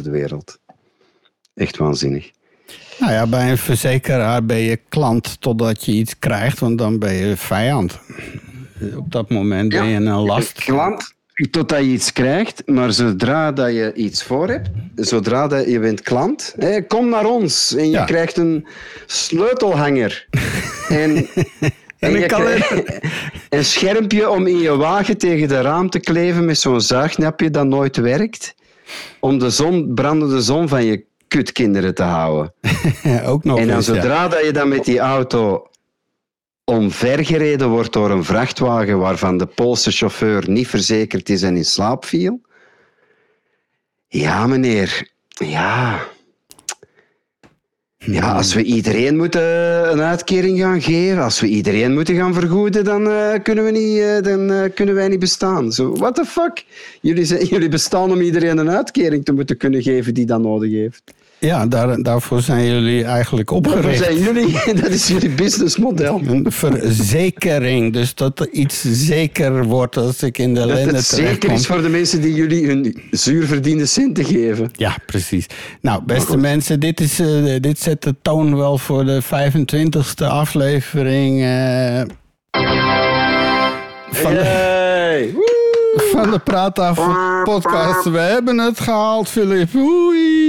de wereld. Echt waanzinnig. Nou ja, bij een verzekeraar ben je klant totdat je iets krijgt, want dan ben je vijand. Op dat moment ben je een last. Klant totdat je iets krijgt, maar zodra dat je iets voor hebt, zodra dat je bent klant, kom naar ons en je Ja. krijgt een sleutelhanger. en, En krijgt een schermpje om in je wagen tegen de raam te kleven met zo'n zuignapje dat nooit werkt, om de zon, brandende zon van je kutkinderen te houden. Ook nog En dan eens, ja. zodra dat je dan met die auto omvergereden wordt door een vrachtwagen waarvan de Poolse chauffeur niet verzekerd is en in slaap viel. Ja, meneer. Ja. Ja, als we iedereen moeten een uitkering gaan geven, als we iedereen moeten gaan vergoeden, dan, eh, kunnen, we niet, eh, dan eh, kunnen wij niet bestaan. Zo, what the fuck? Jullie, zijn- jullie bestaan om iedereen een uitkering te moeten kunnen geven die dat nodig heeft. Ja, daar, daarvoor zijn jullie eigenlijk Daarvoor opgericht. zijn jullie, dat is jullie businessmodel. Een verzekering, dus dat er iets zeker wordt als ik in de Dat ellende het zeker is voor de mensen die jullie hun zuur verdiende centen geven. Ja, precies. Nou, beste mensen, dit, is, eh, dit zet de toon wel voor de 25e aflevering eh, van, de, Hey. van de Praattafel podcast. We hebben het gehaald, Filip. Oei.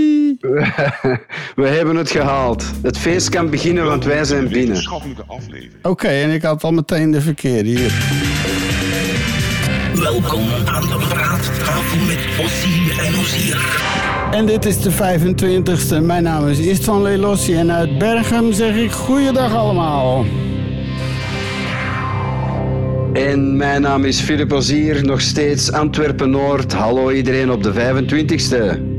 We hebben het gehaald. Het feest kan beginnen, want wij zijn binnen. Oké, en ik had al meteen de verkeerde hier. Welkom aan de praattafel met Ossie en Ozier. En dit is de 25e. Mijn naam is Istvan Lelossi en uit Bergen zeg ik goeiedag allemaal. En mijn naam is Filip Ozier, nog steeds Antwerpen-Noord. Hallo iedereen op de 25e.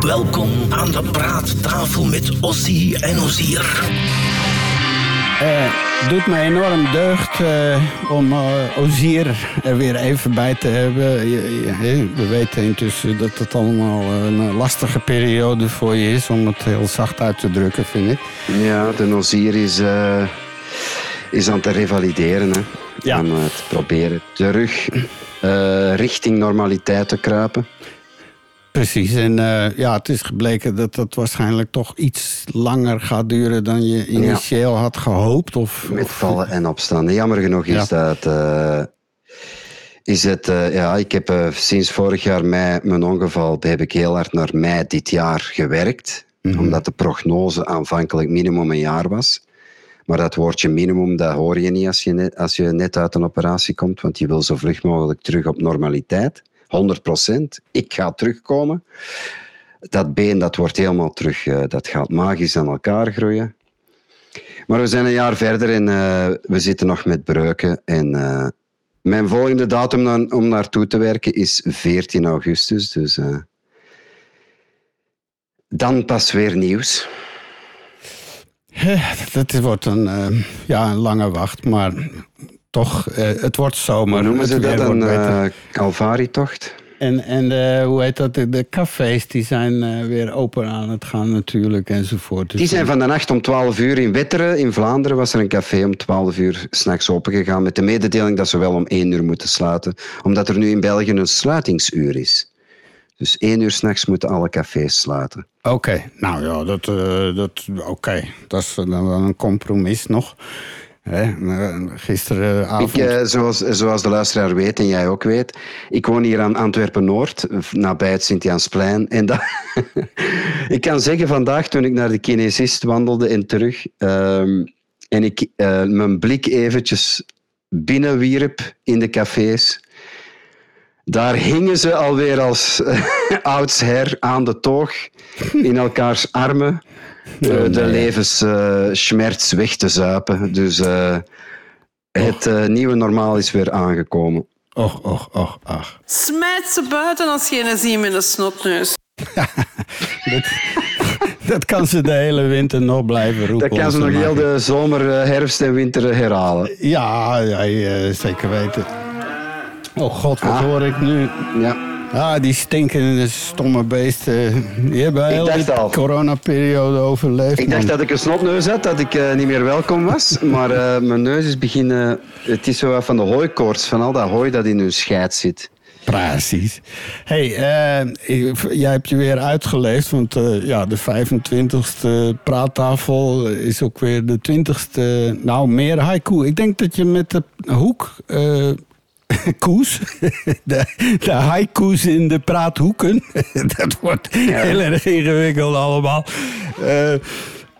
Welkom aan de praattafel met Ossie en Ozier. Eh, doet me enorm deugd eh, om eh, Ozier er weer even bij te hebben. Je- we weten intussen dat het allemaal een lastige periode voor je is, om het heel zacht uit te drukken, vind ik. Ja, de Nozier is, eh, is aan het revalideren. Hè. Ja. Aan het proberen terug eh, richting normaliteit te kruipen. Precies, en eh, ja, het is gebleken dat dat waarschijnlijk toch iets langer gaat duren dan je initieel had gehoopt. Of, Met vallen en opstaan. Jammer genoeg is Ja. dat. eh, is het, eh, ja, ik heb sinds vorig jaar mei mijn ongeval heb ik heel hard naar mei dit jaar gewerkt. Omdat de prognose aanvankelijk minimum een jaar was. Maar dat woordje minimum, dat hoor je niet als je, net, als je net uit een operatie komt. Want je wil zo vlug mogelijk terug op normaliteit. 100 procent. Ik ga terugkomen. Dat been dat wordt helemaal terug. eh, dat gaat magisch aan elkaar groeien. Maar we zijn een jaar verder en eh, we zitten nog met breuken. En eh, mijn volgende datum om naartoe te werken is 14 augustus. Dus dan pas weer nieuws. Dat wordt een, ja, een lange wacht, maar toch, eh, het wordt zomer. Noemen ze dat? Een beter. eh Calvarietocht? En, en eh, hoe heet dat? De, cafés die zijn weer open aan het gaan natuurlijk enzovoort. Dus Die zijn van de nacht om 12 uur in Wetteren, in Vlaanderen, was er een café om 12 uur s'nachts open gegaan. Met de mededeling dat ze wel om 1 uur moeten sluiten, omdat er nu in België een sluitingsuur is. Dus 1 uur s'nachts moeten alle cafés sluiten. Oké, nou ja, dat, dat, oké. dat is dan een compromis nog. Gisteravond. Ik, eh, zoals, zoals de luisteraar weet en jij ook weet, ik woon hier aan Antwerpen-Noord, nabij het Sint-Jansplein. En dat, ik kan zeggen, vandaag toen ik naar de kinesist wandelde en terug, ehm, en ik eh, mijn blik eventjes binnenwierp in de cafés, daar hingen ze alweer als oudsher aan de toog in elkaars armen. eh, de levensschmerz weg te zuipen. Dus eh, het eh, nieuwe normaal is weer aangekomen. Och, och, och, ach. Smijt ze buiten als je een ziet met een snotneus. Dat, dat kan ze de hele winter nog blijven roepen. Dat kan ze nog heel de zomer, eh, herfst en winter herhalen. Ja, ja eh, zeker weten. Oh god, wat Ah. hoor ik nu? Ja. Ah, die stinkende stomme beesten. Die hebben heel al. coronaperiode overleefd. Ik dacht man. dat ik een snotneus had, dat ik eh, niet meer welkom was. Maar eh, mijn neus is beginnen... Het is zo van de hooikoorts, van al dat hooi dat in hun scheid zit. Precies. hey, eh, jij hebt je weer uitgeleefd, want eh, ja, de 25ste praattafel is ook weer de 20ste. Nou, meer haiku. Ik denk dat je met de hoek. eh, koes, de, de haiku's in de praathoeken. dat wordt heel erg ingewikkeld allemaal. Eh,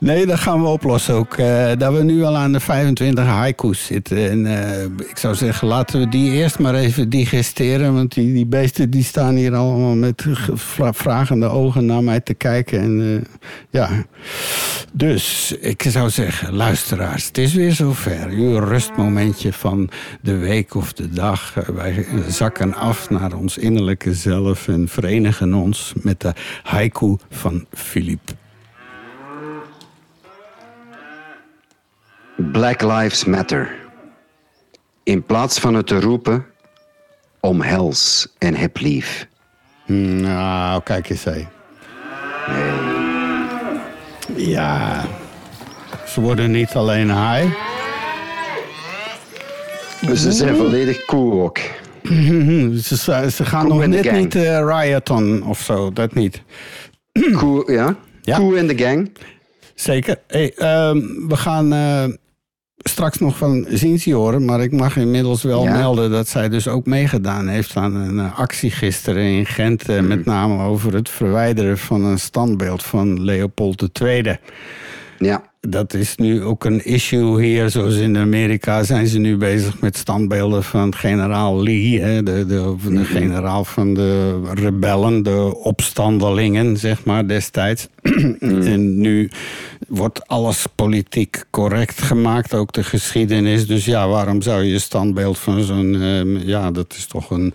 nee, dat gaan we oplossen ook. Eh, dat we nu al aan de 25 haiku's zitten. En eh, ik zou zeggen, laten we die eerst maar even digesteren. Want die, die beesten die staan hier allemaal met ge- vra- vragende ogen naar mij te kijken. En eh, ja, dus ik zou zeggen, luisteraars, het is weer zover. Uw rustmomentje van de week of de dag. Wij zakken af naar ons innerlijke zelf en verenigen ons met de haiku van Philippe. Black Lives Matter. In plaats van het te roepen, omhels en heb lief. Nou, kijk eens hé. Ja, ze worden niet alleen high. Ze zijn volledig cool ook. Ze, ze gaan Cool nog net gang. niet eh rioten of zo, dat niet. Cool, ja? Ja. Cool in de gang. Zeker. Hey, ehm, we gaan eh, straks nog van Zinzi horen, maar ik mag inmiddels wel Ja. melden dat zij dus ook meegedaan heeft aan een eh, actie gisteren in Gent. eh, Met name over het verwijderen van een standbeeld van Leopold II. Ja. Dat is nu ook een issue hier. Zoals in Amerika zijn ze nu bezig met standbeelden van generaal Lee. Hè, de, de, de generaal van de rebellen, de opstandelingen, zeg maar, destijds. en nu wordt alles politiek correct gemaakt, ook de geschiedenis. Dus ja, waarom zou je standbeeld van zo'n... eh, ja, dat is toch een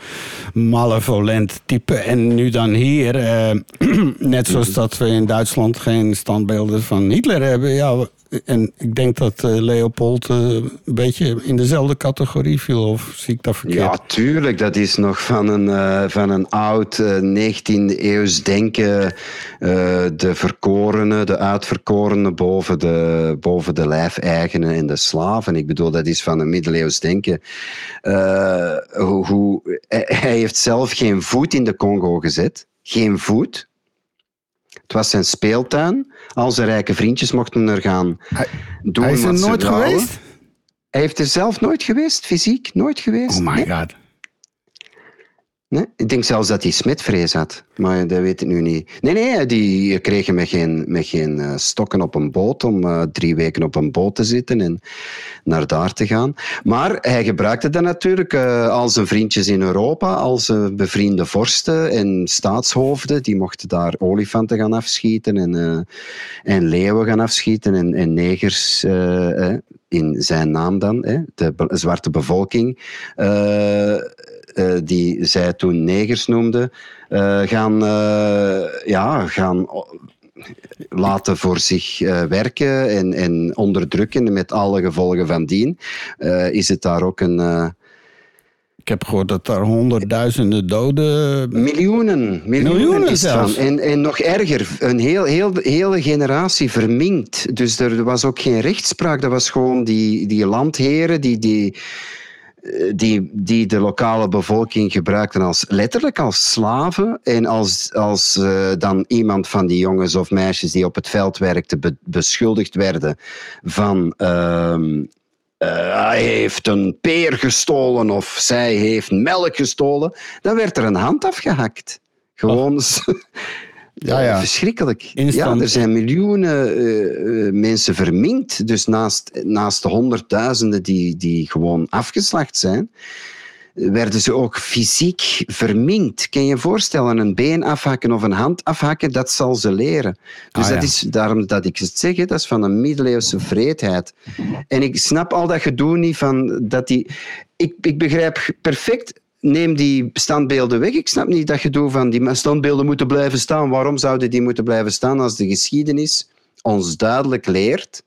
malevolent type. En nu dan hier, eh, net zoals dat we in Duitsland geen standbeelden van Hitler hebben. Ja, en ik denk dat eh, Leopold eh, een beetje in dezelfde categorie viel. Of zie ik dat verkeerd? Ja, tuurlijk. Dat is nog van een, eh, van een oud eh, 19e eeuws denken. de verkorenen, de uitverkorenen boven de, boven de lijfeigenen en de slaven. Ik bedoel, dat is van een middeleeuws denken. Hoe, hoe, hij heeft zelf geen voet in de Congo gezet. Geen voet. Het was zijn speeltuin. Al zijn rijke vriendjes mochten er gaan Hij- doen Hij is er nooit geweest? Hij heeft er zelf nooit geweest, fysiek, nooit geweest. Oh my Nee. god. Ik denk zelfs dat hij smetvrees had, maar dat weet ik nu niet. Nee, nee, die kregen met geen, met geen eh, stokken op een boot om eh, drie weken op een boot te zitten en naar daar te gaan. Maar hij gebruikte dat natuurlijk eh, als zijn vriendjes in Europa, als bevriende vorsten en staatshoofden. Die mochten daar olifanten gaan afschieten en, en leeuwen gaan afschieten en, en negers in zijn naam dan, de zwarte bevolking. Eh, die zij toen negers noemde, eh, gaan, eh, ja, gaan laten voor zich werken en, en onderdrukken met alle gevolgen van dien, is het daar ook een Ik heb gehoord dat daar honderdduizenden doden... miljoenen, miljoenen, Miljoenen is zelfs. En, en nog erger, een heel, heel, hele generatie verminkt. Dus er was ook geen rechtspraak, dat was gewoon die, die landheren die... die die, die de lokale bevolking gebruikten als, letterlijk als slaven. En als, als eh, dan iemand van die jongens of meisjes die op het veld werkten be- beschuldigd werden van ehm, eh, hij heeft een peer gestolen of zij heeft melk gestolen, dan werd er een hand afgehakt. Gewoon Ja, ja. verschrikkelijk. Instant. Ja, er zijn miljoenen eh, eh, mensen verminkt. Dus naast, naast de honderdduizenden die, die gewoon afgeslacht zijn, werden ze ook fysiek verminkt. Kan je je voorstellen, een been afhakken of een hand afhakken, dat zal ze leren. Dus Ah, dat ja. is daarom dat ik het zeg, dat is van een middeleeuwse vreedheid. En ik snap al dat gedoe niet van dat die... Ik, ik begrijp perfect, neem die standbeelden weg. Ik snap niet dat gedoe van die standbeelden moeten blijven staan. Waarom zouden die moeten blijven staan als de geschiedenis ons duidelijk leert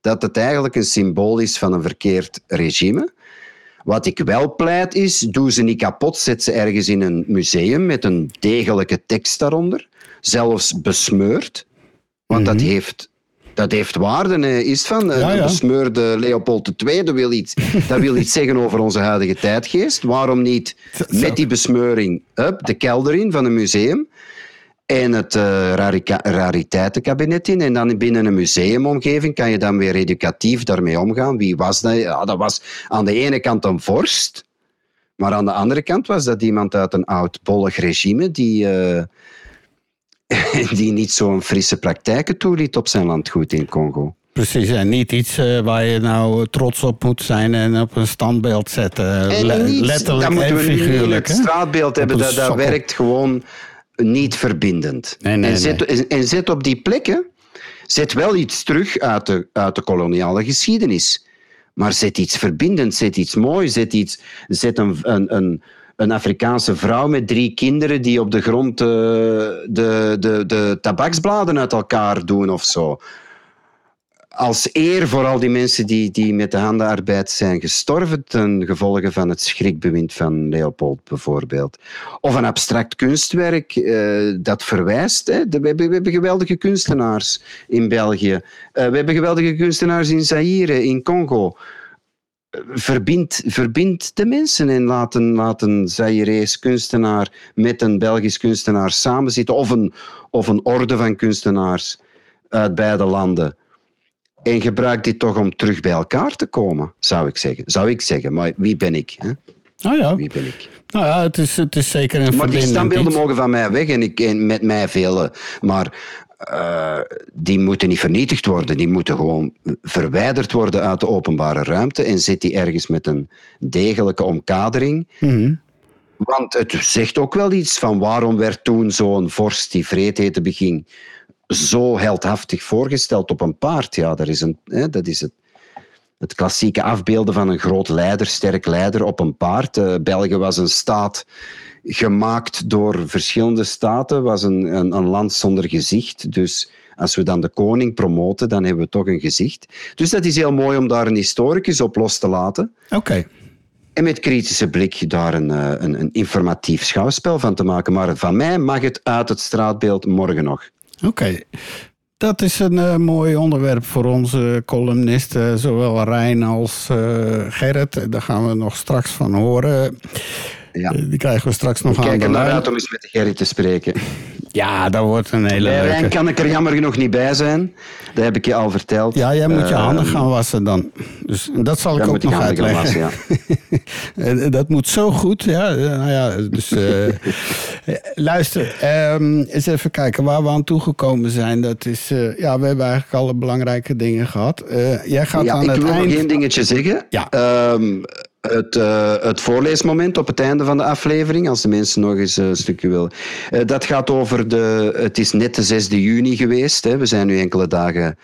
dat het eigenlijk een symbool is van een verkeerd regime? Wat ik wel pleit is, doe ze niet kapot, zet ze ergens in een museum met een degelijke tekst daaronder, zelfs besmeurd, want dat heeft Dat heeft waarde, hè, is van. Ja, Een ja. besmeurde Leopold II dat wil, iets, dat wil iets zeggen over onze huidige tijdgeest. Waarom niet met die besmeuring up, de kelder in van een museum en het eh, rariteitenkabinet in. En dan binnen een museumomgeving kan je dan weer educatief daarmee omgaan. Wie was dat? Ja, dat was aan de ene kant een vorst, maar aan de andere kant was dat iemand uit een oud bollig regime die, eh, die niet zo'n frisse praktijken toeliet op zijn landgoed in Congo. Precies, en niet iets eh, waar je nou trots op moet zijn en op een standbeeld zetten. En niet, letterlijk dat moeten en figuurlijk. het straatbeeld hebben. Dat, dat werkt gewoon niet verbindend. Nee, nee, en, zet, en- en zet op die plekken zet wel iets terug uit de, uit de koloniale geschiedenis. Maar zet iets verbindends, zet iets moois, zet, iets, zet een, een, een, een Afrikaanse vrouw met drie kinderen die op de grond eh, de, de, de tabaksbladen uit elkaar doen of zo als eer voor al die mensen die, die met de handenarbeid zijn gestorven ten gevolge van het schrikbewind van Leopold bijvoorbeeld. Of een abstract kunstwerk eh, dat verwijst. Hè. De- we, hebben, we hebben geweldige kunstenaars in België. Eh, we hebben geweldige kunstenaars in Zaire, in Congo. Verbind, verbind de mensen en laat een, laat een Zairees kunstenaar met een Belgisch kunstenaar samenzitten. Of een, of een orde van kunstenaars uit beide landen. En gebruik dit toch om terug bij elkaar te komen, zou ik zeggen. Zou ik zeggen, maar wie ben ik? Hè? Nou ja, Wie ben ik? nou ja het, is, het is zeker een Maar die standbeelden mogen van mij weg en, ik, en met mij vele. Maar eh, die moeten niet vernietigd worden. Die moeten gewoon verwijderd worden uit de openbare ruimte. En zit die ergens met een degelijke omkadering. Mhm. Want het zegt ook wel iets van waarom werd toen zo'n vorst die vreedheden beging zo heldhaftig voorgesteld op een paard. Ja, dat is, een, hè, dat is het, het klassieke afbeelden van een groot leider, sterk leider op een paard. Eh, België was een staat gemaakt door verschillende staten, was een, een, een land zonder gezicht. Dus als we dan de koning promoten, dan hebben we toch een gezicht. Dus dat is heel mooi om daar een historicus op los te laten. Oké. En met kritische blik daar een, eh, een, een informatief schouwspel van te maken. Maar van mij mag het uit het straatbeeld morgen nog. Oké. Dat is een eh, mooi onderwerp voor onze columnisten, zowel Rijn als eh, Gerrit. Daar gaan we nog straks van horen. Ja. Eh, Die krijgen we straks nog Ik aan kijk de naar uit om eens met Gerrit te spreken. Ja, dat wordt een hele Bij Rijn leuke. kan ik er jammer genoeg niet bij zijn. Dat heb ik je al verteld. Ja, jij moet je Eh, handen gaan wassen dan. Dus dat zal ik ook nog uitleggen. wassen, ja. Eh, Dat moet zo goed. Ja, eh, nou ja, dus, luister, ehm, eens even kijken waar we aan toegekomen zijn. Dat is, ja, we hebben eigenlijk alle belangrijke dingen gehad. Eh, jij gaat Ja, aan ik het wil nog één dingetje zeggen. Ja. Ehm, het, eh, het voorleesmoment op het einde van de aflevering, als de mensen nog eens een stukje willen. Eh, dat gaat over de. Het is net de 6e juni geweest. Hè. We zijn nu enkele dagen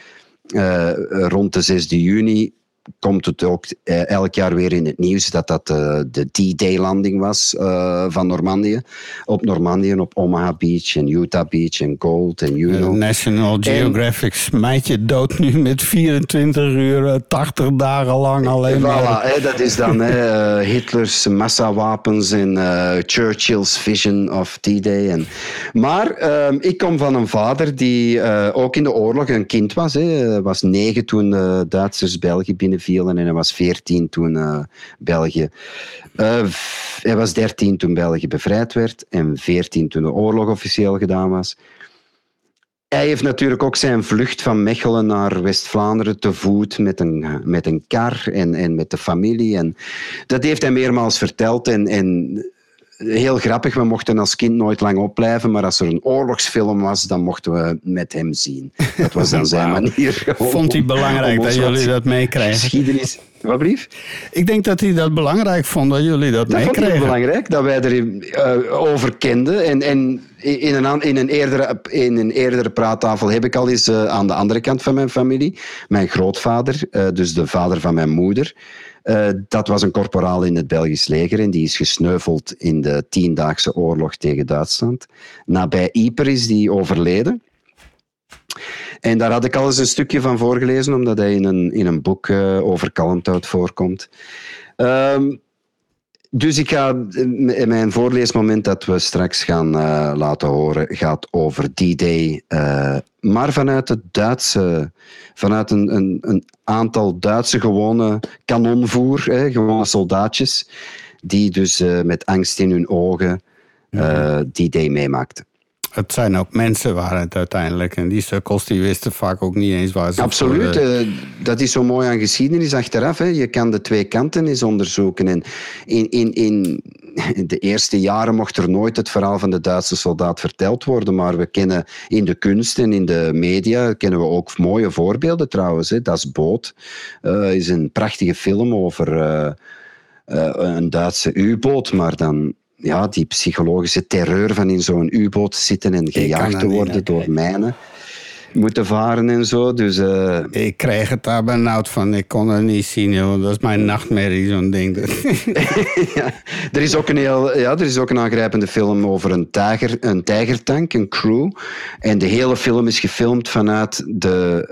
eh, rond de 6e juni. Komt het ook eh, elk jaar weer in het nieuws dat dat eh, de D-Day-landing was eh, van Normandië. Op Normandië, op Omaha Beach en Utah Beach en Gold en Juno. National Geographic smijt je dood nu met 24 uur, eh, 80 dagen lang alleen maar. Voilà, hè, dat is dan hè, Hitlers massawapens en Churchill's vision of D-Day. En... Maar ehm, ik kom van een vader die ook in de oorlog een kind was. Hè. Hij was negen toen Duitsers België binnenvielen en hij was veertien toen eh, België... eh, hij was dertien toen België bevrijd werd en veertien toen de oorlog officieel gedaan was. Hij heeft natuurlijk ook zijn vlucht van Mechelen naar West-Vlaanderen te voet met een, met een kar en, en met de familie. En dat heeft hij meermaals verteld. En, en heel grappig, we mochten als kind nooit lang opblijven, maar als er een oorlogsfilm was, dan mochten we met hem zien. Dat was dan zijn manier. Vond hij belangrijk dat jullie dat meekregen? Geschiedenis. Wat brief? Ik denk dat hij dat belangrijk vond dat jullie dat, Dat vond ik heel meekregen. belangrijk, dat wij er eh, over kenden. En, en in, een, in, een eerdere, in een eerdere praattafel heb ik al eens eh, aan de andere kant van mijn familie, mijn grootvader, eh, dus de vader van mijn moeder, eh, dat was een korporaal in het Belgisch leger en die is gesneuveld in de tiendaagse oorlog tegen Duitsland. Nabij Yper is die overleden. En daar had ik al eens een stukje van voorgelezen, omdat hij in een, in een boek eh, over kalmthout voorkomt. Ehm, Dus ik ga, in mijn voorleesmoment dat we straks gaan uh, laten horen, gaat over D-Day. Uh, maar vanuit het Duitse, vanuit een, een, een aantal Duitse gewone kanonvoer, hè, gewone soldaatjes, die dus uh, met angst in hun ogen D-Day meemaakten het zijn ook mensen waren het uiteindelijk. En die sukkels die wisten vaak ook niet eens waar ze Absoluut. Uh, dat is zo mooi aan geschiedenis achteraf. Hè. Je kan de twee kanten eens onderzoeken. En in, in, in de eerste jaren mocht er nooit het verhaal van de Duitse soldaat verteld worden. Maar we kennen in de kunst en in de media kennen we ook mooie voorbeelden trouwens. Hè. Das Boot uh, is een prachtige film over... Uh, een Duitse U-boot, maar dan ja, die psychologische terreur van in zo'n U-boot zitten en gejaagd te worden door mijnen moeten varen en zo. Dus, uh... Ik kreeg het daar benauwd van. Ik kon het niet zien, joh. Dat is mijn nachtmerrie, zo'n ding. ja, er, is ook een heel, ja, er is ook een aangrijpende film over een, tijger, een tijgertank, een crew. En de hele film is gefilmd vanuit de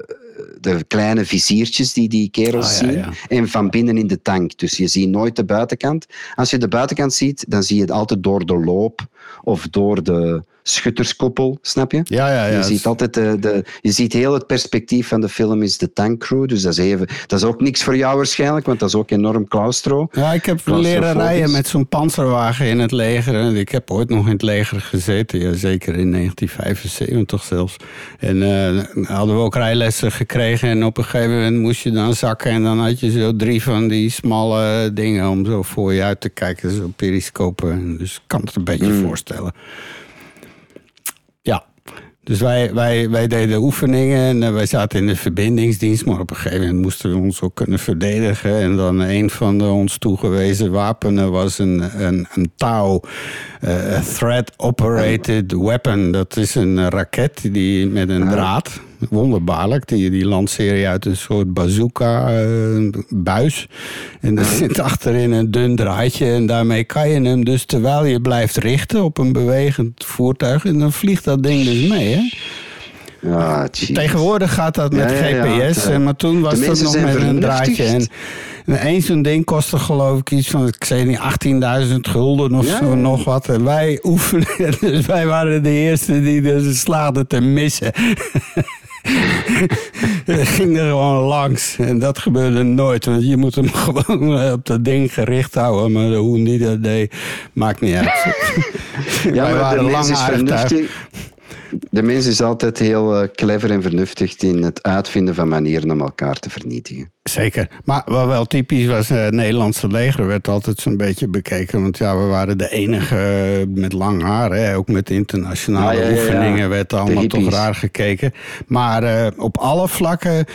de kleine viziertjes die die kerels ah, zien. En van binnen in de tank. Dus je ziet nooit de buitenkant. Als je de buitenkant ziet, dan zie je het altijd door de loop of door de schutterskoppel, snap je? Ja, ja, ja. Je ziet altijd de, de, je ziet heel het perspectief van de film is de tankcrew. Dus dat is, even, dat is ook niks voor jou waarschijnlijk, want dat is ook enorm claustro. Ja, ik heb leren rijden met zo'n panzerwagen in het leger. Ik heb ooit nog in het leger gezeten, ja, zeker in 1975 zelfs. En uh, hadden we ook rijlessen gekregen en op een gegeven moment moest je dan zakken en dan had je zo drie van die smalle dingen om zo voor je uit te kijken, zo periscopen. Dus ik kan het een beetje mm. voorstellen. Dus wij, wij, wij deden oefeningen en eh, wij zaten in de verbindingsdienst, maar op een gegeven moment moesten we ons ook kunnen verdedigen. En dan een van de ons toegewezen wapenen was een, een, een touw, uh, thread operated weapon. Dat is een raket die met een draad, wonderbaarlijk. Die, die lanceer je uit een soort bazooka-buis. Eh, en er zit achterin een dun draadje. En daarmee kan je hem dus, terwijl je blijft richten op een bewegend voertuig... en dan vliegt dat ding dus mee, hè? Ja, Tegenwoordig gaat dat met GPS, ja, maar toen was dat nog met een draadje. En, en zo'n ding kostte geloof ik iets van, ik zei niet, 18.000 gulden of zo, nog wat. En wij oefenen, dus wij waren de eerste die dus slaagden te missen. ging er gewoon langs. En dat gebeurde nooit. Want je moet hem gewoon op dat ding gericht houden. Maar hoe die dat deed, maakt niet uit. ja, Wij waren lang de mens is altijd heel uh, clever en vernuftig in het uitvinden van manieren om elkaar te vernietigen. Zeker. Maar wat wel typisch was, het uh, Nederlandse leger werd altijd zo'n beetje bekeken. Want ja, we waren de enige uh, met lang haar. Hè. Ook met internationale oefeningen ja, werd allemaal toch raar gekeken. Maar uh, op alle vlakken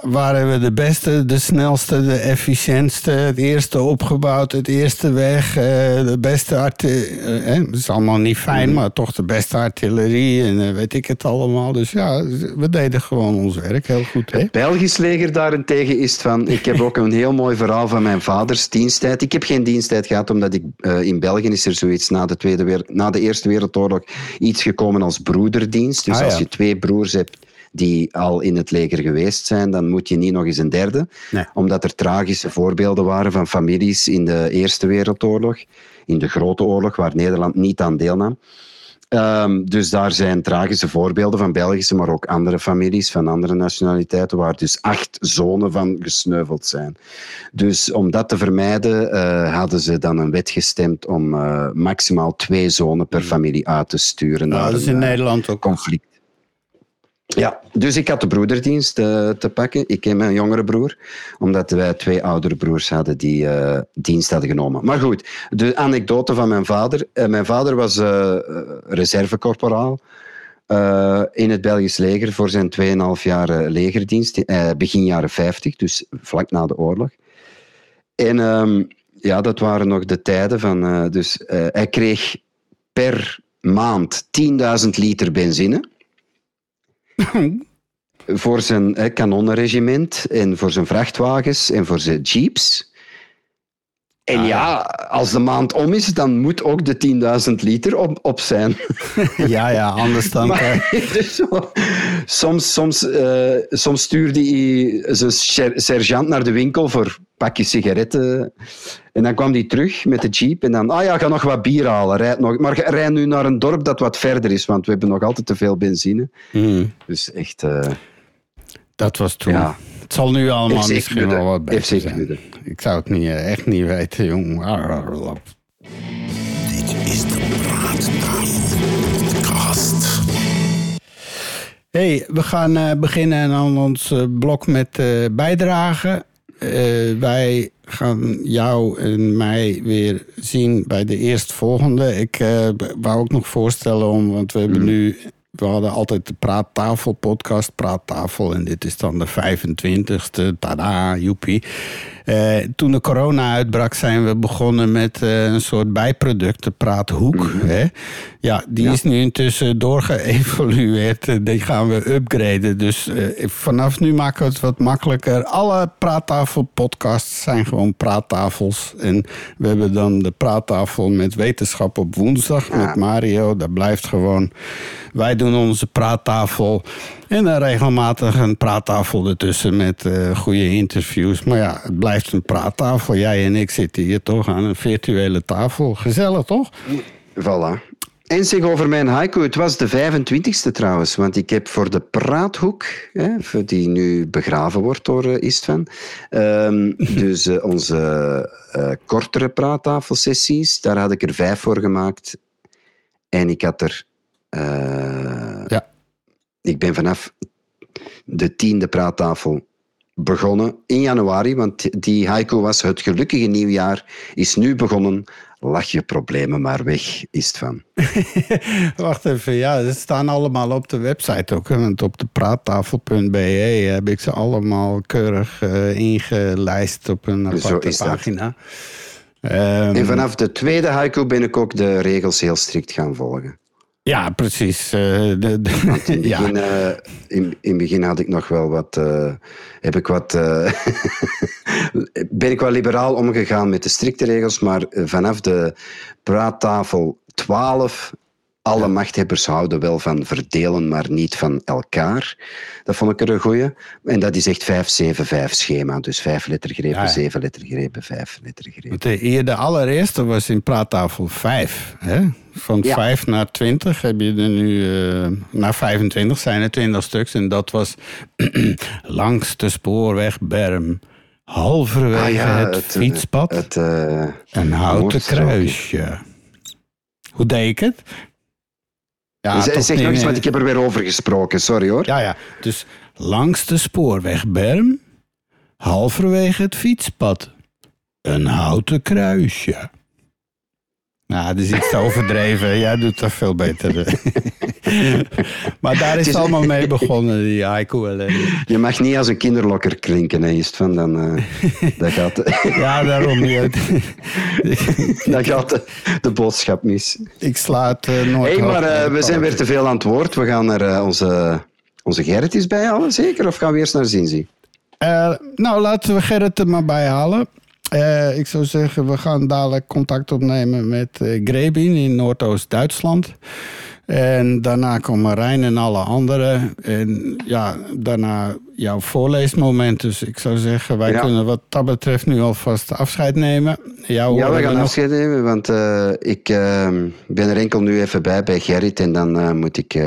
waren we de beste, de snelste, de efficiëntste. Het eerste opgebouwd, het eerste weg. de beste artillerie. Het is allemaal niet fijn, mm. maar toch de beste artillerie. En weet ik het allemaal. Dus ja, we deden gewoon ons werk heel goed. Hè? Het Belgisch leger daar tegen is van... Ik heb ook een heel mooi verhaal van mijn vaders diensttijd. Ik heb geen diensttijd gehad, omdat ik... Uh, in België is er zoiets na de, Tweede na de Eerste Wereldoorlog iets gekomen als broederdienst. Dus ah, als je twee broers hebt die al in het leger geweest zijn, dan moet je niet nog eens een derde. Nee. Omdat er tragische voorbeelden waren van families in de Eerste Wereldoorlog, in de Grote Oorlog, waar Nederland niet aan deelnam. Um, dus daar zijn tragische voorbeelden van Belgische, maar ook andere families van andere nationaliteiten, waar dus acht zonen van gesneuveld zijn. Dus om dat te vermijden, uh, hadden ze dan een wet gestemd om uh, maximaal twee zonen per familie uit te sturen. Nou, dat is in Nederland ook. Conflict. Ja, dus ik had de broederdienst uh, te pakken. Ik en mijn jongere broer. Omdat wij twee oudere broers hadden die uh, dienst hadden genomen. Maar goed, de anekdote van mijn vader. Uh, mijn vader was reservecorporaal. in het Belgisch leger voor zijn 2,5 jaar legerdienst. begin jaren 50, dus vlak na de oorlog. En um, ja, dat waren nog de tijden van... dus hij kreeg per maand 10.000 liter benzine voor zijn kanonnenregiment en voor zijn vrachtwagens en voor zijn jeeps. En ah, ja, als de maand om is, dan moet ook de 10.000 liter op, op zijn. Ja, ja, anders dan... Maar, dus soms, soms, uh, soms stuurde hij zijn sergeant naar de winkel voor pakjes sigaretten En dan kwam hij terug met de jeep en dan, ah ja, ga nog wat bier halen, rijd nog. Maar rij nu naar een dorp dat wat verder is, want we hebben nog altijd te veel benzine. Hmm, Dus echt, eh dat was toen. Ja. Het zal nu allemaal FC misschien wel wat FC beter zijn. Ik zou het niet, eh, echt niet weten, jong. Dit is de Praattafel. Hey, we gaan eh, beginnen aan ons eh, blok met eh, bijdragen. Eh, wij gaan jou en mij weer zien bij de eerstvolgende. Ik eh, wou ook nog voorstellen om, want we hebben nu... We hadden altijd de Praattafel podcast, Praattafel. En dit is dan de 25ste. Tada, joepie. Eh, toen de corona uitbrak zijn we begonnen met eh, een soort bijproduct, de Praathoek. hè? Ja, die is nu intussen doorgeëvolueerd. Die gaan we upgraden. Dus eh, vanaf nu maken we het wat makkelijker. Alle praattafel-podcasts zijn gewoon praattafels. En we hebben dan de praattafel met wetenschap op woensdag met Mario. Dat blijft gewoon. Wij doen onze praattafel. En dan regelmatig een praattafel ertussen met eh, goede interviews. Maar ja, het blijft een praattafel. Jij en ik zitten hier toch aan een virtuele tafel. Gezellig, toch? Voilà. En zeg over mijn haiku, het was de 25e trouwens, want ik heb voor de praathoek, hè, voor die nu begraven wordt door uh, Istvan, ehm, dus eh, onze kortere praattafelsessies, daar had ik er vijf voor gemaakt. En ik had er... eh, Ja. Ik ben vanaf de tiende praattafel begonnen in januari, want die haiku was het gelukkige nieuwjaar is nu begonnen. Lach je problemen maar weg, is het van. Wacht even, ja, ze staan allemaal op de website ook. hè, Want op de praattafel.be heb ik ze allemaal keurig eh, ingelijst op een aparte pagina. Ehm, En vanaf de tweede haiku ben ik ook de regels heel strikt gaan volgen. Ja, precies. eh, de, de- In het ja. begin, eh, in, in begin had ik nog wel wat. eh, heb ik wat. ben ik wel liberaal omgegaan met de strikte regels, maar vanaf de praattafel 12. Alle machthebbers houden wel van verdelen, maar niet van elkaar. Dat vond ik er een goeie. En dat is echt 5-7-5 schema. Dus 5 lettergrepen, Ja. 7 lettergrepen, 5 lettergrepen. De, allereerste was in praattafel 5. Hè? Van Ja. 5 naar 20 heb je er nu... eh, naar 25 zijn er 20 stuks. En dat was langs de spoorweg Berm. Halverwege Ah ja, het, het, eh, fietspad. Het, eh, Een houten kruisje. Hoe deed ik het? Ja, zeg toch nog eens, meer- want ik heb er weer over gesproken. Sorry hoor. ja, ja. Dus langs de spoorweg Berm, halverwege het fietspad, een houten kruisje. Nou, dat is iets te overdreven. Jij doet dat veel beter. maar daar is het allemaal mee begonnen, die haiku ellende. Je mag niet als een kinderlokker klinken, hè, is van, dan eh, dat gaat, Ja, daarom niet. dat gaat de, de boodschap mis. ik sla het eh, nooit hey, maar eh, we zijn weer te veel aan het woord. We gaan er eh, onze, onze Gerrit eens bij halen, zeker? Of gaan we eerst naar Zinzi? Nou, laten we Gerrit er maar bij halen. Ik zou zeggen, we gaan dadelijk contact opnemen met eh Grebin in Noordoost-Duitsland. En daarna komen Rijn en alle anderen. En ja, daarna jouw voorleesmoment. Dus ik zou zeggen, wij Ja. kunnen wat dat betreft nu alvast afscheid nemen. Jou Ja, we gaan afscheid nemen, want eh, ik eh, ben er enkel nu even bij, bij Gerrit. En dan eh, moet, ik,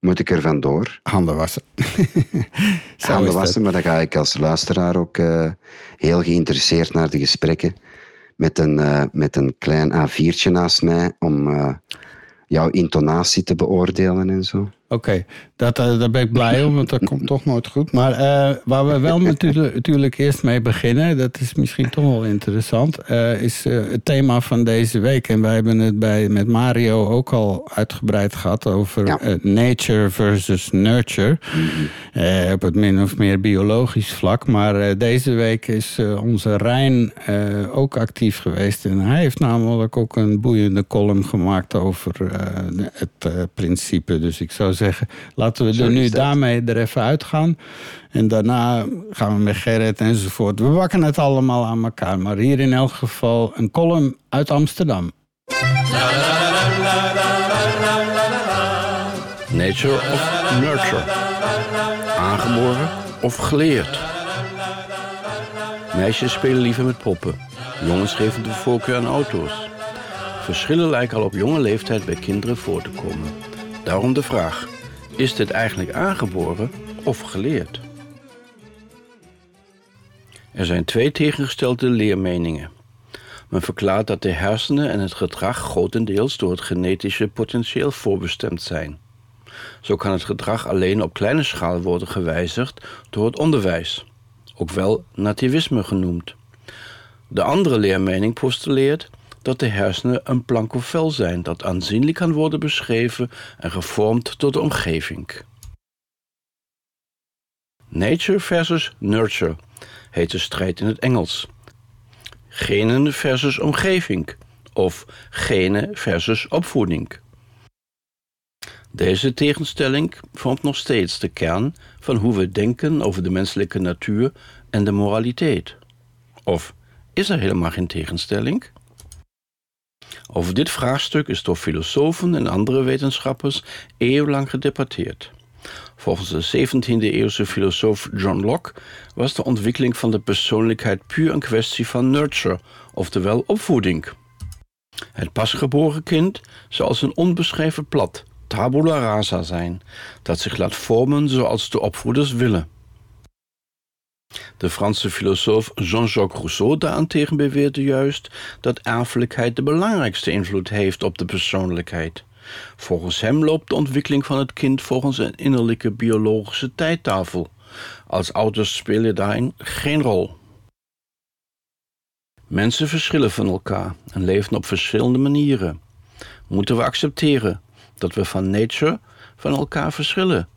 moet ik er vandoor. Handen wassen. Handen wassen, maar dan ga ik als luisteraar ook heel geïnteresseerd naar de gesprekken. Met een, met een klein A4'tje naast mij om jouw intonatie te beoordelen en zo. Oké, dat, eh, daar ben ik blij om, want dat komt toch nooit goed. Maar eh, waar we wel natuurlijk, eerst mee beginnen, dat is misschien toch wel interessant, eh, is het thema van deze week. En wij hebben het bij, met Mario ook al uitgebreid gehad over Ja. nature versus nurture. Eh, op het min of meer biologisch vlak. Maar deze week is onze Rijn ook actief geweest. En hij heeft namelijk ook een boeiende column gemaakt over het principe. Dus ik zou zeggen, laten we Zo er nu daarmee er even uitgaan. En daarna gaan we met Gerrit enzovoort. We wakken het allemaal aan elkaar. Maar hier in elk geval een column uit Amsterdam. Nature of nurture? Aangeboren of geleerd? Meisjes spelen liever met poppen. Jongens geven de voorkeur aan auto's. Verschillen lijken al op jonge leeftijd bij kinderen voor te komen. Daarom de vraag: is dit eigenlijk aangeboren of geleerd? Er zijn twee tegengestelde leermeningen. Men verklaart dat de hersenen en het gedrag grotendeels door het genetische potentieel voorbestemd zijn. Zo kan het gedrag alleen op kleine schaal worden gewijzigd door het onderwijs, ook wel nativisme genoemd. De andere leermening postuleert dat de hersenen een plank of vel zijn dat aanzienlijk kan worden beschreven en gevormd door de omgeving. Nature versus nurture heet de strijd in het Engels. Genen versus omgeving of genen versus opvoeding. Deze tegenstelling vormt nog steeds de kern van hoe we denken over de menselijke natuur en de moraliteit. Of is er helemaal geen tegenstelling? Over dit vraagstuk is door filosofen en andere wetenschappers eeuwenlang gedebatteerd. Volgens de 17e-eeuwse filosoof John Locke was de ontwikkeling van de persoonlijkheid puur een kwestie van nurture, oftewel opvoeding. Het pasgeboren kind zou als een onbeschreven plat, tabula rasa zijn, dat zich laat vormen zoals de opvoeders willen. De Franse filosoof Jean-Jacques Rousseau daarentegen beweerde juist dat erfelijkheid de belangrijkste invloed heeft op de persoonlijkheid. Volgens hem loopt de ontwikkeling van het kind volgens een innerlijke biologische tijdtafel. Als ouders spelen daarin geen rol. Mensen verschillen van elkaar en leven op verschillende manieren. Moeten we accepteren dat we van nature van elkaar verschillen,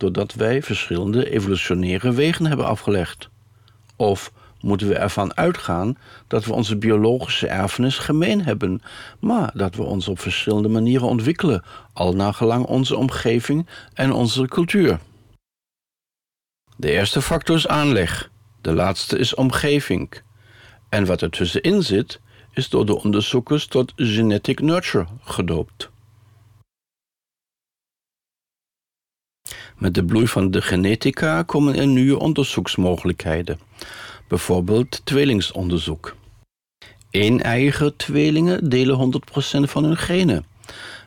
doordat wij verschillende evolutionaire wegen hebben afgelegd? Of moeten we ervan uitgaan dat we onze biologische erfenis gemeen hebben, maar dat we ons op verschillende manieren ontwikkelen, al naar gelang onze omgeving en onze cultuur. De eerste factor is aanleg, de laatste is omgeving. En wat er tussenin zit, is door de onderzoekers tot genetic nurture gedoopt. Met de bloei van de genetica komen er nieuwe onderzoeksmogelijkheden bijvoorbeeld tweelingsonderzoek. Een-eigen tweelingen delen 100% van hun genen.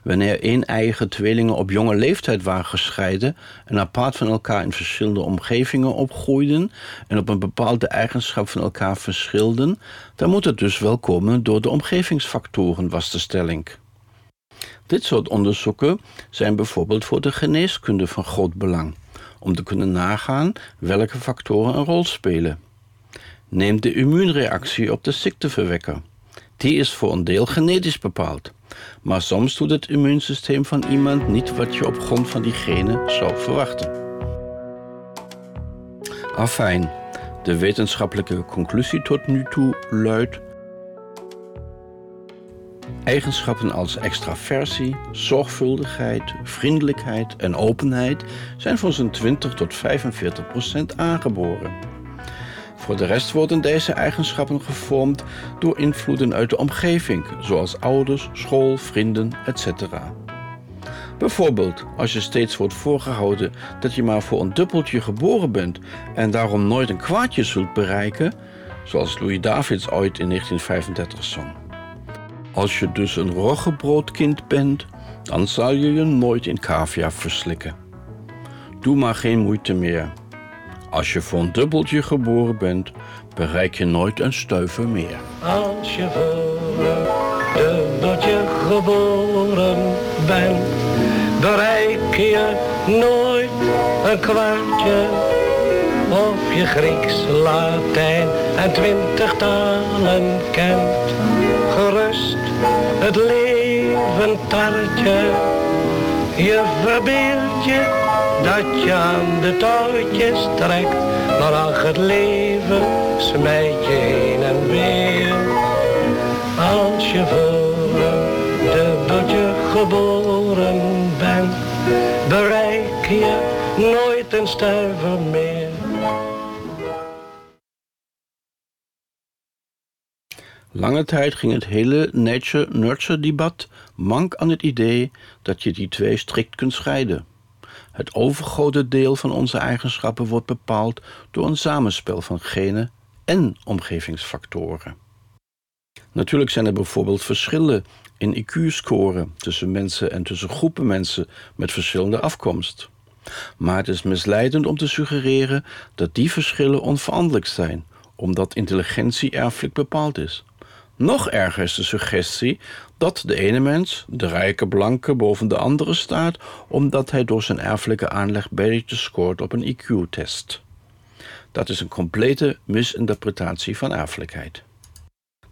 Wanneer een-eigen tweelingen op jonge leeftijd waren gescheiden en apart van elkaar in verschillende omgevingen opgroeiden en op een bepaalde eigenschap van elkaar verschilden, dan moet het dus wel komen door de omgevingsfactoren, was de stelling. Dit soort onderzoeken zijn bijvoorbeeld voor de geneeskunde van groot belang, om te kunnen nagaan welke factoren een rol spelen neemt de immuunreactie op de ziekteverwekker. Die is voor een deel genetisch bepaald. Maar soms doet het immuunsysteem van iemand niet wat je op grond van die genen zou verwachten. Afijn, de wetenschappelijke conclusie tot nu toe luidt. Eigenschappen als extraversie, zorgvuldigheid, vriendelijkheid en openheid zijn voor zo'n 20 tot 45 procent aangeboren. Voor de rest worden deze eigenschappen gevormd door invloeden uit de omgeving, zoals ouders, school, vrienden, etc. Bijvoorbeeld als je steeds wordt voorgehouden dat je maar voor een dubbeltje geboren bent en daarom nooit een kwaadje zult bereiken, zoals Louis Davids ooit in 1935 zong. Als je dus een roggebroodkind bent, dan zal je je nooit in cavia verslikken. Doe maar geen moeite meer. Als je voor een dubbeltje geboren bent, bereik je nooit een stuiver meer. Als je voor een dubbeltje geboren bent, bereik je nooit een kwartje. Of je Grieks, Latijn en twintig talen kent. Gerust het leven tartje, je verbeeld je dat je aan de touwtjes trekt. Maar ach, het leven smijt je heen en weer. Als je voor een dubbeltje geboren bent, bereik je nooit een stuiver meer. Lange tijd ging het hele nature-nurture debat mank aan het idee dat je die twee strikt kunt scheiden. Het overgrote deel van onze eigenschappen wordt bepaald door een samenspel van genen en omgevingsfactoren. Natuurlijk zijn er bijvoorbeeld verschillen in IQ-scoren tussen mensen en tussen groepen mensen met verschillende afkomst. Maar het is misleidend om te suggereren dat die verschillen onveranderlijk zijn, omdat intelligentie erfelijk bepaald is. Nog erger is de suggestie dat de ene mens, de rijke blanke, boven de andere staat, omdat hij door zijn erfelijke aanleg beter scoort op een IQ-test. Dat is een complete misinterpretatie van erfelijkheid.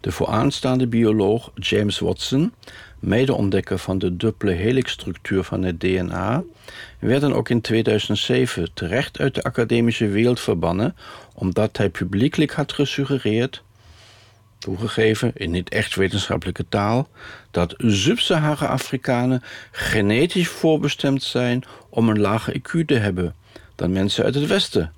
De vooraanstaande bioloog James Watson, medeontdekker van de dubbele helixstructuur van het DNA, werd dan ook in 2007 terecht uit de academische wereld verbannen omdat hij publiekelijk had gesuggereerd toegegeven in niet echt wetenschappelijke taal, dat Sub-Sahara-Afrikanen genetisch voorbestemd zijn om een lage IQ te hebben dan mensen uit het Westen.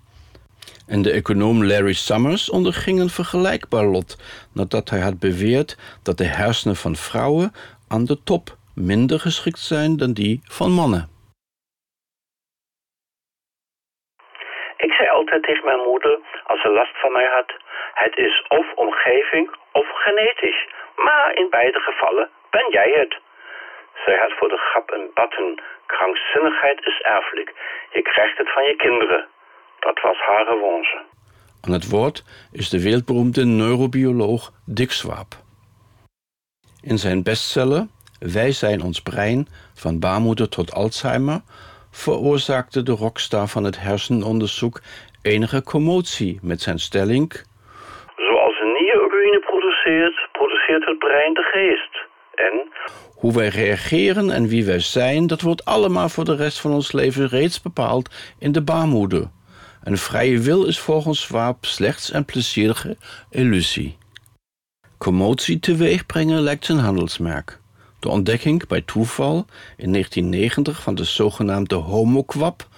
En de econoom Larry Summers onderging een vergelijkbaar lot nadat hij had beweerd dat de hersenen van vrouwen aan de top minder geschikt zijn dan die van mannen. Ik zei altijd tegen mijn moeder, als ze last van mij had, het is of omgeving of genetisch. Maar in beide gevallen ben jij het. Zij had voor de grap een batten. Krankzinnigheid is erfelijk. Je krijgt het van je kinderen. Dat was haar revanche. Aan het woord is de wereldberoemde neurobioloog Dick Swaap. In zijn bestseller Wij zijn ons brein, van baarmoeder tot Alzheimer, veroorzaakte de rockstar van het hersenonderzoek enige commotie met zijn stelling Zoals een nier urine produceert, het brein de geest. En hoe wij reageren en wie wij zijn, dat wordt allemaal voor de rest van ons leven reeds bepaald in de baarmoeder. Een vrije wil is volgens Swaap slechts een plezierige illusie. Commotie teweegbrengen lijkt zijn handelsmerk. De ontdekking bij toeval in 1990 van de zogenaamde homokwap,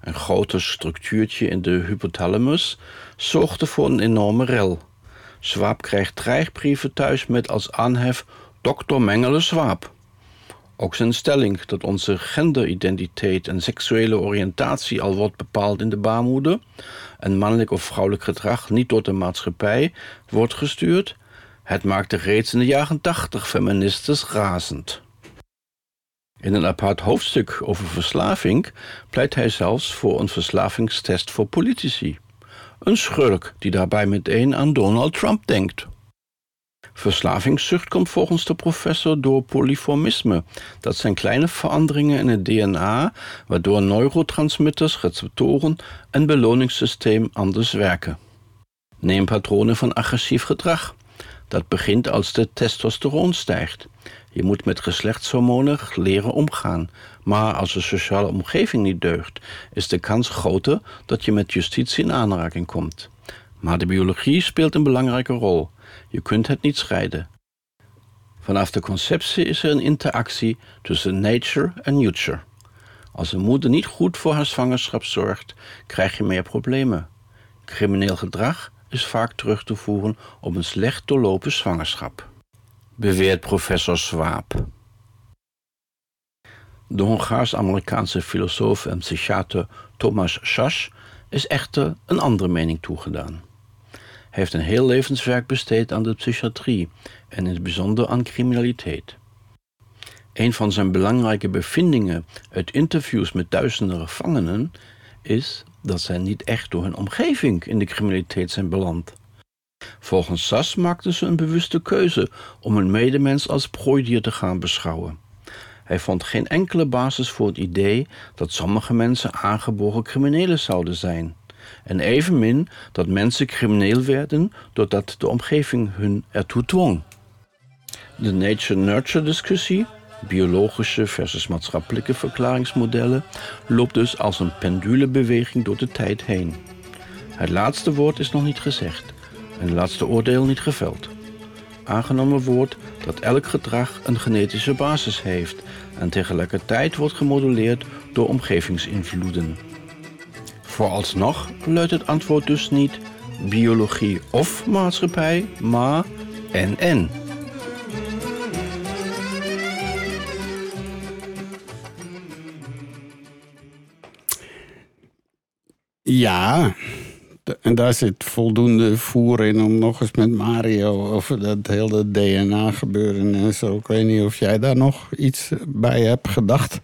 een groter structuurtje in de hypothalamus, zorgde voor een enorme rel. Swaap krijgt dreigbrieven thuis met als aanhef Dr. Mengele Swaap. Ook zijn stelling dat onze genderidentiteit en seksuele oriëntatie al wordt bepaald in de baarmoeder en mannelijk of vrouwelijk gedrag niet door de maatschappij wordt gestuurd, het maakte reeds in de jaren tachtig feministes razend. In een apart hoofdstuk over verslaving pleit hij zelfs voor een verslavingstest voor politici. Een schurk die daarbij meteen aan Donald Trump denkt. Verslavingszucht komt volgens de professor door polyformisme. Dat zijn kleine veranderingen in het DNA, waardoor neurotransmitters, receptoren en beloningssysteem anders werken. Neem patronen van agressief gedrag. Dat begint als de testosteron stijgt. Je moet met geslachtshormonen leren omgaan. Maar als de sociale omgeving niet deugt, is de kans groter dat je met justitie in aanraking komt. Maar de biologie speelt een belangrijke rol. Je kunt het niet scheiden. Vanaf de conceptie is er een interactie tussen nature en nurture. Als een moeder niet goed voor haar zwangerschap zorgt, krijg je meer problemen. Crimineel gedrag is vaak terug te voeren op een slecht doorlopen zwangerschap, beweert professor Swaap. De Hongaars-Amerikaanse filosoof en psychiater Thomas Schasch is echter een andere mening toegedaan. Hij heeft een heel levenswerk besteed aan de psychiatrie en in het bijzonder aan criminaliteit. Een van zijn belangrijke bevindingen uit interviews met duizenden gevangenen is dat zij niet echt door hun omgeving in de criminaliteit zijn beland. Volgens Sas maakten ze een bewuste keuze om een medemens als prooidier te gaan beschouwen. Hij vond geen enkele basis voor het idee dat sommige mensen aangeboren criminelen zouden zijn. En evenmin dat mensen crimineel werden doordat de omgeving hun ertoe dwong. De nature-nurture discussie, biologische versus maatschappelijke verklaringsmodellen, loopt dus als een pendulebeweging door de tijd heen. Het laatste woord is nog niet gezegd en het laatste oordeel niet geveld. Aangenomen wordt dat elk gedrag een genetische basis heeft en tegelijkertijd wordt gemoduleerd door omgevingsinvloeden. Vooralsnog luidt het antwoord dus niet biologie of maatschappij, maar en en. Ja, En daar zit voldoende voer in om nog eens met Mario over dat hele DNA-gebeuren en zo. Ik weet niet of jij daar nog iets bij hebt gedacht.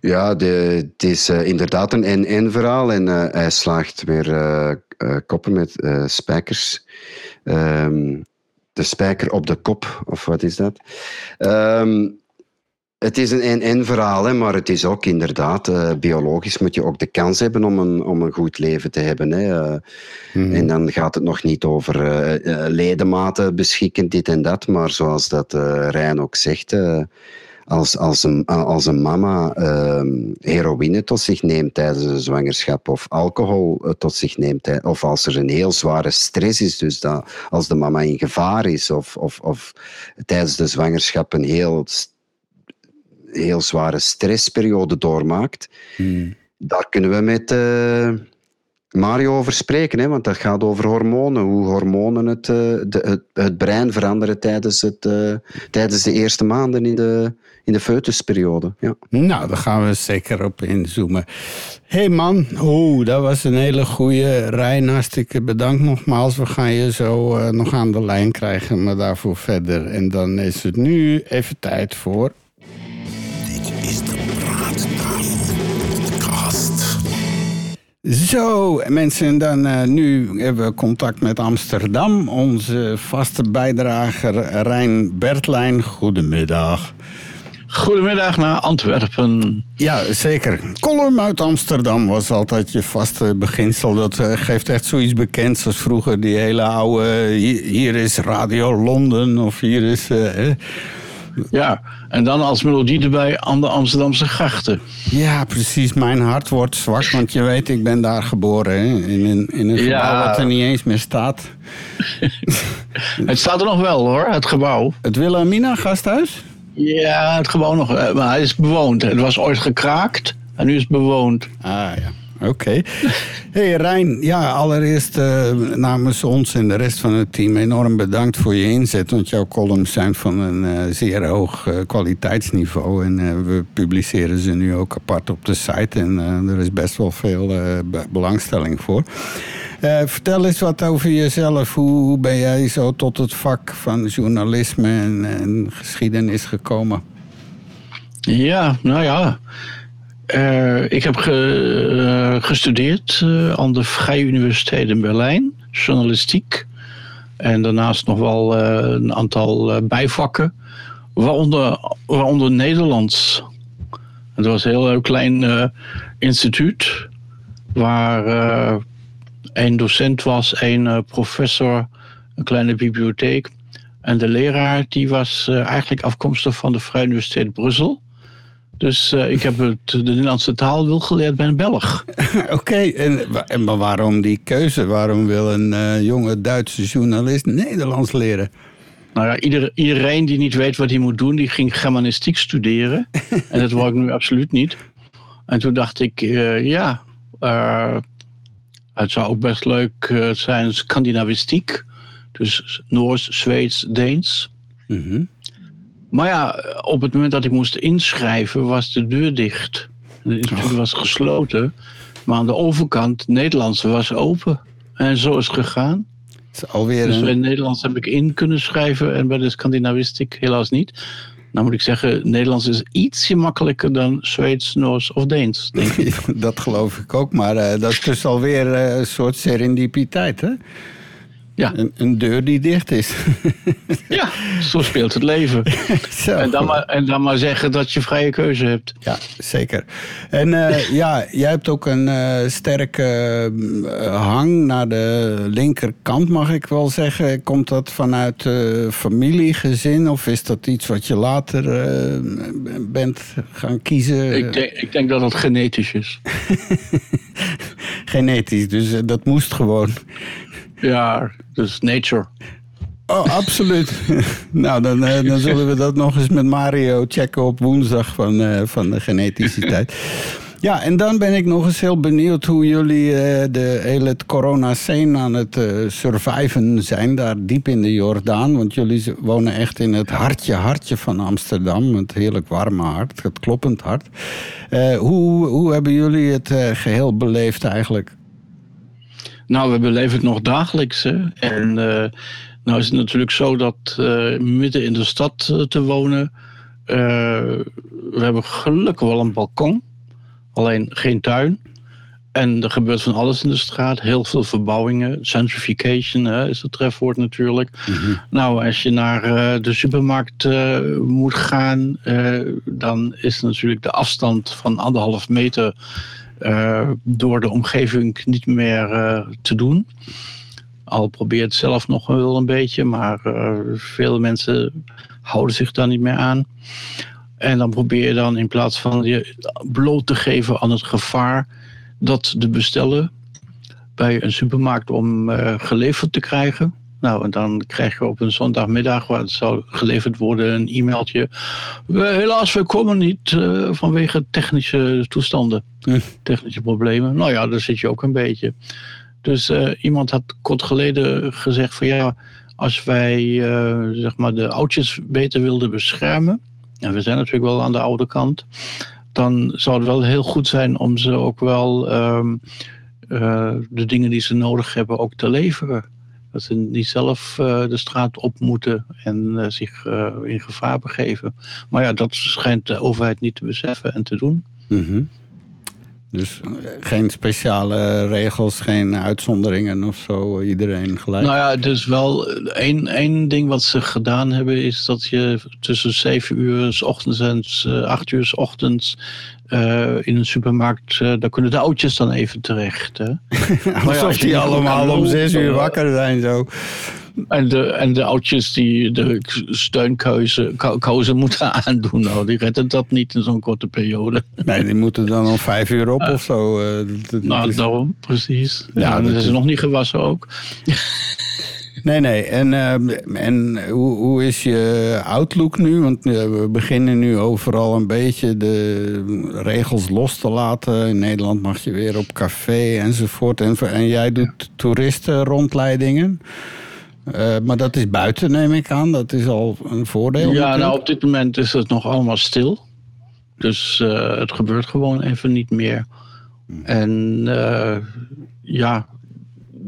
Ja, de, het is uh, inderdaad een en-en verhaal en uh, hij slaagt weer uh, koppen met spijkers. Um, de spijker op de kop, of wat is dat? Um, het is een en-en verhaal, hè, maar het is ook inderdaad, uh, biologisch moet je ook de kans hebben om een, om een goed leven te hebben. Hè. Uh, mm. En dan gaat het nog niet over uh, ledematen beschikken, dit en dat, maar zoals dat Rijn ook zegt, als, als, een, als een mama heroïne tot zich neemt tijdens de zwangerschap of alcohol tot zich neemt, of als er een heel zware stress is, dus dat, als de mama in gevaar is of, of, of tijdens de zwangerschap een heel heel zware stressperiode doormaakt, hmm. daar kunnen we met uh, Mario over spreken, hè, want dat gaat over hormonen. Hoe hormonen het, uh, de, het, het, brein veranderen tijdens, het, uh, tijdens de eerste maanden in de, in de foetusperiode. Ja. Nou, daar gaan we zeker op inzoomen. Hé hey man, oeh, dat was een hele goede Rijn. Hartstikke bedankt nogmaals. We gaan je zo nog aan de lijn krijgen, maar daarvoor verder. En dan is het nu even tijd voor Zo, mensen, dan uh, nu hebben we contact met Amsterdam. Onze vaste bijdrager Rijn Bertlijn. Goedemiddag. Goedemiddag naar Antwerpen. Ja, zeker. Column uit Amsterdam was altijd je vaste beginsel. Dat uh, geeft echt zoiets bekends als vroeger die hele oude... Hier, is Radio Londen of hier is... Uh, ja, en dan als melodie erbij aan de Amsterdamse grachten. Ja, precies. Mijn hart wordt zwak, want je weet, ik ben daar geboren. Hè? In, een, in een gebouw wat er niet eens meer staat. het staat er nog wel hoor, het gebouw. Het Wilhelmina gasthuis? Ja, het gebouw nog, eh, maar hij is bewoond. Het was ooit gekraakt en nu is het bewoond. Ah ja. Oké. Hey Rijn, ja, allereerst uh, namens ons en de rest van het team enorm bedankt voor je inzet. Want jouw columns zijn van een uh, zeer hoog uh, kwaliteitsniveau. En we publiceren ze nu ook apart op de site. En er is best wel veel belangstelling voor. vertel eens wat over jezelf. Hoe, ben jij zo tot het vak van journalisme en geschiedenis gekomen? Ja, nou ja. Uh, ik heb ge, uh, gestudeerd uh, aan de Vrije Universiteit in Berlijn, journalistiek. En daarnaast nog wel een aantal bijvakken, waaronder, waaronder Nederlands. Het was een heel klein instituut waar een docent was, een professor, een kleine bibliotheek. En de leraar die was eigenlijk afkomstig van de Vrije Universiteit Brussel. Dus uh, ik heb het, de Nederlandse taal wil geleerd bij een Belg. Oké, en, en, maar waarom die keuze? Waarom wil een uh, jonge Duitse journalist Nederlands leren? Nou ja, ieder, iedereen die niet weet wat hij moet doen, die ging germanistiek studeren. en dat wou ik nu absoluut niet. En toen dacht ik, uh, ja, het zou ook best leuk zijn, Scandinavistiek. Dus Noors, Zweeds, Deens. Mm maar ja, op het moment dat ik moest inschrijven, was de deur dicht. De instituut was gesloten. Maar aan de overkant, Nederlands was open. En zo is het gegaan. Is alweer dus in Nederlands heb ik in kunnen schrijven en bij de Scandinavistiek helaas niet. Nou moet ik zeggen, Nederlands is ietsje makkelijker dan Zweeds, Noors of Deens, denk ik. dat geloof ik ook, maar uh, dat is dus alweer uh, een soort serendipiteit, hè? Ja. Een, een, deur die dicht is. ja, zo speelt het leven. En, dan maar, en dan maar zeggen dat je vrije keuze hebt. Ja, zeker. En uh, ja, jij hebt ook een uh, sterke uh, hang naar de linkerkant, mag ik wel zeggen. Komt dat vanuit familiegezin of is dat iets wat je later bent gaan kiezen? Ik denk, ik denk dat het genetisch is. genetisch, dus dat moest gewoon. Ja, dus nature. Oh, absoluut. nou, dan, uh, dan zullen we dat nog eens met Mario checken op woensdag van, uh, van de geneticiteit. Ja, en dan ben ik nog eens heel benieuwd hoe jullie uh, de hele corona-scene aan het surviven zijn. Daar diep in de Jordaan. Want jullie wonen echt in het hartje, hartje van Amsterdam. Het heerlijk warme hart, het kloppend hart. hoe, hoe hebben jullie het geheel beleefd eigenlijk? Nou, we beleven het nog dagelijks. Hè? En uh, nou is het natuurlijk zo dat uh, midden in de stad uh, te wonen. we hebben gelukkig wel een balkon, alleen geen tuin. En er gebeurt van alles in de straat. Heel veel verbouwingen. Gentrification hè, is het trefwoord natuurlijk. Mm -hmm. Nou, als je naar uh, de supermarkt uh, moet gaan, uh, dan is natuurlijk de afstand van anderhalf meter door de omgeving niet meer te doen. Al probeert zelf nog wel een beetje, maar veel mensen houden zich daar niet meer aan. En dan probeer je dan in plaats van je bloot te geven aan het gevaar dat de bestellen bij een supermarkt om uh, geleverd te krijgen. Nou, en dan krijg je op een zondagmiddag, waar het zou geleverd worden, een e-mailtje. Helaas, we komen niet uh, vanwege technische toestanden, hm. technische problemen. Nou ja, daar zit je ook een beetje. Dus uh, iemand had kort geleden gezegd van ja, als wij zeg maar de oudjes beter wilden beschermen, en we zijn natuurlijk wel aan de oude kant, dan zou het wel heel goed zijn om ze ook wel um, uh, de dingen die ze nodig hebben ook te leveren. Dat ze niet zelf uh, de straat op moeten en uh, zich in gevaar begeven. Maar ja, dat schijnt de overheid niet te beseffen en te doen. Mm -hmm. Dus geen speciale regels, geen uitzonderingen of zo, iedereen gelijk? Nou ja, dus wel één, één ding wat ze gedaan hebben is dat je tussen 7 uur s ochtends en 8 uur s ochtends uh, in een supermarkt, uh, daar kunnen de oudjes dan even terecht. Hè? Alsof ja, die allemaal om 6 uur wakker zijn zo. En de, en de oudjes die de steunkeuze moeten aandoen, nou, die redden dat niet in zo'n korte periode. Nee, die moeten dan om vijf uur op of zo. Dat, nou, is... daarom, precies. Ja, ja dan is ze nog niet gewassen ook. Nee, nee. En, uh, en hoe, hoe is je outlook nu? Want uh, we beginnen nu overal een beetje de regels los te laten. In Nederland mag je weer op café enzovoort. En, en jij doet toeristenrondleidingen. Uh, maar dat is buiten, neem ik aan. Dat is al een voordeel. Ja, nou op dit moment is het nog allemaal stil. Dus uh, het gebeurt gewoon even niet meer. En uh, ja,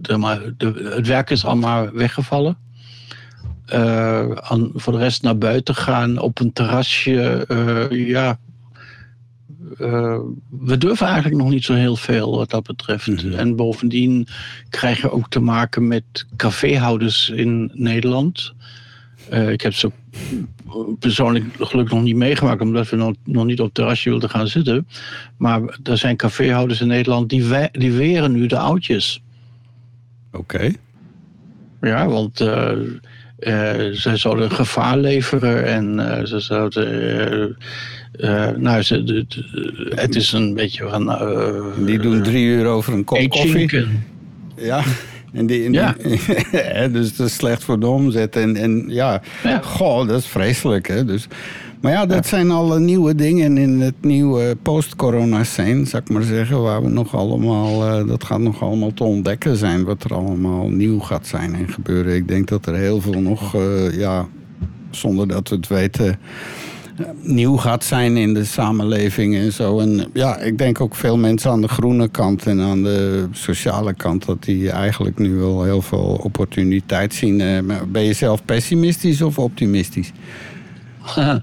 de, de, het werk is allemaal weggevallen. Aan, voor de rest naar buiten gaan op een terrasje. ja, uh, we durven eigenlijk nog niet zo heel veel wat dat betreft. Mm -hmm. En bovendien krijg je ook te maken met caféhouders in Nederland. Ik heb ze persoonlijk gelukkig nog niet meegemaakt, omdat we nog, nog niet op het terrasje wilden gaan zitten. Maar er zijn caféhouders in Nederland die, we, die weren nu de oudjes. Oké. Okay. Ja, want uh, uh, ze zouden gevaar leveren en uh, ze zouden. Uh, nou, ze, de, de, het is een beetje van. die doen drie uur over een kop koffie. Ja. En die, en ja. Die, dus dat is slecht voor de omzet. En, en ja, ja. goh, dat is vreselijk. Hè? Dus, maar ja, dat zijn alle nieuwe dingen in het nieuwe post-corona-scene, zou ik maar zeggen. Waar we nog allemaal, uh, dat gaat nog allemaal te ontdekken zijn. Wat er allemaal nieuw gaat zijn en gebeuren. Ik denk dat er heel veel nog, uh, ja, zonder dat we het weten nieuw gaat zijn in de samenleving en zo. En ja, ik denk ook veel mensen aan de groene kant en aan de sociale kant... dat die eigenlijk nu wel heel veel opportuniteit zien. Ben je zelf pessimistisch of optimistisch?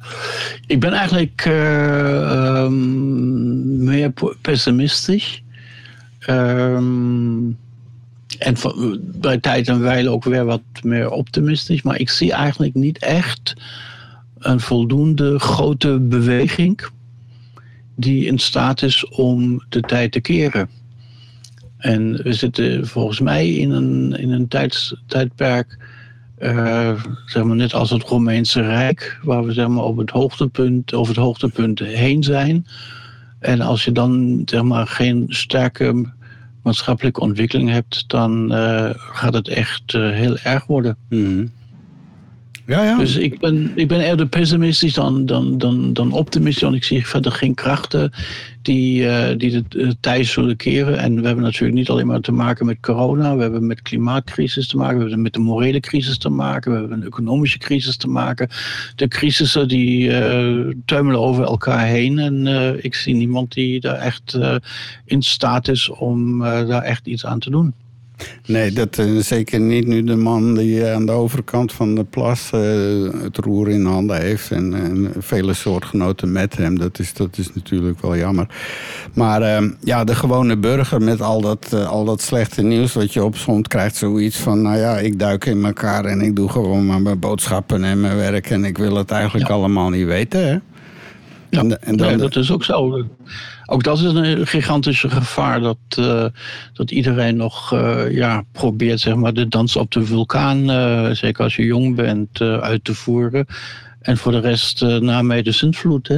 Ik ben eigenlijk uh, um, meer pessimistisch. Um, en bij tijd en wijle ook weer wat meer optimistisch. Maar ik zie eigenlijk niet echt een voldoende grote beweging die in staat is om de tijd te keren. En we zitten volgens mij in een, in een tijds, tijdperk, uh, zeg maar net als het Romeinse Rijk, waar we zeg maar, op het hoogtepunt, over het hoogtepunt heen zijn. En als je dan zeg maar, geen sterke maatschappelijke ontwikkeling hebt, dan uh, gaat het echt uh, heel erg worden. Mm. Ja, ja. Dus ik ben, ik ben eerder pessimistisch dan, dan, dan, dan optimistisch. Want ik zie verder geen krachten die, uh, die de, de tijd zullen keren. En we hebben natuurlijk niet alleen maar te maken met corona. We hebben met klimaatcrisis te maken. We hebben met de morele crisis te maken. We hebben een economische crisis te maken. De crisissen die uh, tuimelen over elkaar heen. En ik zie niemand die daar echt in staat is om daar echt iets aan te doen. Nee, dat uh, zeker niet nu de man die aan de overkant van de plas uh, het roer in handen heeft. En, en, vele soortgenoten met hem. Dat is, dat is natuurlijk wel jammer. Maar ja, de gewone burger met al dat, al dat slechte nieuws wat je opsomt, krijgt zoiets van: nou ja, ik duik in elkaar en ik doe gewoon maar mijn boodschappen en mijn werk. En ik wil het eigenlijk ja. allemaal niet weten. Hè? Ja, en, en dan, dat is ook zo. Ook dat is een gigantische gevaar. Dat, uh, dat iedereen nog uh, ja, probeert zeg maar, de dans op de vulkaan, uh, zeker als je jong bent, uit te voeren. En voor de rest na mij de zondvloed. Hè?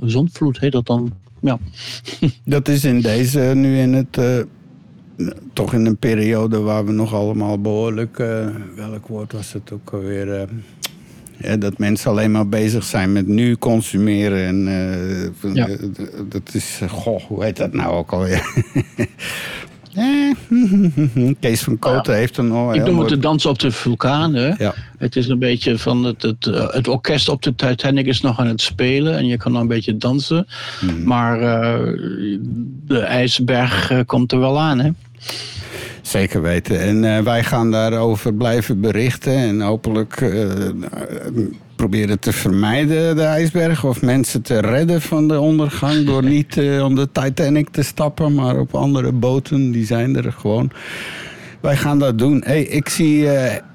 Zondvloed heet dat dan. Ja. Dat is in deze nu in het. toch in een periode waar we nog allemaal behoorlijk. welk woord was het ook alweer? Ja, dat mensen alleen maar bezig zijn met nu consumeren. En uh, ja. dat is, goh, hoe heet dat nou ook alweer? Kees van Kooten ja. heeft een nog. Ik noem het de dans op de vulkaan. Hè? Ja. Het is een beetje van het, het, het, orkest op de Titanic is nog aan het spelen en je kan dan een beetje dansen. Hmm. Maar uh, de ijsberg komt er wel aan. Hè? Zeker weten. En uh, wij gaan daarover blijven berichten. En hopelijk uh, proberen te vermijden, de ijsberg. Of mensen te redden van de ondergang. Door niet uh, om de Titanic te stappen, maar op andere boten. Die zijn er gewoon. Wij gaan dat doen. Hey, ik zie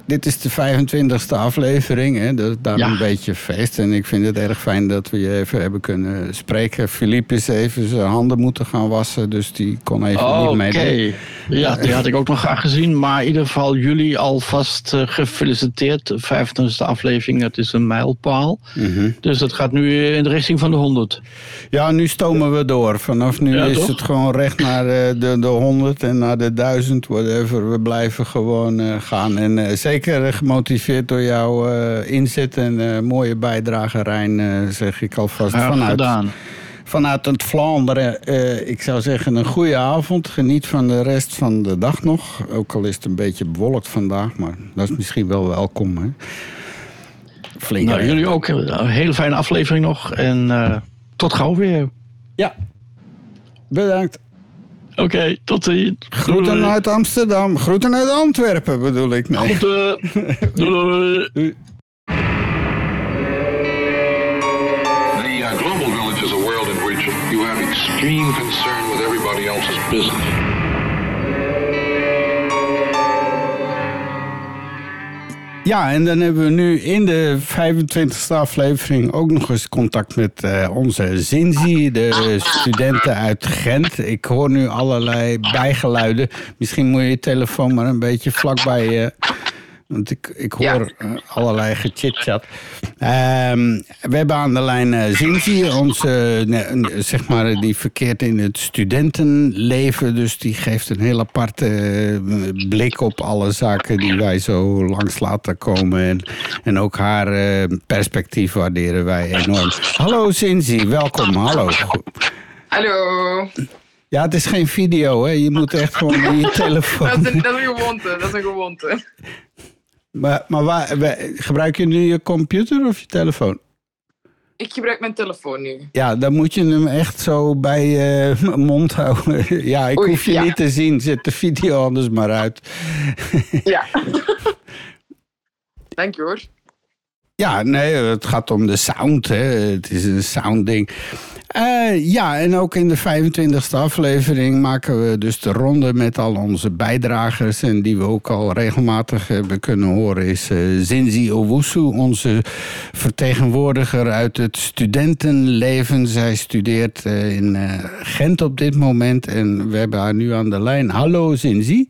dit is de 25e aflevering. Hè? Dat, daar ja. een beetje feest. En ik vind het erg fijn dat we je even hebben kunnen spreken. Philippe is even zijn handen moeten gaan wassen. Dus die kon even oh, niet meedoen. Oké. Ja, die had ik ook nog graag gezien. Maar in ieder geval jullie alvast uh, gefeliciteerd. De 25e aflevering, dat is een mijlpaal. Mm -hmm. Dus dat gaat nu in de richting van de 100. Ja, nu stomen we door. Vanaf nu ja, is toch? het gewoon recht naar de, de, de 100 en naar de 1000. Whatever. We blijven gewoon uh, gaan. En uh, zeker zeker gemotiveerd door jouw uh, inzet en uh, mooie bijdrage, Rijn, uh, zeg ik alvast. Vanuit, gedaan. Vanuit het Vlaanderen, ik zou zeggen een goede avond. Geniet van de rest van de dag nog. Ook al is het een beetje bewolkt vandaag, maar dat is misschien wel welkom. Hè? Flink. Nou, jullie ook. Een hele fijne aflevering nog. En tot gauw weer. Ja, bedankt. Oké, okay, tot ziens. Groeten uit Amsterdam. Groeten uit Antwerpen bedoel ik. Nee. Groeten. doei. doei. The uh, global village is a world in which you have extreme concern with everybody else's business. Ja, en dan hebben we nu in de 25e aflevering ook nog eens contact met uh, onze Zinzi, de studenten uit Gent. Ik hoor nu allerlei bijgeluiden. Misschien moet je je telefoon maar een beetje vlakbij je. Uh, want ik, ik hoor ja. uh, allerlei gechitchat. Um, we hebben aan de lijn uh, Zinzi, onze, uh, zeg maar, die verkeert in het studentenleven. Dus die geeft een heel aparte blik op alle zaken die wij zo langs laten komen. En, en ook haar perspectief waarderen wij enorm. Hallo Zinzi, welkom. Hallo. Hallo. Ja, het is geen video, hè? Je moet echt gewoon in je telefoon. dat, is een, dat is een gewoonte, dat is een gewoonte. Maar, maar waar, gebruik je nu je computer of je telefoon? Ik gebruik mijn telefoon nu. Ja, dan moet je hem echt zo bij je uh, mond houden. ja, ik Oei, hoef je ja. niet te zien. Zet de video anders maar uit. ja. Dank je hoor. Ja, nee, het gaat om de sound. Hè. Het is een soundding. Uh, ja, en ook in de 25e aflevering maken we dus de ronde met al onze bijdragers. En die we ook al regelmatig hebben kunnen horen, is uh, Zinzi Owusu, onze vertegenwoordiger uit het studentenleven. Zij studeert uh, in Gent op dit moment en we hebben haar nu aan de lijn. Hallo Zinzi.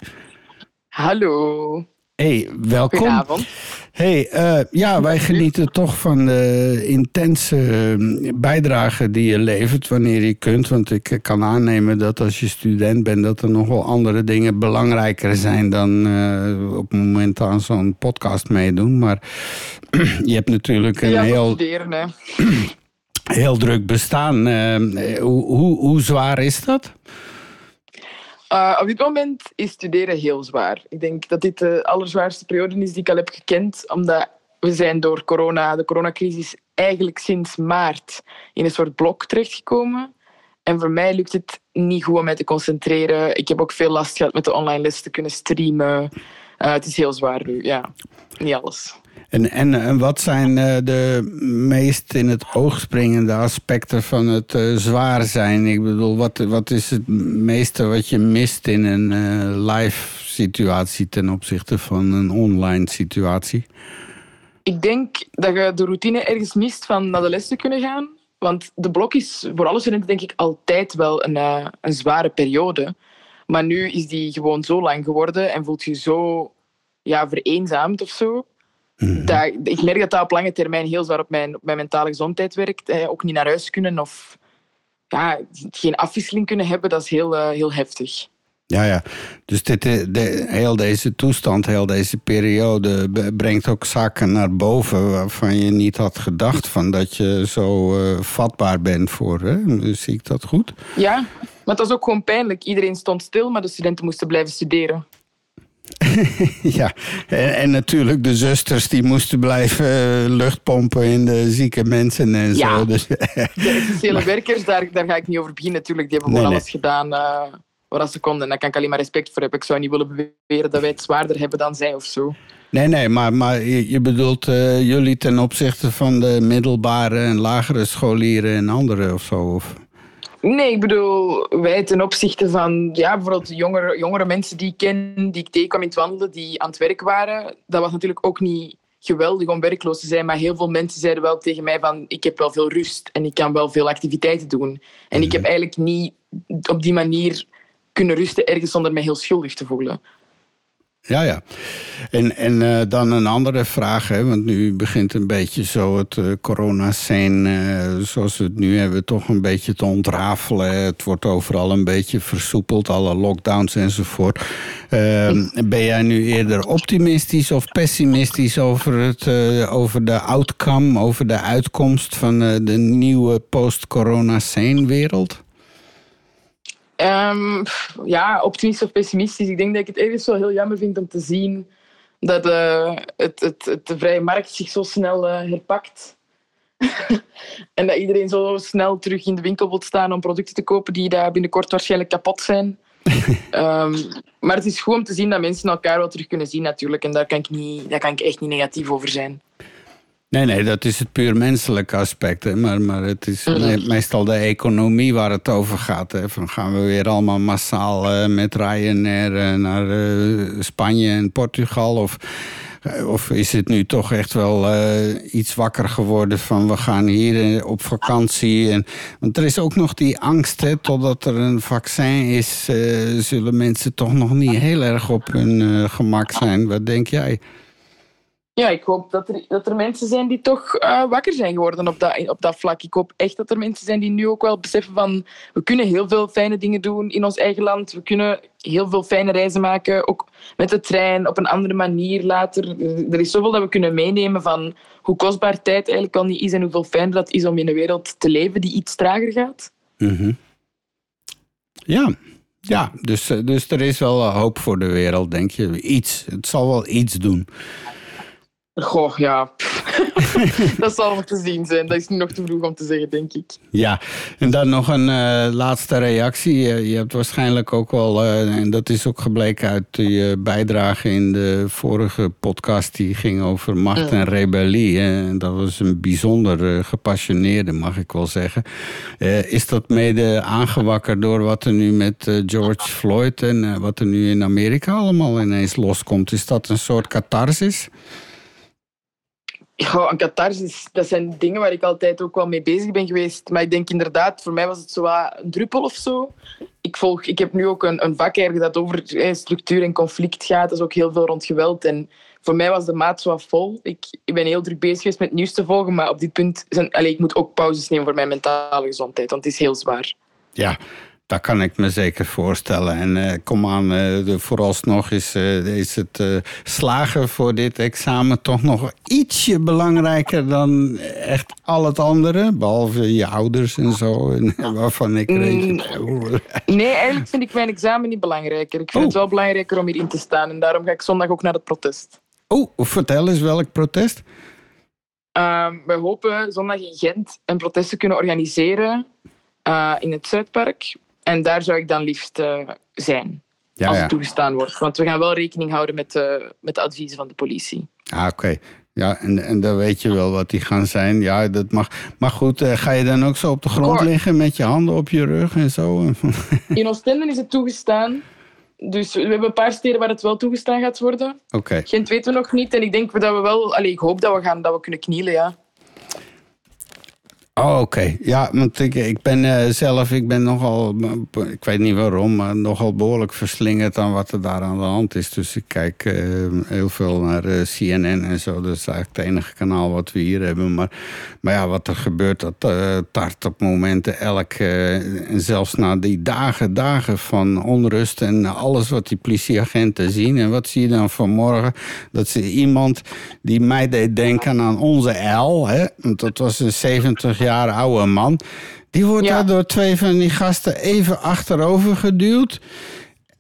Hallo. Hey, welkom. Goedenavond. Hey, uh, ja, wij genieten toch van de intense bijdrage die je levert wanneer je kunt. Want ik kan aannemen dat als je student bent, dat er nog wel andere dingen belangrijker zijn dan uh, op het moment aan zo'n podcast meedoen. Maar je hebt natuurlijk een ja, heel. Studeren, hè. heel druk bestaan. Uh, hoe, hoe, hoe zwaar is dat? Uh, op dit moment is studeren heel zwaar. Ik denk dat dit de allerzwaarste periode is die ik al heb gekend, omdat we zijn door corona, de coronacrisis eigenlijk sinds maart in een soort blok terechtgekomen. En voor mij lukt het niet goed om mij te concentreren. Ik heb ook veel last gehad met de online les te kunnen streamen. Uh, het is heel zwaar nu, ja. Niet alles. En, en, en wat zijn uh, de meest in het oog springende aspecten van het uh, zwaar zijn? Ik bedoel, wat, wat is het meeste wat je mist in een live situatie ten opzichte van een online situatie? Ik denk dat je de routine ergens mist van naar de les te kunnen gaan. Want de blok is voor alle studenten denk ik altijd wel een, een zware periode. Maar nu is die gewoon zo lang geworden en voelt je zo ja, vereenzaamd of zo. Mm-hmm. dat, ik merk dat dat op lange termijn heel zwaar op mijn, op mijn mentale gezondheid werkt. Eh, ook niet naar huis kunnen of ja, geen afwisseling kunnen hebben, dat is heel, uh, heel heftig. Ja, ja. Dus dit, de, heel deze toestand, heel deze periode brengt ook zaken naar boven waarvan je niet had gedacht van dat je zo uh, vatbaar bent voor. Hè? Zie ik dat goed? Ja, maar het was ook gewoon pijnlijk. Iedereen stond stil, maar de studenten moesten blijven studeren. ja, en, en, natuurlijk de zusters die moesten blijven uh, luchtpompen in de zieke mensen en ja. zo. Dus, de essentiële werkers, daar, daar ga ik niet over beginnen natuurlijk. Die hebben gewoon nee. alles gedaan. Uh, wat ze konden. En daar kan ik alleen maar respect voor hebben. Ik zou niet willen beweren dat wij het zwaarder hebben dan zij of zo. Nee, nee, maar, maar je, je bedoelt uh, jullie ten opzichte van de middelbare en lagere scholieren en anderen of zo? Of? Nee, ik bedoel, wij ten opzichte van ja, bijvoorbeeld jongere, jongere mensen die ik ken, die ik tegenkwam in het wandelen, die aan het werk waren. Dat was natuurlijk ook niet geweldig om werkloos te zijn, maar heel veel mensen zeiden wel tegen mij van ik heb wel veel rust en ik kan wel veel activiteiten doen. En ik heb eigenlijk niet op die manier kunnen rusten ergens zonder mij heel schuldig te voelen. Ja, ja. En, en uh, dan een andere vraag, hè, want nu begint een beetje zo het uh, corona-scene, uh, zoals we het nu hebben, toch een beetje te ontrafelen. Het wordt overal een beetje versoepeld, alle lockdowns enzovoort. Ehm, ben jij nu eerder optimistisch of pessimistisch over, het, over de outcome, over de uitkomst van de nieuwe post-corona-scene-wereld? Um, ja, optimistisch of pessimistisch. Ik denk dat ik het ergens zo heel jammer vind om te zien dat uh, het, het, het, de vrije markt zich zo snel uh, herpakt. en dat iedereen zo snel terug in de winkel wil staan om producten te kopen die daar binnenkort waarschijnlijk kapot zijn. um, maar het is goed om te zien dat mensen elkaar wel terug kunnen zien natuurlijk. En daar kan ik, niet, daar kan ik echt niet negatief over zijn. Nee, nee, dat is het puur menselijke aspect. Hè. Maar, maar het is meestal de economie waar het over gaat. Hè. Van gaan we weer allemaal massaal uh, met Ryanair uh, naar uh, Spanje en Portugal? Of, of is het nu toch echt wel iets wakker geworden van we gaan hier op vakantie? En, want er is ook nog die angst, hè, totdat er een vaccin is, zullen mensen toch nog niet heel erg op hun gemak zijn. Wat denk jij? Ja, ik hoop dat er, dat er mensen zijn die toch uh, wakker zijn geworden op dat, op dat vlak. Ik hoop echt dat er mensen zijn die nu ook wel beseffen van we kunnen heel veel fijne dingen doen in ons eigen land. We kunnen heel veel fijne reizen maken, ook met de trein, op een andere manier later. Er is zoveel dat we kunnen meenemen van hoe kostbaar tijd eigenlijk al niet is en hoeveel fijner dat is om in een wereld te leven die iets trager gaat. Mm. Ja, ja, dus, dus er is wel hoop voor de wereld, denk je. Iets. Het zal wel iets doen. Goh, ja. dat zal nog te zien zijn. Dat is nu nog te vroeg om te zeggen, denk ik. Ja, en dan nog een uh, laatste reactie. Je hebt waarschijnlijk ook wel, uh, en dat is ook gebleken uit je bijdrage in de vorige podcast, die ging over macht en rebellie. En dat was een bijzonder uh, gepassioneerde, mag ik wel zeggen. is dat mede aangewakkerd door wat er nu met George Floyd en wat er nu in Amerika allemaal ineens loskomt? Is dat een soort catharsis? Ja, een catharsis, dat zijn dingen waar ik altijd ook wel mee bezig ben geweest. Maar ik denk inderdaad, voor mij was het zo een druppel of zo. Ik, volg, ik heb nu ook een, een vak dat over structuur en conflict gaat. Dat is ook heel veel rond geweld. En voor mij was de maat zo vol. Ik, ik ben heel druk bezig geweest met nieuws te volgen. Maar op dit punt, zijn, allez, ik moet ook pauzes nemen voor mijn mentale gezondheid. Want het is heel zwaar. Ja, dat kan ik me zeker voorstellen. En uh, kom aan, uh, vooralsnog is, uh, is het slagen voor dit examen toch nog ietsje belangrijker dan echt al het andere. Behalve je ouders en zo, en, waarvan ik reken. Mm. nee, eigenlijk vind ik mijn examen niet belangrijker. Ik vind het oh. wel belangrijker om hierin te staan. En daarom ga ik zondag ook naar het protest. Oh, vertel eens welk protest? Uh, we hopen zondag in Gent een protest te kunnen organiseren eh, in het Zuidpark. En daar zou ik dan liefst eh, zijn, Ja, als ja. het toegestaan wordt. Want we gaan wel rekening houden met, de met de adviezen van de politie. Ah, oké. Ja, en, en dan weet je wel wat die gaan zijn. Ja, dat mag. Maar goed, eh, ga je dan ook zo op de grond liggen met je handen op je rug en zo? In Oostende is het toegestaan. Dus we hebben een paar steden waar het wel toegestaan gaat worden. Oké. Gent weten we nog niet. En ik denk dat we wel... Allee, ik hoop dat we, gaan, dat we kunnen knielen, ja. Oh, oké. Ja, want ik, ik ben eh, zelf, ik ben nogal, ik weet niet waarom, maar nogal behoorlijk verslingerd aan wat er daar aan de hand is. Dus ik kijk eh, heel veel naar eh, CNN en zo. Dat is eigenlijk het enige kanaal wat we hier hebben. Maar, maar ja, wat er gebeurt, dat eh, tart op momenten elk, eh, en zelfs na die dagen, dagen van onrust en alles wat die politieagenten zien. En wat zie je dan vanmorgen? Dat ze iemand die mij deed denken aan onze L, hè, want dat was een 70 jaar oude man. Die wordt daar door twee van die gasten even achterover geduwd.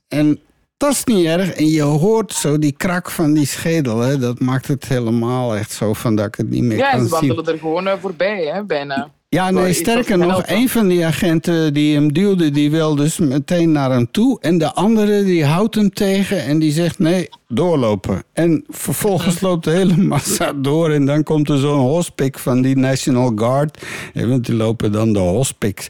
En dat is niet erg. En je hoort zo die krak van die schedel. Hè? Dat maakt het helemaal echt zo van dat ik het niet meer Ja, en kan ze zien. wandelen er gewoon eh, voorbij, hè, bijna. Ja, nee, sterker nog, een van die agenten die hem duwde, die wil dus meteen naar hem toe. En de andere die houdt hem tegen en die zegt nee, doorlopen. En vervolgens loopt de hele massa door en dan komt er zo'n hospik van die National Guard. Eh, Want die lopen dan de hospiks.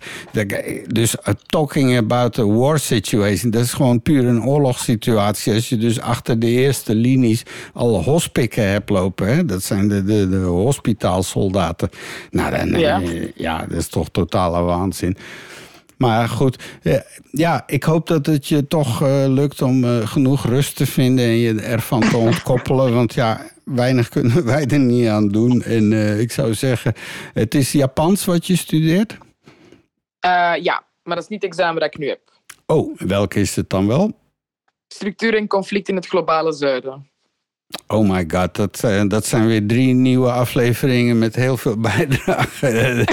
Dus talking about a war situation, dat is gewoon puur een oorlogssituatie. Als je dus achter de eerste linies al hospikken hebt lopen, hè? dat zijn de, de, de hospitaalsoldaten. Nou, dan, Ja. ja. ja, dat is toch totale waanzin. Maar goed, eh, ja, ik hoop dat het je toch eh, lukt om eh, genoeg rust te vinden en je ervan te ontkoppelen. Want ja, weinig kunnen wij er niet aan doen. En eh, ik zou zeggen, het is Japans wat je studeert. Eh, ja, maar dat is niet het examen dat ik nu heb. Oh, welke is het dan wel? Structuur en conflict in het globale zuiden. Oh my god, dat, dat zijn weer drie nieuwe afleveringen met heel veel bijdragen.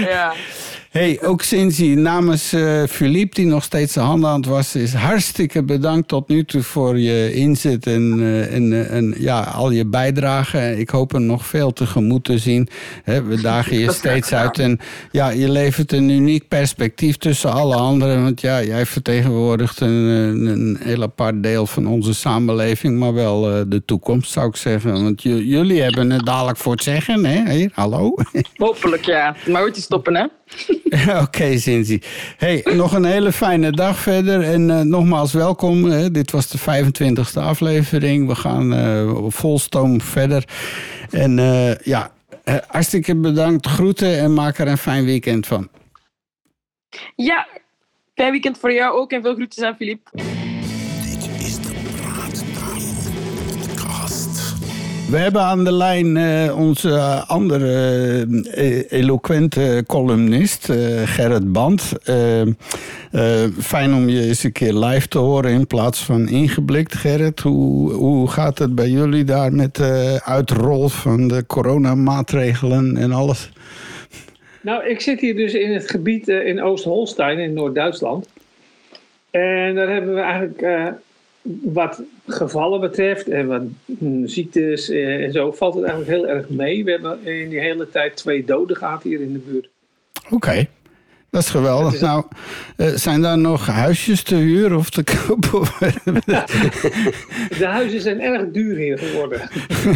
Ja. Hey, ook Cindy, namens eh Philippe, die nog steeds zijn handen aan het wassen is, hartstikke bedankt tot nu toe voor je inzet en, eh, en, eh, en ja, al je bijdragen. Ik hoop er nog veel tegemoet te zien. We dagen je steeds uit en ja, je levert een uniek perspectief tussen alle anderen. Want ja, jij vertegenwoordigt een, een, een heel apart deel van onze samenleving, maar wel de toekomst zou ik zeggen. Want jullie hebben het dadelijk voor het zeggen, hè? Hallo. Hopelijk, ja. Maar goed, te stoppen, hè. Oké, Cindy. Hey, nog een hele fijne dag verder. En eh, nogmaals welkom. dit was de 25e aflevering. We gaan eh, vol stoom verder. En eh, ja, hartstikke bedankt. Groeten en maak er een fijn weekend van. Ja, fijn weekend voor jou ook en veel groetjes aan Filip. We hebben aan de lijn eh, onze eh, andere eh, eloquente columnist, eh, Gerrit Band. Eh, eh, fijn om je eens een keer live te horen in plaats van ingeblikt. Gerrit, hoe, hoe gaat het bij jullie daar met de uitrol van de coronamaatregelen en alles? Nou, ik zit hier dus in het gebied eh, in Oost-Holstein, in Noord-Duitsland. En daar hebben we eigenlijk eh, wat gevallen betreft en wat ziektes eh, en zo, valt het eigenlijk heel erg mee. We hebben in die hele tijd twee doden gehad hier in de buurt. Oké. Dat is geweldig. Nou, eh, zijn daar nog huisjes te huur of te kopen? De huizen zijn erg duur hier geworden.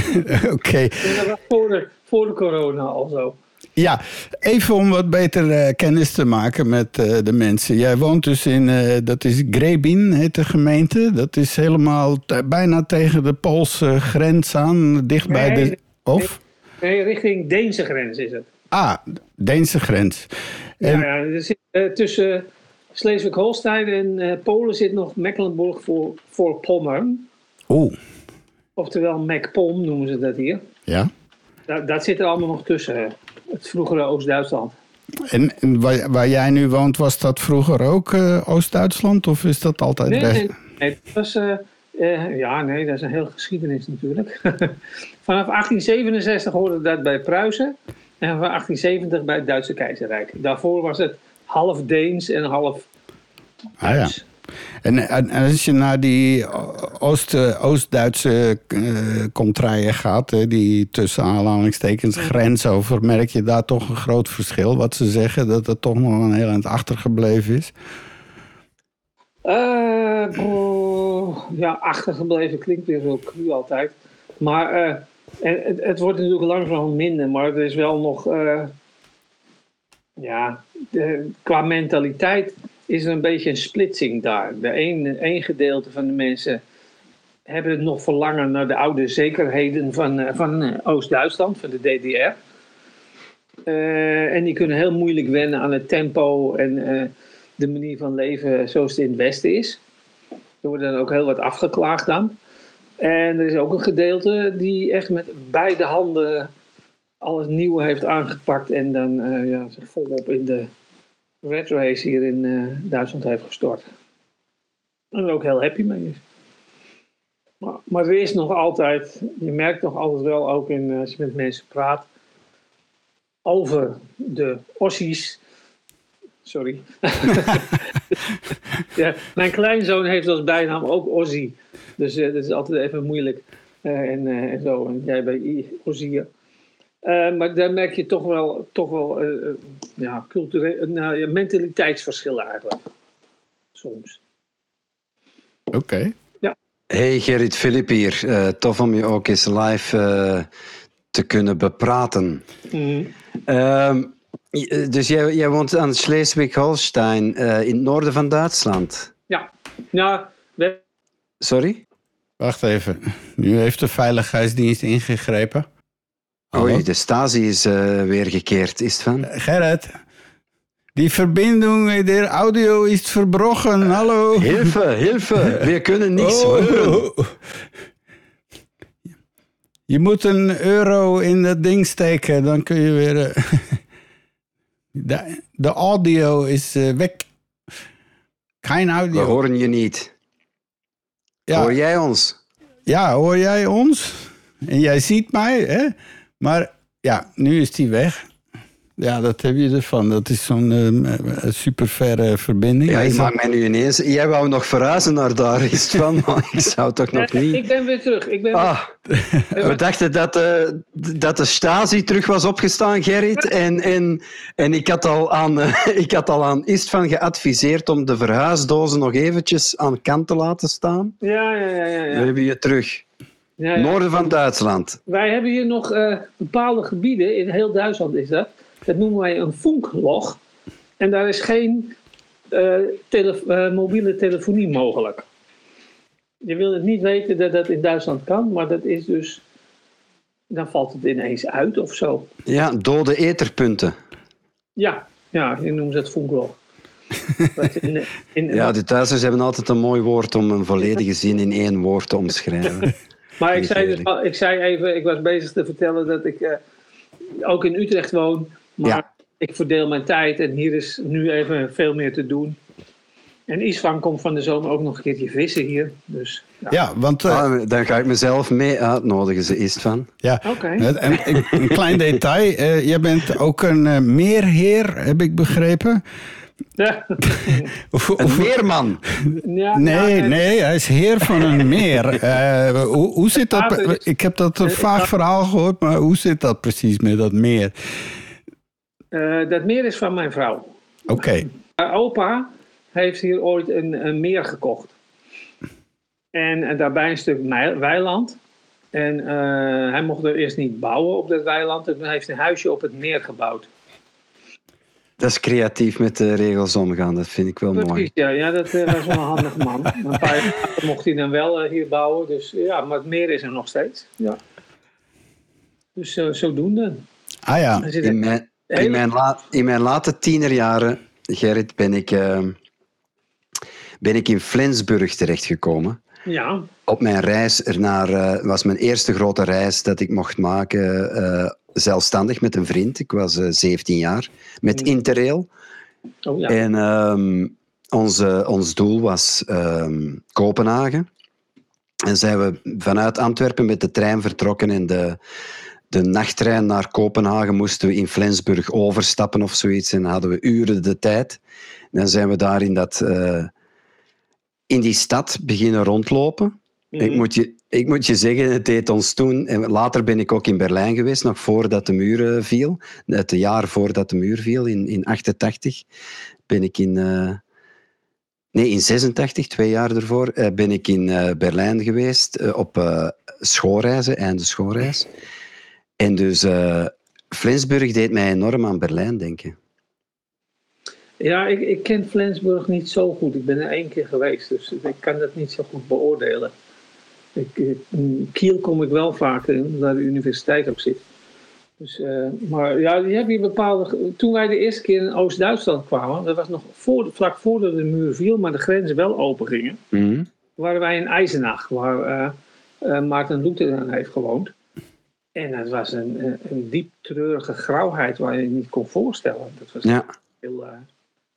Oké. En dat was voor de, voor de corona al zo. Ja, even om wat beter eh, kennis te maken met eh, de mensen. Jij woont dus in, eh, dat is Grebin, heet de gemeente. Dat is helemaal bijna tegen de Poolse grens aan, dicht bij Nee, de... Of? Nee, richting Deense grens is het. Ah, Deense grens. En, Ja, ja, er zit, tussen Schleswig-Holstein en Polen zit nog Mecklenburg voor, voor Pommern. Oeh, Oftewel MacPom noemen ze dat hier. ja. Dat, dat zit er allemaal nog tussen. Het vroegere Oost-Duitsland. En, en waar, waar jij nu woont, was dat vroeger ook eh, Oost-Duitsland? Of is dat altijd Nee, nee, nee, dat was, eh, eh, ja, nee, dat is een hele geschiedenis natuurlijk. Vanaf 1867 hoorde dat bij Pruisen. En vanaf 1870 bij het Duitse keizerrijk. Daarvoor was het half Deens en half Ah ja. En, en als je naar die Oost, Oost-Duitse eh, contraien gaat, die tussen aanhalingstekens grens over, merk je daar toch een groot verschil? Wat ze zeggen, dat het toch nog een heel eind achtergebleven is. Eh, boh, ja, achtergebleven klinkt weer zo cru altijd. Maar eh, en het, het wordt natuurlijk langzaam minder, maar er is wel nog. eh, ja, de- qua mentaliteit is er een beetje een splitsing daar. De een, een gedeelte van de mensen hebben het nog verlangen naar de oude zekerheden van, eh, van eh, Oost-Duitsland, van de DDR. Eh, en die kunnen heel moeilijk wennen aan het tempo en de manier van leven zoals het in het Westen is. Er wordt dan ook heel wat afgeklaagd dan. En er is ook een gedeelte die echt met beide handen alles nieuwe heeft aangepakt en dan ja, zich volop in de red race hier in eh, Duitsland heeft gestort. En er ook heel happy mee is. Maar, maar er is nog altijd, je merkt nog altijd wel ook in, eh, als je met mensen praat, over de ossies. Sorry. ja, mijn kleinzoon heeft als bijnaam ook Ozzy. Dus eh, dat is altijd even moeilijk. En, zo. En jij bij I- Eh, maar daar merk je toch wel, toch wel eh, eh, ja, cultureel, nou, ja, mentaliteitsverschillen eigenlijk. Soms. Oké. Hey Gerrit Filip hier. Eh, tof om je ook eens live eh, te kunnen bepraten. Ehm, j- dus jij, jij woont aan Schleswig-Holstein eh, in het noorden van Duitsland. Ja, nou, we, Sorry? Wacht even. Nu heeft de veiligheidsdienst ingegrepen. Oei, de Stasi is eh, weer gekeerd. Is het van? Gerrit, die verbinding, de audio is verbrochen. Hallo. Hilfe, hilfe. We kunnen niks Oh. horen. Je moet een euro in dat ding steken, dan kun je weer. eh, de, de audio is eh, weg. Geen We audio. horen je niet. Ja. Hoor jij ons? Ja, hoor jij ons? En jij ziet mij, hè? Maar ja, nu is die weg. Ja, dat heb je ervan. Dat is zo'n eh, super verre verbinding. Ja, zat- maakt mij nu ineens... Jij wou nog verhuizen naar daar, is het van? Maar ik zou toch nog niet... ik ben weer terug. Ik ben Ah, we dachten dat, eh, dat de Stasi terug was opgestaan, Gerrit. En, en, en ik, had al aan, eh, ik had al aan Istvan geadviseerd om de verhuisdozen nog eventjes aan kant te laten staan. Ja, ja, ja. ja, We ja. hebben je terug. Ja. Noorden van Duitsland. Wij hebben hier nog eh, bepaalde gebieden, in heel Duitsland is dat. Dat noemen wij een funklog. En daar is geen eh, tele- eh, mobiele telefonie mogelijk. Je wil het niet weten dat dat in Duitsland kan, maar dat is dus. Dan valt het ineens uit of zo. Ja, dode eterpunten. Ja, ja je noemt het funklog. Dat in, in, Ja, de Duitsers hebben altijd een mooi woord om een volledige zin in één woord te omschrijven. Maar ik zei, dus, ik zei even, ik was bezig te vertellen dat ik eh, ook in Utrecht woon. Maar Ja. ik verdeel mijn tijd en hier is nu even veel meer te doen. En Isvan komt van de zomer ook nog een keertje vissen hier. Dus ja. Ja, want... Ah, dan ga ik mezelf mee uitnodigen, ze is het van. Ja, Oké. en, en- een klein detail. eh, jij bent ook een meerheer, heb ik begrepen. Ja. Of, Een meerman. Ja, nee, nou, nee, hij is heer van een meer. Eh, hoe, hoe zit dat? Ik heb dat een eh, vaag verhaal gehoord, maar hoe zit dat precies met dat meer? eh, dat meer is van mijn vrouw. Oké, Haar opa heeft hier ooit een, een meer gekocht. En, en daarbij een stuk weiland. En eh, hij mocht er eerst niet bouwen op dat weiland. En hij heeft een huisje op het meer gebouwd. Dat is creatief met de regels omgaan, dat vind ik wel mooi. Precies, ja, ja dat eh, was wel een handig man. Een paar jaar mocht hij dan wel eh, hier bouwen. Dus ja, maar het meer is er nog steeds. Ja. Dus eh, zodoende. ah ja. In mijn, in mijn, la- in mijn late tienerjaren, Gerrit, ben ik, eh, ben ik in Flensburg terechtgekomen. Ja, Op mijn reis ernaar, eh was mijn eerste grote reis dat ik mocht maken, eh, zelfstandig met een vriend. Ik was eh, 17 jaar, met Interrail. oh ja. En ehm, onze, ons doel was ehm, Kopenhagen. En zijn we vanuit Antwerpen met de trein vertrokken. En de, de nachttrein naar Kopenhagen moesten we in Flensburg overstappen of zoiets. En hadden we uren de tijd. En dan zijn we daar in dat, eh, in die stad beginnen rondlopen. Ik, moet je, ik moet je zeggen, het deed ons toen. En later ben ik ook in Berlijn geweest, nog voordat de muur eh, viel. Het jaar voordat de muur viel, in, in 88, ben ik in. eh, nee, in 86, twee jaar ervoor, eh, ben ik in Berlijn geweest op schoolreizen, einde schoolreis. En dus Flensburg deed mij enorm aan Berlijn denken. Ja, ik, ik ken Flensburg niet zo goed. Ik ben er één keer geweest, dus ik kan dat niet zo goed beoordelen. Ik, in Kiel kom ik wel vaak, eh, waar de universiteit op zit. Dus, eh, maar ja, je hebt hier bepaalde. Toen wij de eerste keer in Oost-Duitsland kwamen, dat was nog voor, vlak voordat de muur viel, maar de grenzen wel open gingen, Mhm. waren wij in Eisenach, waar eh, eh, Maarten Luther aan heeft gewoond. En dat was een, eh, een diep treurige grauwheid waar je je niet kon voorstellen. Dat was Ja. heel.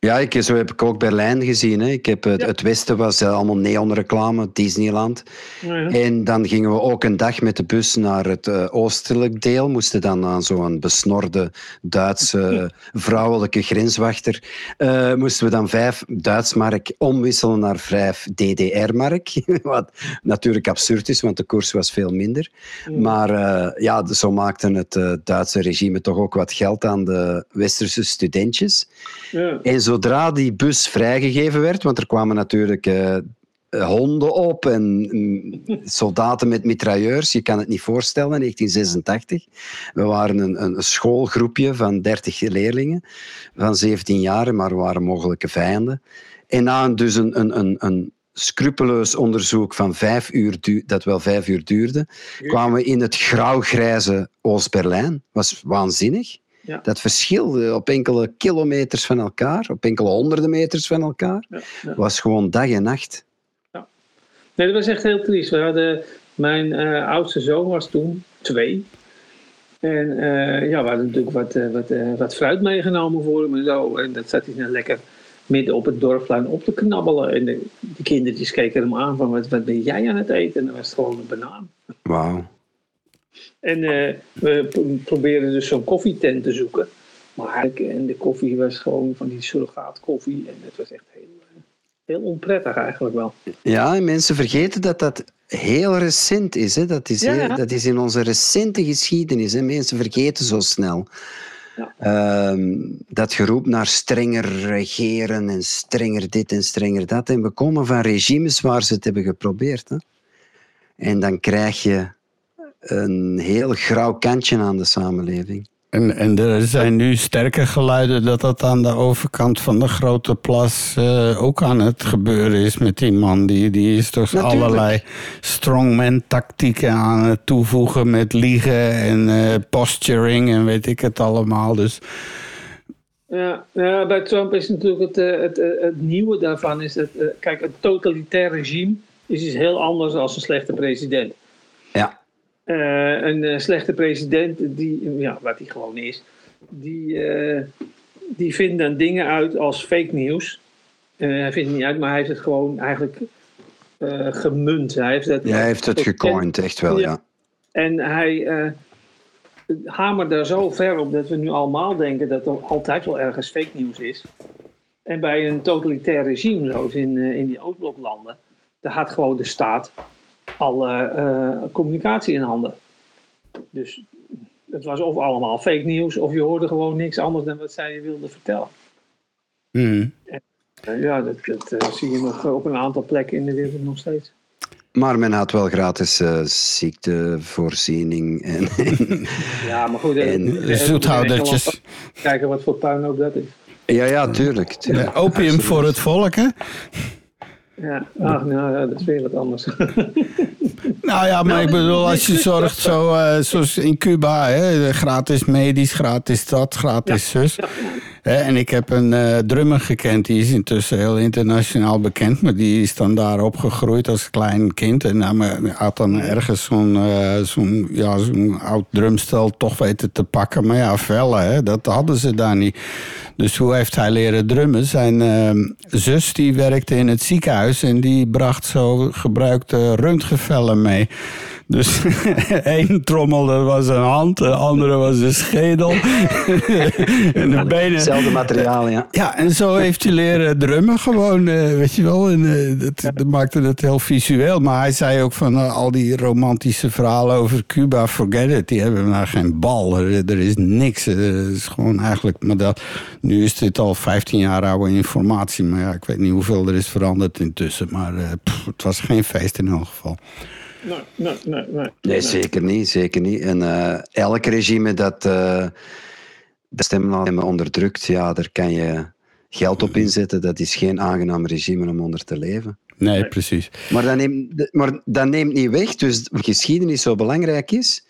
Ja, ik, zo heb ik ook Berlijn gezien. Hè. Ik heb, het, het Westen was eh, allemaal neonreclame, Disneyland. ja. En dan gingen we ook een dag met de bus naar het eh, oostelijk deel. Moesten dan aan zo'n besnorde Duitse vrouwelijke grenswachter. eh, moesten we dan vijf Duitsmark omwisselen naar vijf DDR-mark. Wat natuurlijk absurd is, want de koers was veel minder. Maar ja, zo maakte het Duitse regime toch ook wat geld aan de westerse studentjes. Ja. En zodra die bus vrijgegeven werd, want er kwamen natuurlijk eh, honden op en soldaten met mitrailleurs, je kan het niet voorstellen, 1986. We waren een, een schoolgroepje van 30 leerlingen van 17 jaar, maar we waren mogelijke vijanden. En na een- dus een, een, een, een scrupuleus onderzoek van vijf uur, dat wel vijf uur duurde, kwamen we in het grauwgrijze Oost-Berlijn. was waanzinnig. Ja. Dat verschilde op enkele kilometers van elkaar, op enkele honderden meters van elkaar. Ja, ja. was gewoon dag en nacht. Nee, dat was echt heel triest. We hadden, mijn eh, oudste zoon was toen twee. En eh, ja, we hadden natuurlijk wat, eh, wat, wat fruit meegenomen voor hem en zo. En dat zat hij dan lekker midden op het dorpsplein op te knabbelen. En de, de kindertjes keken hem aan van, wat, wat ben jij aan het eten? En dan was het gewoon een banaan. Wauw. En eh, we pro- probeerden dus zo'n koffietent te zoeken. Maar en de koffie was gewoon van die surrogaatkoffie. En het was echt heel, eh, heel onprettig eigenlijk wel. Ja, en mensen vergeten dat dat heel recent is. Hè? Dat, is Ja, heel- ja. dat is in onze recente geschiedenis. Hè? Mensen vergeten zo snel. Ehm, dat geroep naar strenger regeren en strenger dit en strenger dat. En we komen van regimes waar ze het hebben geprobeerd. Hè? En dan krijg je een heel grauw kantje aan de samenleving. En, en er zijn nu sterke geluiden dat dat aan de overkant van de grote plas eh, ook aan het gebeuren is met die man. Die, die is toch Natuurlijk. allerlei strongman-tactieken aan het toevoegen met liegen en eh, posturing en weet ik het allemaal. Dus Ja, ja, bij Trump is natuurlijk het, eh, het, het nieuwe daarvan is dat, eh, kijk, een totalitair regime is iets heel anders dan een slechte president. Eh, een eh, slechte president, die, ja, wat hij gewoon is, die, eh, die vindt dan dingen uit als fake nieuws. Hij vindt het niet uit, maar hij heeft het gewoon eigenlijk gemunt. Hij heeft het, Ja, hij heeft het gecoind, echt wel, ja. En hij hamert daar zo ver op dat we nu allemaal denken dat er altijd wel ergens fake nieuws is. En bij een totalitair regime, zoals in, in die Oostbloklanden, daar had gewoon de staat alle eh, communicatie in handen. Dus het was of allemaal fake nieuws, of je hoorde gewoon niks anders dan wat zij je wilde vertellen. hmm. Eh, ja, dat, dat eh, zie je nog op een aantal plekken in de wereld nog steeds. Maar men had wel gratis eh, ziektevoorziening. En, Ja, maar goed. eh, En eh, zoethoudertjes. Kijken wat voor puinhoop dat is. ja, ja, tuurlijk. tuurlijk. Ja, opium voor het volk, hè? Ja, ach, nou ja, dat is weer wat anders. Nou ja, maar ik bedoel, als je zorgt zo, eh, zoals in Cuba, hè, gratis medisch, gratis dat, gratis zus. Hè, en ik heb een eh, drummer gekend, die is intussen heel internationaal bekend, maar die is dan daar opgegroeid als klein kind. En nou, hij had dan ergens zo'n eh, zo'n ja, zo'n oud drumstel toch weten te pakken. Maar ja, vellen, hè, dat hadden ze daar niet. Dus hoe heeft hij leren drummen? Zijn zus die werkte in het ziekenhuis en die bracht zo gebruikte röntgenvellen mee. Dus één trommel dat was een hand, de andere was een schedel. en de benen. Hetzelfde materiaal, ja. Ja, en zo heeft hij leren drummen gewoon, eh, weet je wel. En, eh, dat, dat maakte het heel visueel. Maar hij zei ook van eh, al die romantische verhalen over Cuba, forget it. Die hebben nou geen bal. Er, er is niks. Er is gewoon eigenlijk... Maar dat, nu is dit al 15 jaar oude informatie. Maar ja, ik weet niet hoeveel er is veranderd intussen. Maar pff, het was geen feest in elk geval. Nee, nee, nee. nee. Nee, zeker niet. Zeker niet. En eh, elk regime dat eh, de stemmen onderdrukt, ja, daar kan je geld op inzetten. Dat is geen aangenaam regime om onder te leven. Nee, precies. Maar dat neemt, maar dat neemt niet weg, dus geschiedenis zo belangrijk is.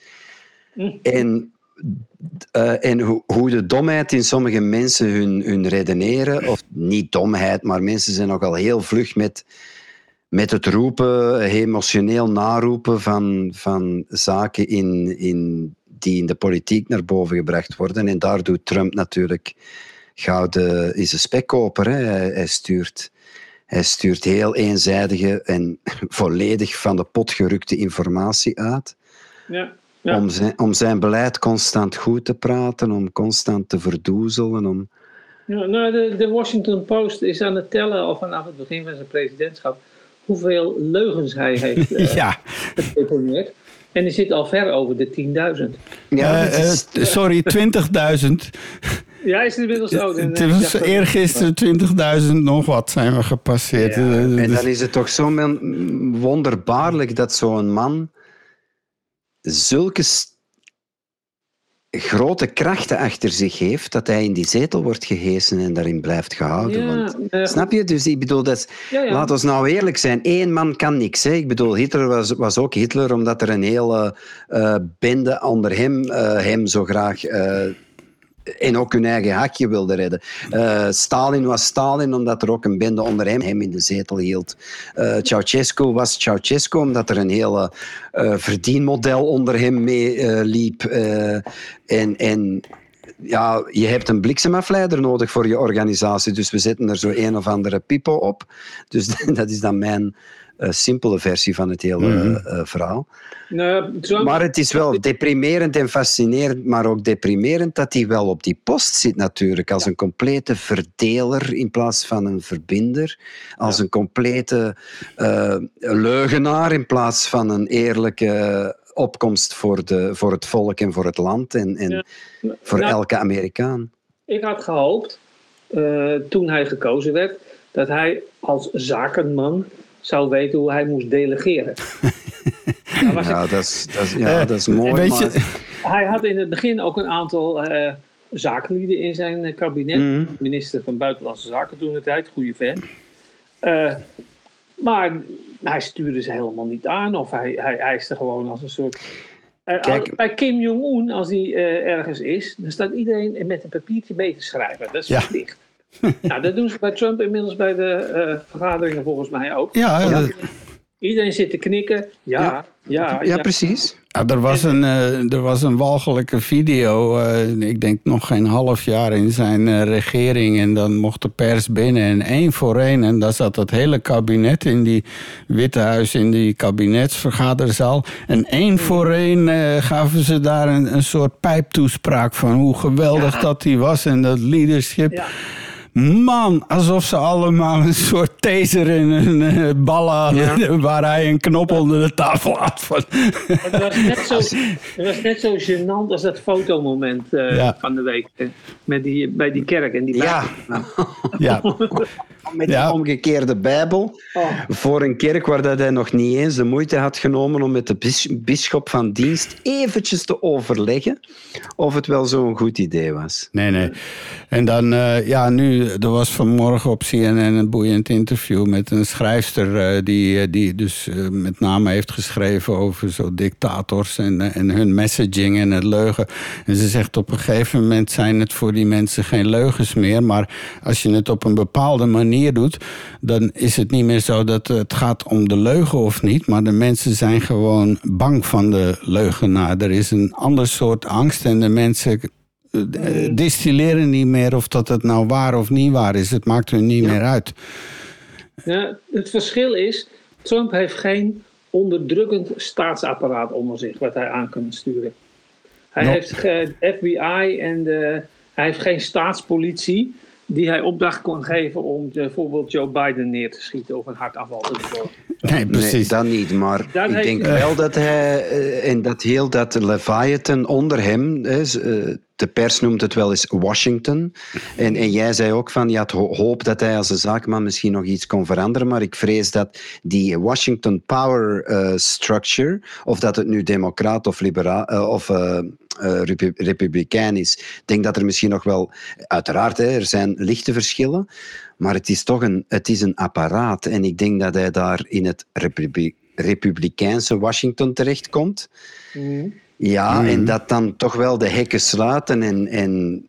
En, eh, en hoe, hoe de domheid in sommige mensen hun, hun redeneren, of niet domheid, maar mensen zijn nogal heel vlug met, met het roepen, emotioneel naroepen van, van zaken in, in, die in de politiek naar boven gebracht worden. En daar doet Trump natuurlijk gouden is een spekkoper. Hè. Hij, hij stuurt hij stuurt heel eenzijdige en volledig van de pot gerukte informatie uit. Ja, ja. Om, zijn, om zijn beleid constant goed te praten, om constant te verdoezelen. Om... Ja, nou, de, de Washington Post is aan het tellen, al vanaf het begin van zijn presidentschap, hoeveel leugens hij heeft uh, Ja. gedeponeerd. En die zit al ver over de 10.000. Ja, Eh, is- eh, sorry, 2000. Ja, is het inmiddels ook. En, Het was ik dacht- eergisteren 20.000 nog wat zijn we gepasseerd. Ja, En dus- dan is het toch zo wonderbaarlijk dat zo'n man zulke grote krachten achter zich heeft, dat hij in die zetel wordt gehesen en daarin blijft gehouden. Ja, want, eh, snap je? Dus ik bedoel, dat is, Ja, ja. laat ons nou eerlijk zijn, één man kan niks. Hè? Ik bedoel, Hitler was, was ook Hitler omdat er een hele eh, bende onder hem eh, hem zo graag... en ook hun eigen hakje wilde redden. Eh, Stalin was Stalin omdat er ook een bende onder hem, hem in de zetel hield. Eh, Ceausescu was Ceausescu omdat er een hele eh, verdienmodel onder hem mee liep. En, en ja, je hebt een bliksemafleider nodig voor je organisatie, dus we zetten er zo een of andere pipo op. Dus dat is dan mijn simpele versie van het hele Mhm. eh, verhaal. Nou, Trump, Maar het is wel deprimerend en fascinerend, maar ook deprimerend dat hij wel op die post zit natuurlijk. Als een complete verdeler in plaats van een verbinder. Als een complete eh, leugenaar in plaats van een eerlijke opkomst voor, de, voor het volk en voor het land en, en Ja. voor Nou, elke Amerikaan. Ik had gehoopt, eh, toen hij gekozen werd, dat hij als zakenman zou weten hoe hij moest delegeren. Nou, was Ja, dat is, dat is, ja, Eh, dat is mooi. weet maar- je- Hij had in het begin ook een aantal eh, zakenlieden in zijn eh, kabinet. Mhm. Minister van Buitenlandse Zaken toen de tijd, goede vent. Eh, maar hij stuurde ze helemaal niet aan of hij, hij eiste gewoon als een soort. Eh, Kijk. als- bij Kim Jong-un, als eh, ergens is, dan staat iedereen met een papiertje mee te schrijven. Dat is Ja. verplicht. nou, dat doen ze bij Trump inmiddels bij de eh, vergaderingen volgens mij ook. Ja, dat- Iedereen zit te knikken. Ja, ja, ja. ja, precies. Ja, er, was een, eh, er was een walgelijke video, eh, ik denk nog geen half jaar in zijn eh, regering. En dan mocht de pers binnen en één voor één. En daar zat het hele kabinet in die Witte Huis, in die kabinetsvergaderzaal. En één voor één eh, gaven ze daar een, een soort pijptoespraak van hoe geweldig dat hij was en dat leadership. Man, alsof ze allemaal een soort taser in hun eh, ballen hadden, waar hij een knop onder de tafel had. Van. Het was, net zo, het was net zo gênant als dat fotomoment eh, Ja. van de week. eh, met die, bij die kerk en die Ja, Ja. met Ja. die omgekeerde Bijbel. Oh. Voor een kerk waar dat hij nog niet eens de moeite had genomen om met de bis- bisschop van dienst eventjes te overleggen of het wel zo'n goed idee was. Nee, nee. En dan, eh, ja, nu, er was vanmorgen op CNN een boeiend interview met een schrijfster eh, die, eh, die dus eh, met name heeft geschreven over zo dictators en, eh, en hun messaging en het leugen. En ze zegt op een gegeven moment zijn het voor die mensen geen leugens meer, maar als je het op een bepaalde manier doet, dan is het niet meer zo dat het gaat om de leugen of niet, maar de mensen zijn gewoon bang van de leugenaar. Er is een ander soort angst en de mensen eh, distilleren niet meer of dat het nou waar of niet waar is. Het maakt hun niet meer uit. Ja, het verschil is, Trump heeft geen onderdrukkend staatsapparaat onder zich, wat hij aan kan sturen. Hij Nou. heeft FBI en de, hij heeft geen staatspolitie die hij opdracht kon geven om bijvoorbeeld Joe Biden neer te schieten of een hartaanval te bezorgen. Nee, precies. Nee, dat niet. Maar Dat ik heeft- denk wel dat hij, eh, en dat heel dat Leviathan onder hem, eh, de pers noemt het wel eens Washington. En, en jij zei ook van, je had ho- hoop dat hij als een zaakman misschien nog iets kon veranderen, maar ik vrees dat die Washington Power eh, Structure, of dat het nu democraat of, liberaal, eh, of eh, repu- republikein is, ik denk dat er misschien nog wel, uiteraard, hè, er zijn lichte verschillen, maar het is toch een, het is een apparaat. En ik denk dat hij daar in het republi- republikeinse Washington terechtkomt. Ja, Mhm. en dat dan toch wel de hekken sluiten en, en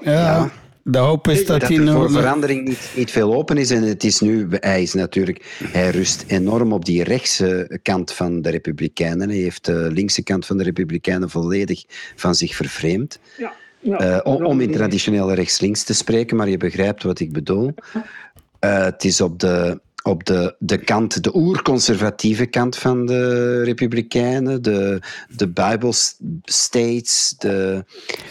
Ja, de hoop is dat, dat hij er nog... voor verandering niet, niet veel open is. En het is nu, hij is natuurlijk, hij rust enorm op die rechtse kant van de Republikeinen. Hij heeft de linkse kant van de Republikeinen volledig van zich vervreemd. Ja, ja. Eh, om, om in traditioneel rechts-links te spreken, maar je begrijpt wat ik bedoel. Eh, het is op de, op de, de kant, de oerconservatieve kant van de Republikeinen, de, de Bible States. De,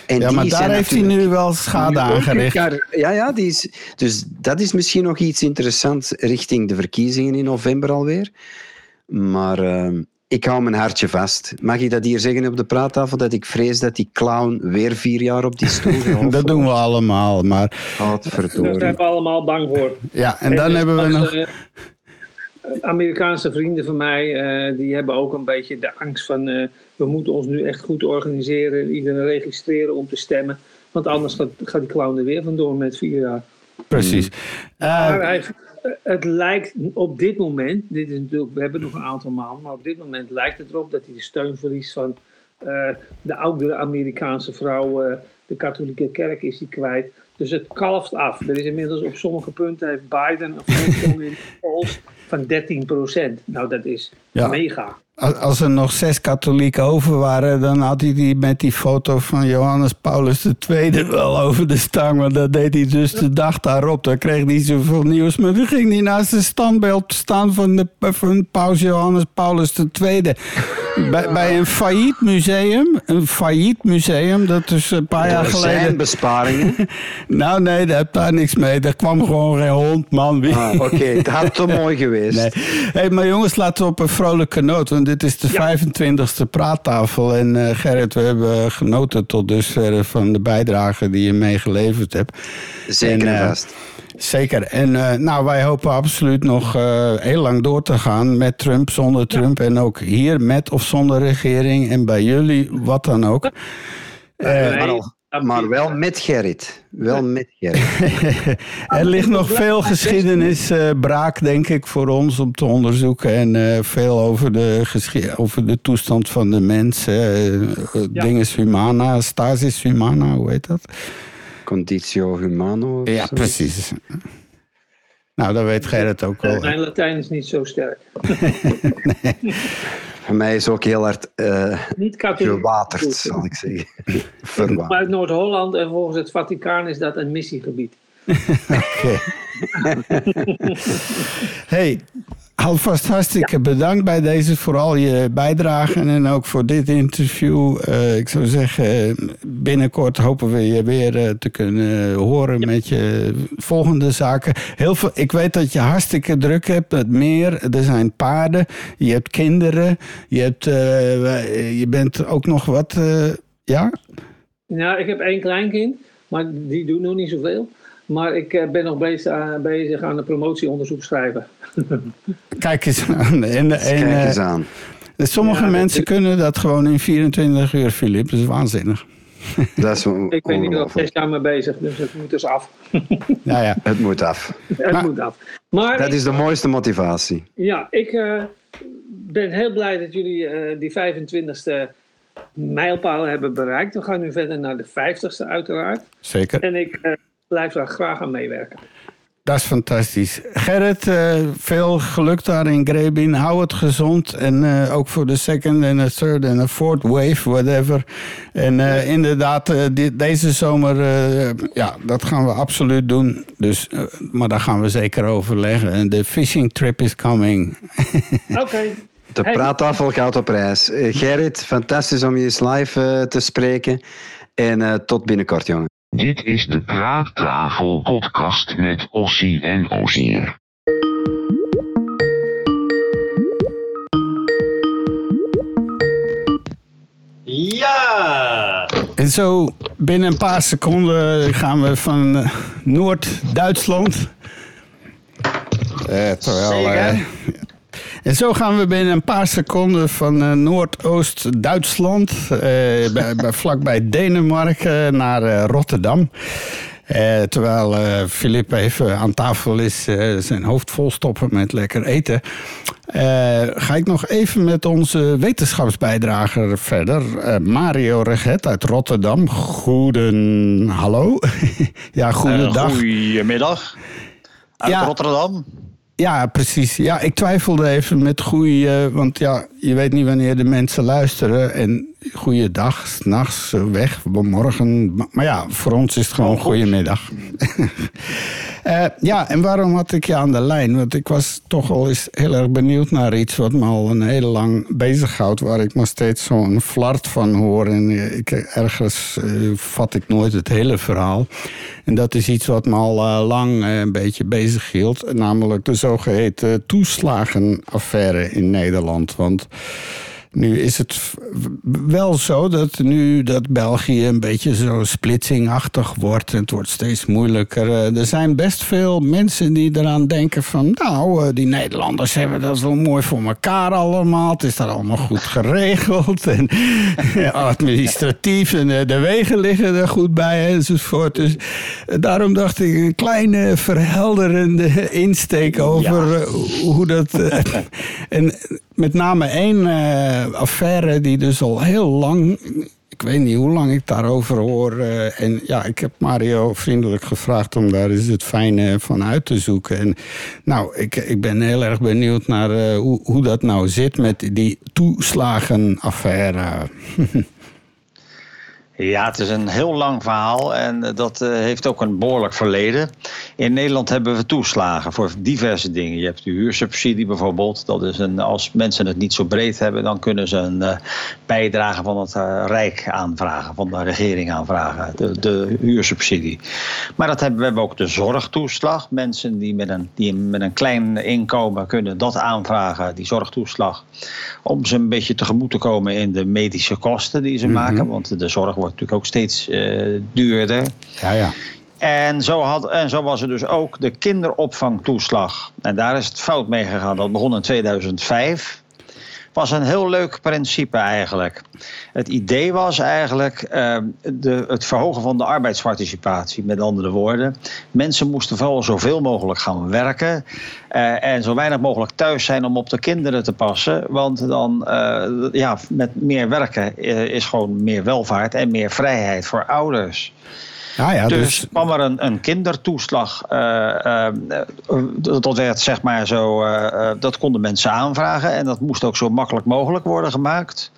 en Ja, maar die daar heeft hij nu wel schade aangericht. Ja, ja die is, dus dat is misschien nog iets interessants richting de verkiezingen in november alweer. Maar ehm, ik hou mijn hartje vast. Mag ik dat hier zeggen op de praattafel? Dat ik vrees dat die clown weer vier jaar op die stoel gaat. Dat doen we allemaal, maar... Daar zijn we allemaal bang voor. Ja, en dan hebben we nog... eh, Amerikaanse vrienden van mij, eh, die hebben ook een beetje de angst van... eh, we moeten ons nu echt goed organiseren, iedereen registreren om te stemmen. Want anders gaat, gaat die clown er weer vandoor met vier jaar. Precies. Maar hij, het lijkt op dit moment, dit is natuurlijk, we hebben nog een aantal maanden, maar op dit moment lijkt het erop dat hij de steun verliest van eh, de oudere Amerikaanse vrouw. eh, de katholieke kerk is hij kwijt. Dus het kalft af. Er is inmiddels op sommige punten heeft Biden een voorsprong in polls van 13% Nou, dat is Ja. mega. Als- er nog zes katholieken over waren, dan had hij die met die foto van Johannes Paulus II wel over de stang. Want dat deed hij dus de dag daarop. Dan kreeg hij zoveel nieuws. Maar toen ging hij naast het standbeeld staan van, de, van paus Johannes Paulus II. Bij, bij een failliet museum. Een failliet museum, dat is een paar jaar geleden... zijn besparingen. Nou nee, daar heb daar niks mee. Er kwam gewoon geen hond, man. Ah, Oké, het had te mooi geweest. Nee. Hey, maar jongens, laten we op een vrolijke noot. Want dit is de 25e praattafel. En eh, Gerrit, we hebben genoten tot dusver van de bijdrage die je meegeleverd hebt. Zeker En, eh, vast. Zeker. En eh, nou, wij hopen absoluut nog eh, heel lang door te gaan met Trump, zonder Trump. En ook hier met of zonder regering. En bij jullie, wat dan ook. Eh, al- maar wel met Gerrit. Wel met Gerrit. er ligt nog veel geschiedenis eh, braak, denk ik, voor ons om te onderzoeken. En eh, veel over de, over de toestand van de mens. eh, eh, Dinges humana, stasis humana, hoe heet dat? Conditio humano. Ja, zo. precies. Nou, dat weet Gerrit ook wel. Mijn Latijn is niet zo sterk. Voor mij is ook heel hard eh, Niet katholiek. gewaterd, zal ik zeggen. Ik kom Verwaterd. uit Noord-Holland en volgens het Vaticaan is dat een missiegebied. Hey, alvast hartstikke bedankt bij deze, voor al je bijdragen en ook voor dit interview. Eh, ik zou zeggen, binnenkort hopen we je weer eh, te kunnen horen met je volgende zaken. Heel veel, ik weet dat je hartstikke druk hebt met meer. Er zijn paarden, je hebt kinderen, je, hebt, eh, je bent ook nog wat, eh, ja? Nou, ik heb één kleinkind, maar die doet nog niet zoveel. Maar ik eh, ben nog bezig, aan- bezig aan een promotieonderzoek schrijven. Kijk eens aan. En, en, Kijk eens eh, aan. Sommige Ja, dat- mensen kunnen dat gewoon in 24 uur, Filip. Dat is waanzinnig. Dat is Ik ben hier al zes jaar mee bezig, dus het moet dus af. Nou ja. Het moet af. het Maar- moet af. Maar Dat is de mooiste motivatie. ja, ik eh, ben heel blij dat jullie eh, die 25e mijlpaal hebben bereikt. We gaan nu verder naar de 50ste uiteraard. Zeker. En ik eh, blijf daar graag aan meewerken. Dat is fantastisch. Gerrit, eh, veel geluk daar in Grebin. Hou het gezond. En eh, ook voor de second en de third en de fourth wave, whatever. En eh, inderdaad, eh, deze zomer, eh, ja, dat gaan we absoluut doen. Dus, eh, maar daar gaan we zeker overleggen. En de fishing trip is coming. Oké. De praattafel gaat op reis. Gerrit, fantastisch om je eens live te spreken. En eh, tot binnenkort, jongen. Dit is de Praattafel podcast met Ossie en Ozier. Ja! En zo binnen een paar seconden gaan we van eh, Noord-Duitsland. Eh, terwijl, eh, en zo gaan we binnen een paar seconden van eh, Noordoost-Duitsland, eh, bij, bij, vlakbij Denemarken, naar eh, Rotterdam. Terwijl Filip even aan tafel is, zijn hoofd vol stoppen met lekker eten. ga ik nog even met onze wetenschapsbijdrager verder. Mario Reget uit Rotterdam. Goeden... Hallo? ja, goedendag. Goedemiddag. Uit Ja. Rotterdam. Ja, precies. Ja, ik twijfelde even met goeie, want ja, je weet niet wanneer de mensen luisteren. En goeiedag, s'nachts, eh, weg, morgen. Ma- Maar ja, voor ons is het gewoon Oh, goed. goedemiddag. Eh ja, en waarom had ik je aan de lijn? Want ik was toch al eens heel erg benieuwd naar iets wat me al een heel lang bezighoudt. Waar ik maar steeds zo'n flart van hoor. En eh, ik, ergens vat ik nooit het hele verhaal. En dat is iets wat me al lang een beetje bezig hield. Namelijk de zogeheten toeslagenaffaire in Nederland. Want nu is het wel zo dat nu dat België een beetje zo splitsingachtig wordt. En het wordt steeds moeilijker. Eh, Er zijn best veel mensen die eraan denken van... nou, eh, die Nederlanders hebben dat zo mooi voor elkaar allemaal. Het is daar allemaal goed geregeld. En administratief en eh, de wegen liggen er goed bij enzovoort. Dus daarom dacht ik een kleine verhelderende insteek over hoe dat... en met name één eh, affaire die dus al heel lang... Ik weet niet hoe lang ik daarover hoor. eh, en ja, ik heb Mario vriendelijk gevraagd om daar eens het fijne van uit te zoeken. En nou, ik, ik ben heel erg benieuwd naar eh, hoe, hoe dat nou zit met die toeslagenaffaire. Ja, het is een heel lang verhaal en eh, dat eh, heeft ook een behoorlijk verleden. In Nederland hebben we toeslagen voor diverse dingen. Je hebt de huursubsidie bijvoorbeeld. Dat is een, als mensen het niet zo breed hebben, dan kunnen ze een eh, bijdrage van het Rijk aanvragen, van de regering aanvragen, de, de huursubsidie. Maar dat hebben we hebben ook de zorgtoeslag. Mensen die met, een, die met een klein inkomen kunnen dat aanvragen, die zorgtoeslag. Om ze een beetje tegemoet te komen in de medische kosten die ze Mhm. maken. Want de zorg wordt natuurlijk ook steeds eh, duurder. Ja, ja. En zo, had, en zo was er dus ook de kinderopvangtoeslag. En daar is het fout mee gegaan. Dat begon in 2005. Was een heel leuk principe eigenlijk. Het idee was eigenlijk eh, de, het verhogen van de arbeidsparticipatie. Met andere woorden, mensen moesten vooral zoveel mogelijk gaan werken. eh, en zo weinig mogelijk thuis zijn om op de kinderen te passen. Want dan, eh, ja, met meer werken eh, is gewoon meer welvaart en meer vrijheid voor ouders. Ja, ja, dus, dus kwam er een, een kindertoeslag. eh, eh, eh, dat werd zeg maar zo. dat konden mensen aanvragen. En dat moest ook zo makkelijk mogelijk worden gemaakt.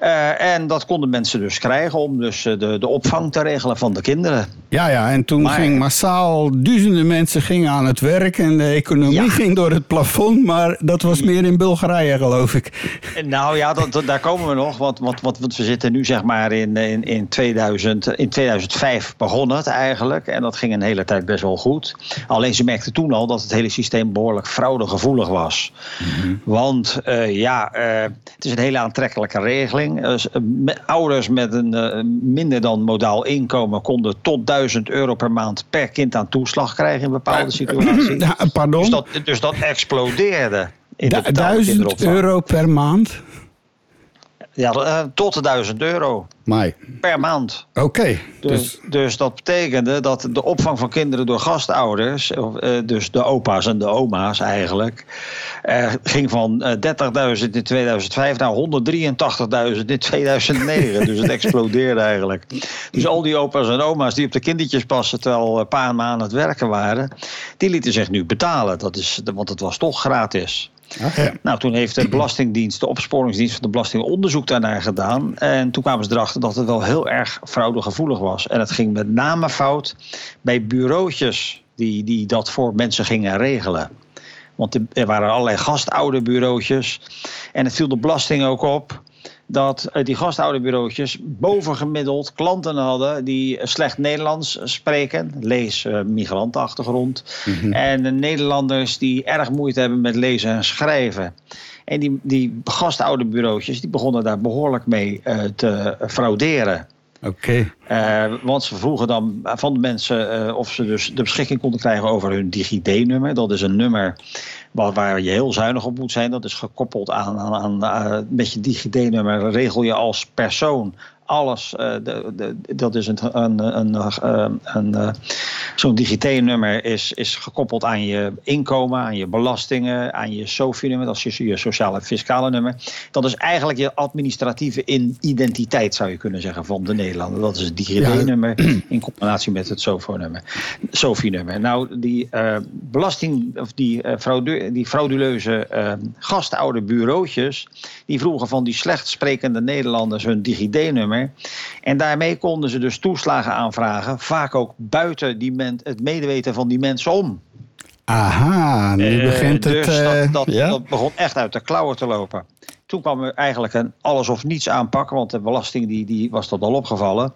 Eh, en dat konden mensen dus krijgen om dus eh, de, de opvang te regelen van de kinderen. Ja, ja, en toen Maar- ging massaal duizenden mensen gingen aan het werk en de economie ging door het plafond, maar dat was meer in Bulgarije, geloof ik. Nou ja, dat, dat- daar komen we nog. Want, want, want, want we zitten nu zeg maar in, in, in, 2000, in 2005 begon het eigenlijk. En dat ging een hele tijd best wel goed. Alleen ze merkten toen al dat het hele systeem behoorlijk fraudegevoelig was. Want eh, ja, het is een hele aantrekkelijke regeling. Eh, me- ouders met een eh, minder dan modaal inkomen konden tot 1000 euro per maand per kind aan toeslag krijgen in bepaalde situaties. Ja, pardon? Dus dat, dus dat explodeerde. In de Du- betaalde Duizend kinderopvang. euro per maand? Ja, eh, tot de 1000 euro Maar, per maand. oké. Dus, dus dat betekende dat de opvang van kinderen door gastouders, eh, dus de opa's en de oma's eigenlijk, eh, ging van eh, 30.000 in 2005 naar 183.000 in 2009. dus het explodeerde eigenlijk. Dus al die opa's en oma's die op de kindertjes passen terwijl eh, pa en ma aan het werken waren, die lieten zich nu betalen. Dat is, want het was toch gratis. Nou, toen heeft de Belastingdienst, de opsporingsdienst van de Belasting, onderzoek daarnaar gedaan. En toen kwamen ze erachter dat het wel heel erg fraudegevoelig was. En het ging met name fout bij bureautjes die, die dat voor mensen gingen regelen. Want er- waren allerlei gastouderbureautjes. En het viel de belasting ook op dat eh, die gastouderbureautjes bovengemiddeld klanten hadden die slecht Nederlands spreken. Lees eh, migrantenachtergrond. En de Nederlanders die erg moeite hebben met lezen en schrijven. En die, die gastouderbureautjes die begonnen daar behoorlijk mee eh, te frauderen. Oké. Eh, want ze vroegen dan van de mensen eh, of ze dus de beschikking konden krijgen over hun DigiD-nummer. Dat is een nummer waar, waar je heel zuinig op moet zijn. Dat is gekoppeld aan, aan, eh, met je DigiD-nummer regel je als persoon alles. eh, de, de, dat is een, een, een, een, eh, zo'n DigiD-nummer is, is gekoppeld aan je inkomen, aan je belastingen, aan je SOFI-nummer, dat is je, je sociale en fiscale nummer. Dat is eigenlijk je administratieve in- identiteit, zou je kunnen zeggen, van de Nederlander. Dat is het DigiD-nummer in combinatie met het SOFO-nummer. SOFI-nummer. Nou, die eh, belasting, of die, fraude, die frauduleuze eh gastoude bureautjes, die vroegen van die slecht sprekende Nederlanders hun DigiD-nummer. En daarmee konden ze dus toeslagen aanvragen, vaak ook buiten die men, het medeweten van die mensen om. Aha, nu Eh, begint het... dus eh, dat, dat, ja? dat begon echt uit de klauwen te lopen. Toen kwam er eigenlijk een alles of niets aanpakken, want de belasting die, die was dat al opgevallen.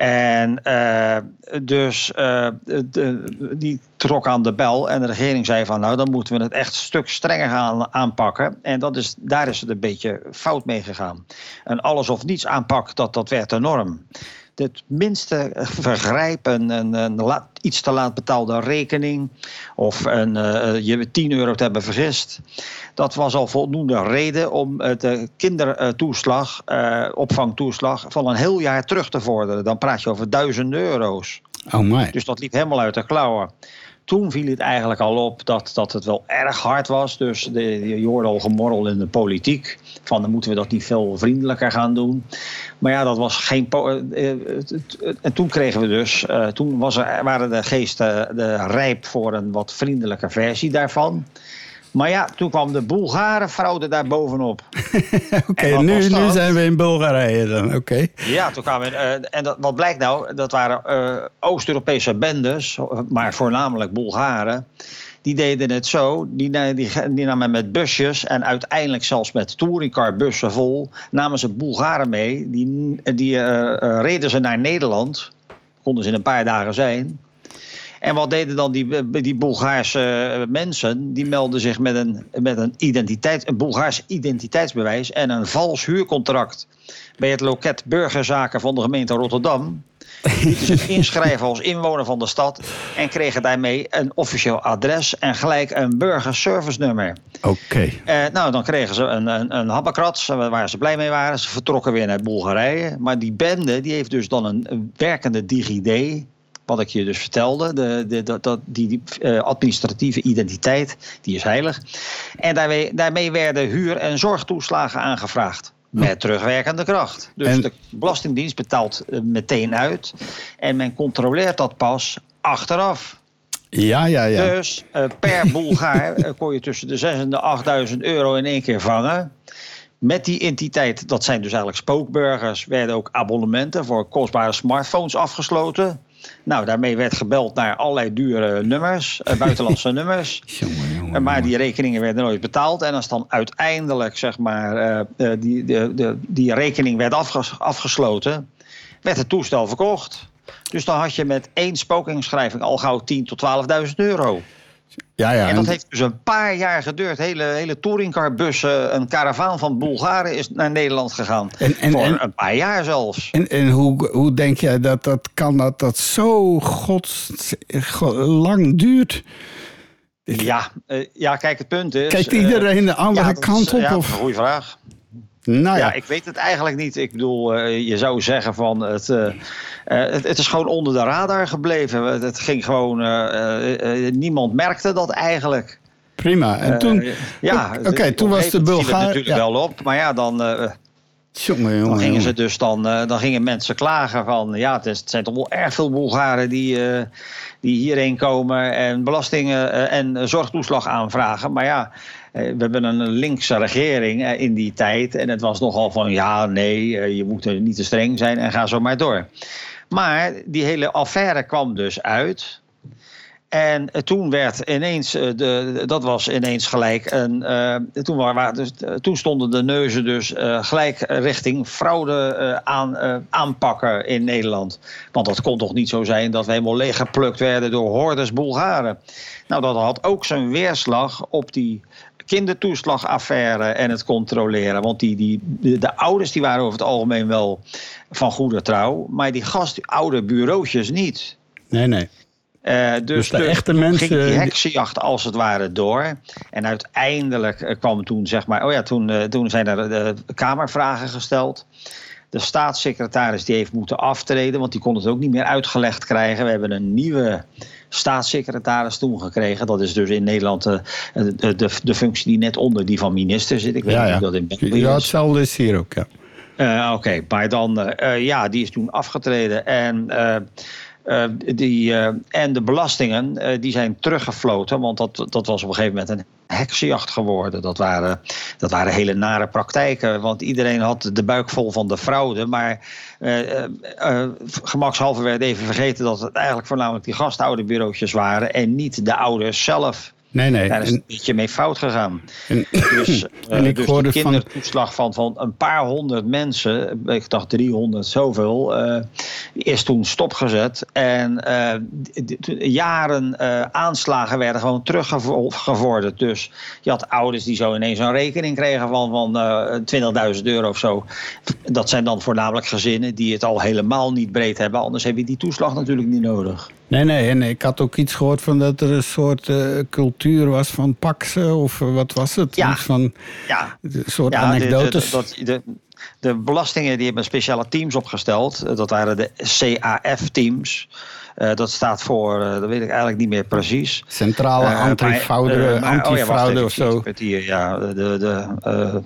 En eh, dus eh, de, die trok aan de bel en de regering zei van nou dan moeten we het echt een stuk strenger gaan aanpakken. En dat is, daar is het een beetje fout mee gegaan. Een alles of niets aanpak, dat, dat werd de norm. Het minste vergrijp, een, een, een la- iets te laat betaalde rekening of een, eh, je 10 euro te hebben vergist. Dat was al voldoende reden om eh, de kindertoeslag, eh, opvangtoeslag, van een heel jaar terug te vorderen. Dan praat je over duizenden euro's. Oh my. Dus dat liep helemaal uit de klauwen. Toen viel het eigenlijk al op dat, dat het wel erg hard was. Dus de, je hoorde al gemorrel in de politiek. Van dan moeten we dat niet veel vriendelijker gaan doen. Maar ja, dat was geen. eh, eh, het- En toen kregen we dus. eh, toen was er, waren de geesten de rijp voor een wat vriendelijke versie daarvan. Maar ja, toen kwam de Bulgare fraude daar bovenop. Oké, nu, nu zijn we in Bulgarije dan. Oké. Ja, toen kwamen. eh, en dat, wat blijkt nou? Dat waren eh, Oost-Europese bendes, maar voornamelijk Bulgaren. Die deden het zo. Die, die, die namen met busjes en uiteindelijk zelfs met touringcarbussen vol. namen ze Bulgaren mee. Die, die eh, reden ze naar Nederland. Konden ze in een paar dagen zijn. En wat deden dan die, die Bulgaarse eh, mensen? Die melden zich met een, met een, identiteit, een Bulgaars identiteitsbewijs en een vals huurcontract bij het loket burgerzaken van de gemeente Rotterdam. Lieten zich inschrijven als inwoner van de stad en kregen daarmee een officieel adres en gelijk een burgerservice nummer. Oké. Eh, nou, dan kregen ze een, een, een habbekrats eh, waar ze blij mee waren. Ze vertrokken weer naar Bulgarije. Maar die bende die heeft dus dan een werkende DigiD. Wat ik je dus vertelde. De, de, dat, die, die eh, administratieve identiteit, die is heilig. En daarmee, daarmee werden huur- en zorgtoeslagen aangevraagd. Met terugwerkende kracht. Dus En- de Belastingdienst betaalt eh, meteen uit. En men controleert dat pas achteraf. Ja, ja, ja. Dus eh, per Bulgaar kon je tussen de 6 en de 8000 euro in één keer vangen. Met die entiteit, dat zijn dus eigenlijk spookburgers, werden ook abonnementen voor kostbare smartphones afgesloten. Nou, daarmee werd gebeld naar allerlei dure nummers, eh, buitenlandse nummers. Eh, maar die rekeningen werden nooit betaald. En als dan uiteindelijk zeg maar, eh, die, de, de, die rekening werd afges- afgesloten, werd het toestel verkocht. Dus dan had je met één spookinschrijving al gauw 10.000 tot 12.000 euro. Ja, ja. En dat en- heeft dus een paar jaar geduurd. Hele, hele touringcarbussen, een karavaan van Bulgaren is naar Nederland gegaan. En- en- Voor en- een paar jaar zelfs. En, en hoe, hoe denk jij dat dat kan dat dat zo gods, go- lang duurt? Ja, eh, ja, kijk, het punt is... Kijkt eh, iedereen de andere dat is- kant op? Ja, of? een goede vraag. Nou ja. ja, ik weet het eigenlijk niet. Ik bedoel, eh, je zou zeggen van het, eh, eh, het, het is gewoon onder de radar gebleven. Het ging gewoon, niemand merkte dat eigenlijk. Prima. En toen, ja, oké, toen was de Bulgaar. natuurlijk Ja. wel op, maar ja, dan, Jongen, jongen, dan gingen ze dus dan, dan gingen mensen klagen van, ja, het, is, het zijn toch wel erg veel Bulgaren die, die hierheen komen en belastingen en zorgtoeslag aanvragen. Maar ja, we hebben een linkse regering eh, in die tijd en het was nogal van, ja, nee, eh, je moet er niet te streng zijn en ga zo maar door. Maar die hele affaire kwam dus uit. En eh, toen werd ineens, eh, de, dat was ineens gelijk een. eh, toen, waren, dus, eh, toen stonden de neuzen dus eh, gelijk richting fraude eh, aan, eh, aanpakken in Nederland. Want dat kon toch niet zo zijn dat we helemaal leeggeplukt werden door hordes Bulgaren. Nou, dat had ook zijn weerslag op die kindertoeslagaffaire en het controleren. Want die, die, de, de ouders die waren over het algemeen wel van goede trouw. Maar die gast, die oude bureautjes niet. Nee, nee. Eh, dus, Dus de dus echte mensen ging die heksenjacht als het ware door. En uiteindelijk eh, kwam toen, zeg maar, oh ja, toen, eh, toen zijn er kamervragen gesteld. De staatssecretaris die heeft moeten aftreden, want die kon het ook niet meer uitgelegd krijgen. We hebben een nieuwe staatssecretaris toen gekregen. Dat is dus in Nederland eh, de, de, de functie die net onder die van minister zit. Ik weet Ja, niet ja. of dat in België ja, hetzelfde is hier ook, ja. Eh, Oké, maar dan, eh, ja, die is toen afgetreden. En, eh, die, eh, en de belastingen, eh, die zijn teruggefloten. Want dat, dat was op een gegeven moment een heksenjacht geworden. Dat waren, dat waren hele nare praktijken. Want iedereen had de buik vol van de fraude. Maar gemakshalve werd even vergeten dat het eigenlijk voornamelijk die gastouderbureautjes waren. En niet de ouders zelf. Nee, nee. Daar is En- een beetje mee fout gegaan. En, Dus, eh, en ik dus hoorde van. kindertoeslag van, van een paar honderd mensen, ik dacht 300 zoveel, eh, is toen stopgezet. En eh, jaren aanslagen werden gewoon teruggevorderd. Dus je had ouders die zo ineens een rekening kregen van, van eh 20.000 euro of zo. Dat zijn dan voornamelijk gezinnen die het al helemaal niet breed hebben. Anders heb je die toeslag natuurlijk niet nodig. Nee, nee, en ik had ook iets gehoord van dat er een soort eh, cultuur was van paksen, of eh, wat was het? Ja. Iets van Ja. een soort Ja, de- de- anekdotes. de, de belastingen die hebben speciale teams opgesteld. Eh, Dat waren de CAF-teams. Dat staat voor, dat weet ik eigenlijk niet meer precies. Centrale antifraude, maar- oh ja, antifraude of zo. hier, ja, de, de,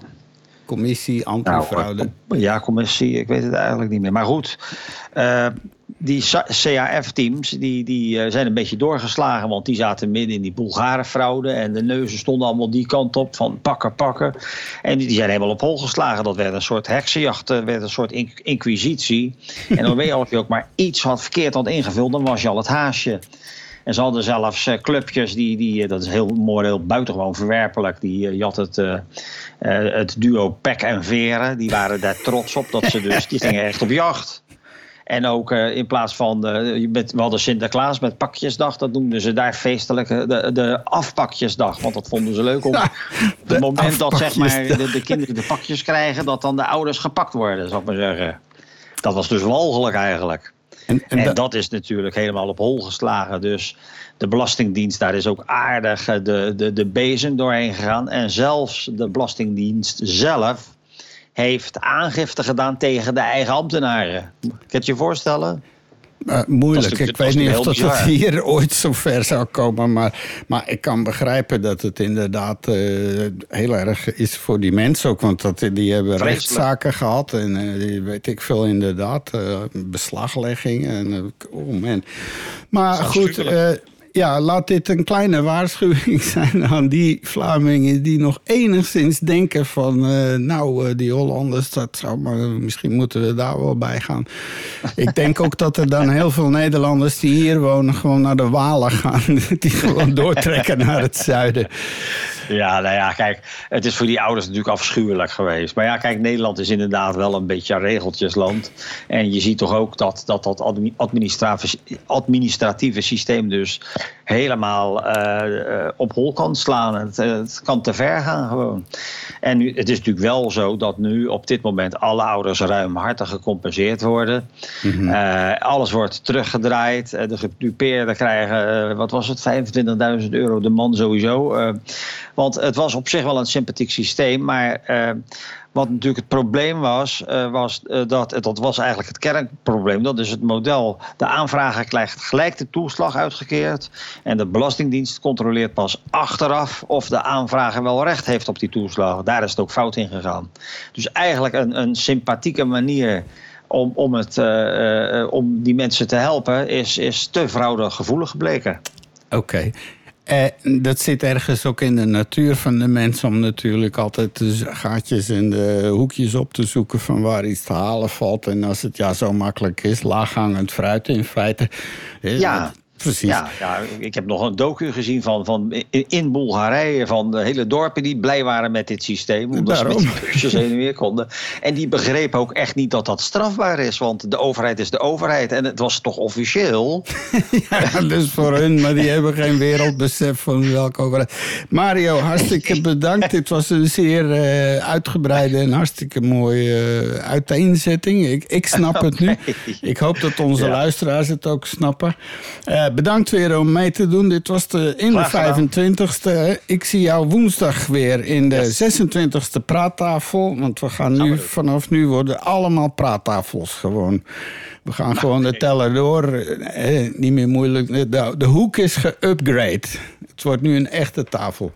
Commissie antifraude. nou, ja, commissie, ik weet het eigenlijk niet meer. Maar goed, die CAF-teams die, die eh, zijn een beetje doorgeslagen, want die zaten midden in die Bulgarenfraude en de neuzen stonden allemaal die kant op van pakken, pakken. En die, die zijn helemaal op hol geslagen. Dat werd een soort heksenjacht, eh, werd een soort in- inquisitie. En dan weet je, als je ook maar iets had verkeerd had ingevuld, dan was je al het haasje. En ze hadden zelfs eh, clubjes, die, die, dat is heel mooi, heel buitengewoon verwerpelijk. Die, je had het, het duo Pek en Veren, die waren daar trots op. Dat ze dus, die gingen echt op jacht. En ook eh, in plaats van, eh, bent- we hadden Sinterklaas met pakjesdag, dat noemden ze daar feestelijk eh, de, de afpakjesdag. Want dat vonden ze leuk om. op het moment dat zeg maar, de, de kinderen de pakjes krijgen, dat dan de ouders gepakt worden, zou ik maar zeggen. Dat was dus walgelijk eigenlijk. En, En, en da- dat is natuurlijk helemaal op hol geslagen. Dus de Belastingdienst, daar is ook aardig de, de, de bezem doorheen gegaan. En zelfs de Belastingdienst zelf heeft aangifte gedaan tegen de eigen ambtenaren. Kan je het je voorstellen? Eh, moeilijk. Ik weet niet of dat, hier ooit zo ver zou komen. Maar, maar ik kan begrijpen dat het inderdaad eh, heel erg is voor die mensen ook. Want dat, die hebben Vreselijk. rechtszaken gehad. En eh, weet ik veel inderdaad. beslaglegging. En, oh man. Maar goed, ja, laat dit een kleine waarschuwing zijn aan die Vlamingen die nog enigszins denken van, eh, nou, eh, die Hollanders, dat zou maar, misschien moeten we daar wel bij gaan. Ik denk ook dat er dan heel veel Nederlanders die hier wonen gewoon naar de Walen gaan, die gewoon doortrekken naar het zuiden. Ja, nou ja, kijk, het is voor die ouders natuurlijk afschuwelijk geweest. Maar ja, kijk, Nederland is inderdaad wel een beetje regeltjesland. En je ziet toch ook dat dat, dat admi- administratieve, administratieve systeem dus helemaal eh, eh, op hol kan slaan. Het, eh, het kan te ver gaan gewoon. En nu, het is natuurlijk wel zo dat nu op dit moment alle ouders ruimhartig gecompenseerd worden. Eh, alles wordt teruggedraaid. De gedupeerden krijgen, wat was het, 25.000 euro de man sowieso. Want het was op zich wel een sympathiek systeem, maar wat natuurlijk het probleem was, eh, was eh, dat, dat was eigenlijk het kernprobleem. Dat is het model. De aanvrager krijgt gelijk de toeslag uitgekeerd. En de Belastingdienst controleert pas achteraf of de aanvrager wel recht heeft op die toeslag. Daar is het ook fout in gegaan. Dus eigenlijk een, een sympathieke manier om, om, het, eh, om die mensen te helpen, is, is te fraudegevoelig gebleken. Oké. Eh, dat zit ergens ook in de natuur van de mens om natuurlijk altijd de gaatjes en de hoekjes op te zoeken van waar iets te halen valt. En als het ja zo makkelijk is, laaghangend fruit in feite. eh, Ja. Precies. Ja, ja, ik heb nog een docu gezien van, van in- Bulgarije van de hele dorpen die blij waren met dit systeem. Omdat ze met die busjes heen en weer konden. En die begrepen ook echt niet dat dat strafbaar is. Want de overheid is de overheid. En het was toch officieel. Ja, dus voor hun, maar die hebben geen wereldbesef van welke overheid. Mario, hartstikke bedankt. Dit was een zeer eh, uitgebreide en hartstikke mooie eh, uiteenzetting. Ik, ik snap het nu. Ik hoop dat onze Ja. luisteraars het ook snappen. Eh, bedankt weer om mee te doen. Dit was de, in Graag gedaan. de 25e. Ik zie jou woensdag weer in de 26e praattafel. Want we gaan nu, vanaf nu worden allemaal praattafels gewoon. We gaan gewoon de teller door. Eh, niet meer moeilijk. De, de hoek is geupgrade. Het wordt nu een echte tafel.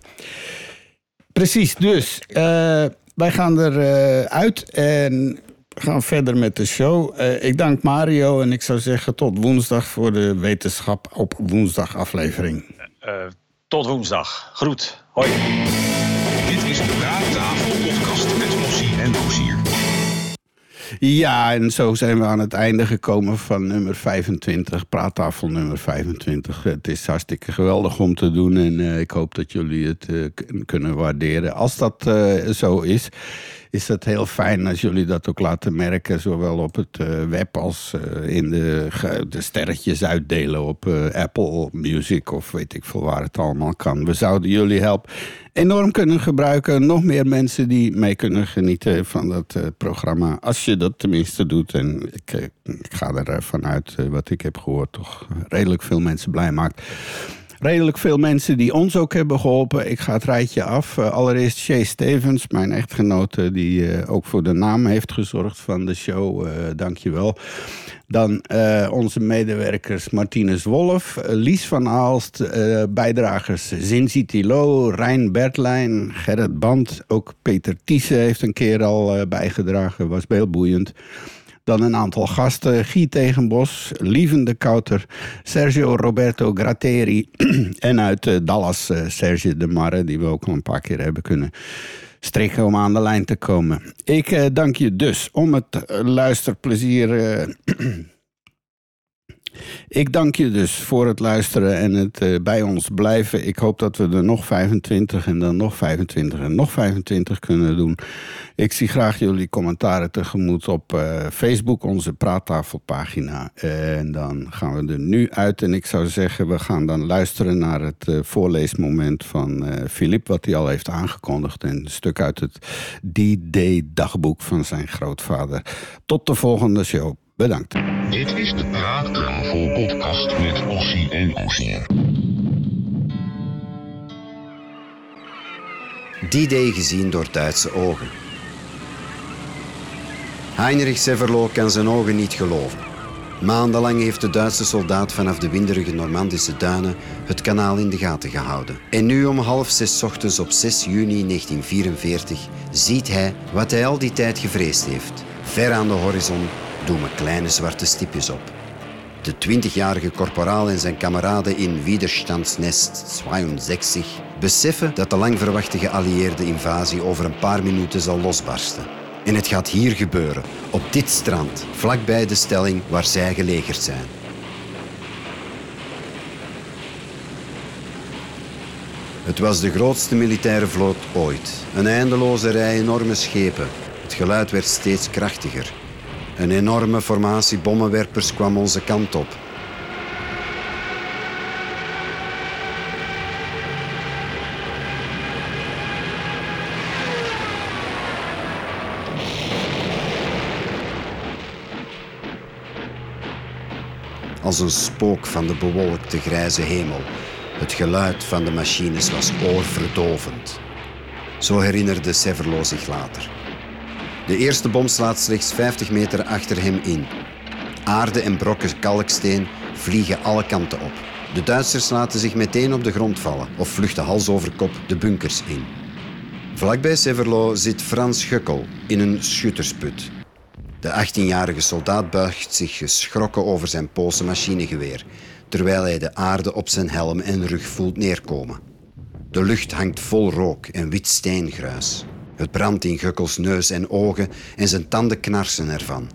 Precies, dus eh, wij gaan er eh, uit en gaan verder met de show. Eh, ik dank Mario en ik zou zeggen tot woensdag voor de wetenschap op woensdag aflevering. Eh, tot woensdag. Groet. Hoi. Dit is de Praattafel podcast met Ossie en Ozier. Ja, en zo zijn we aan het einde gekomen van nummer 25, praattafel nummer 25. Het is hartstikke geweldig om te doen en eh, ik hoop dat jullie het eh, kunnen waarderen. Als dat eh, zo is, is dat heel fijn als jullie dat ook laten merken, zowel op het eh, web als eh, in de, de sterretjes uitdelen op eh, Apple Music of weet ik veel waar het allemaal kan. We zouden jullie help enorm kunnen gebruiken. Nog meer mensen die mee kunnen genieten van dat programma. Als je dat tenminste doet. En ik, ik ga ervan uit, wat ik heb gehoord, toch redelijk veel mensen blij maakt. Redelijk veel mensen die ons ook hebben geholpen. Ik ga het rijtje af. Eh, allereerst Shay Stevens, mijn echtgenote, die eh, ook voor de naam heeft gezorgd van de show. Eh Dank je wel. Dan onze medewerkers Martinez Wolf, Lies van Aalst, bijdragers Zinzi Tilo, Rijn Bertlijn, Gerrit Band. Ook Peter Thiessen heeft een keer al bijgedragen, was heel boeiend. Dan een aantal gasten. Guy Tegenbos, Lieven de Kouter, Sergio Roberto Gratteri en uit eh, Dallas eh, Sergio de Marre, die we ook al een paar keer hebben kunnen strikken om aan de lijn te komen. Ik eh, dank je dus om het luisterplezier. eh, ik dank je dus voor het luisteren en het eh, bij ons blijven. Ik hoop dat we er nog 25 en dan nog 25 en nog 25 kunnen doen. Ik zie graag jullie commentaren tegemoet op eh, Facebook, onze praattafelpagina. En dan gaan we er nu uit. En ik zou zeggen, we gaan dan luisteren naar het eh, voorleesmoment van eh Filip, wat hij al heeft aangekondigd. Een stuk uit het D-Day-dagboek van zijn grootvader. Tot de volgende show. Bedankt. Dit is de Praattafel podcast met Ossie en Ozier. D-Day gezien door Duitse ogen. Heinrich Severlo kan zijn ogen niet geloven. Maandenlang heeft de Duitse soldaat vanaf de winderige Normandische duinen het kanaal in de gaten gehouden. En nu om half zes ochtends op 6 juni 1944 ziet hij wat hij al die tijd gevreesd heeft. Ver aan de horizon doemen kleine zwarte stipjes op. De 20-jarige korporaal en zijn kameraden in Widerstandsnest 62 beseffen dat de lang verwachte geallieerde invasie over een paar minuten zal losbarsten. En het gaat hier gebeuren, op dit strand, vlakbij de stelling waar zij gelegerd zijn. Het was de grootste militaire vloot ooit. Een eindeloze rij enorme schepen. Het geluid werd steeds krachtiger. Een enorme formatie bommenwerpers kwam onze kant op. Als een spook van de bewolkte grijze hemel Het geluid van de machines was oorverdovend. Zo herinnerde Severlo zich later. De eerste bom slaat slechts 50 meter achter hem in. Aarde en brokken kalksteen vliegen alle kanten op. De Duitsers laten zich meteen op de grond vallen of vluchten hals over kop de bunkers in. Vlakbij Severlo zit Frans Gukkel in een schuttersput. De 18-jarige soldaat buigt zich geschrokken over zijn Poolse machinegeweer, terwijl hij de aarde op zijn helm en rug voelt neerkomen. De lucht hangt vol rook en wit steengruis. Het brandt in Gukkels neus en ogen en zijn tanden knarsen ervan.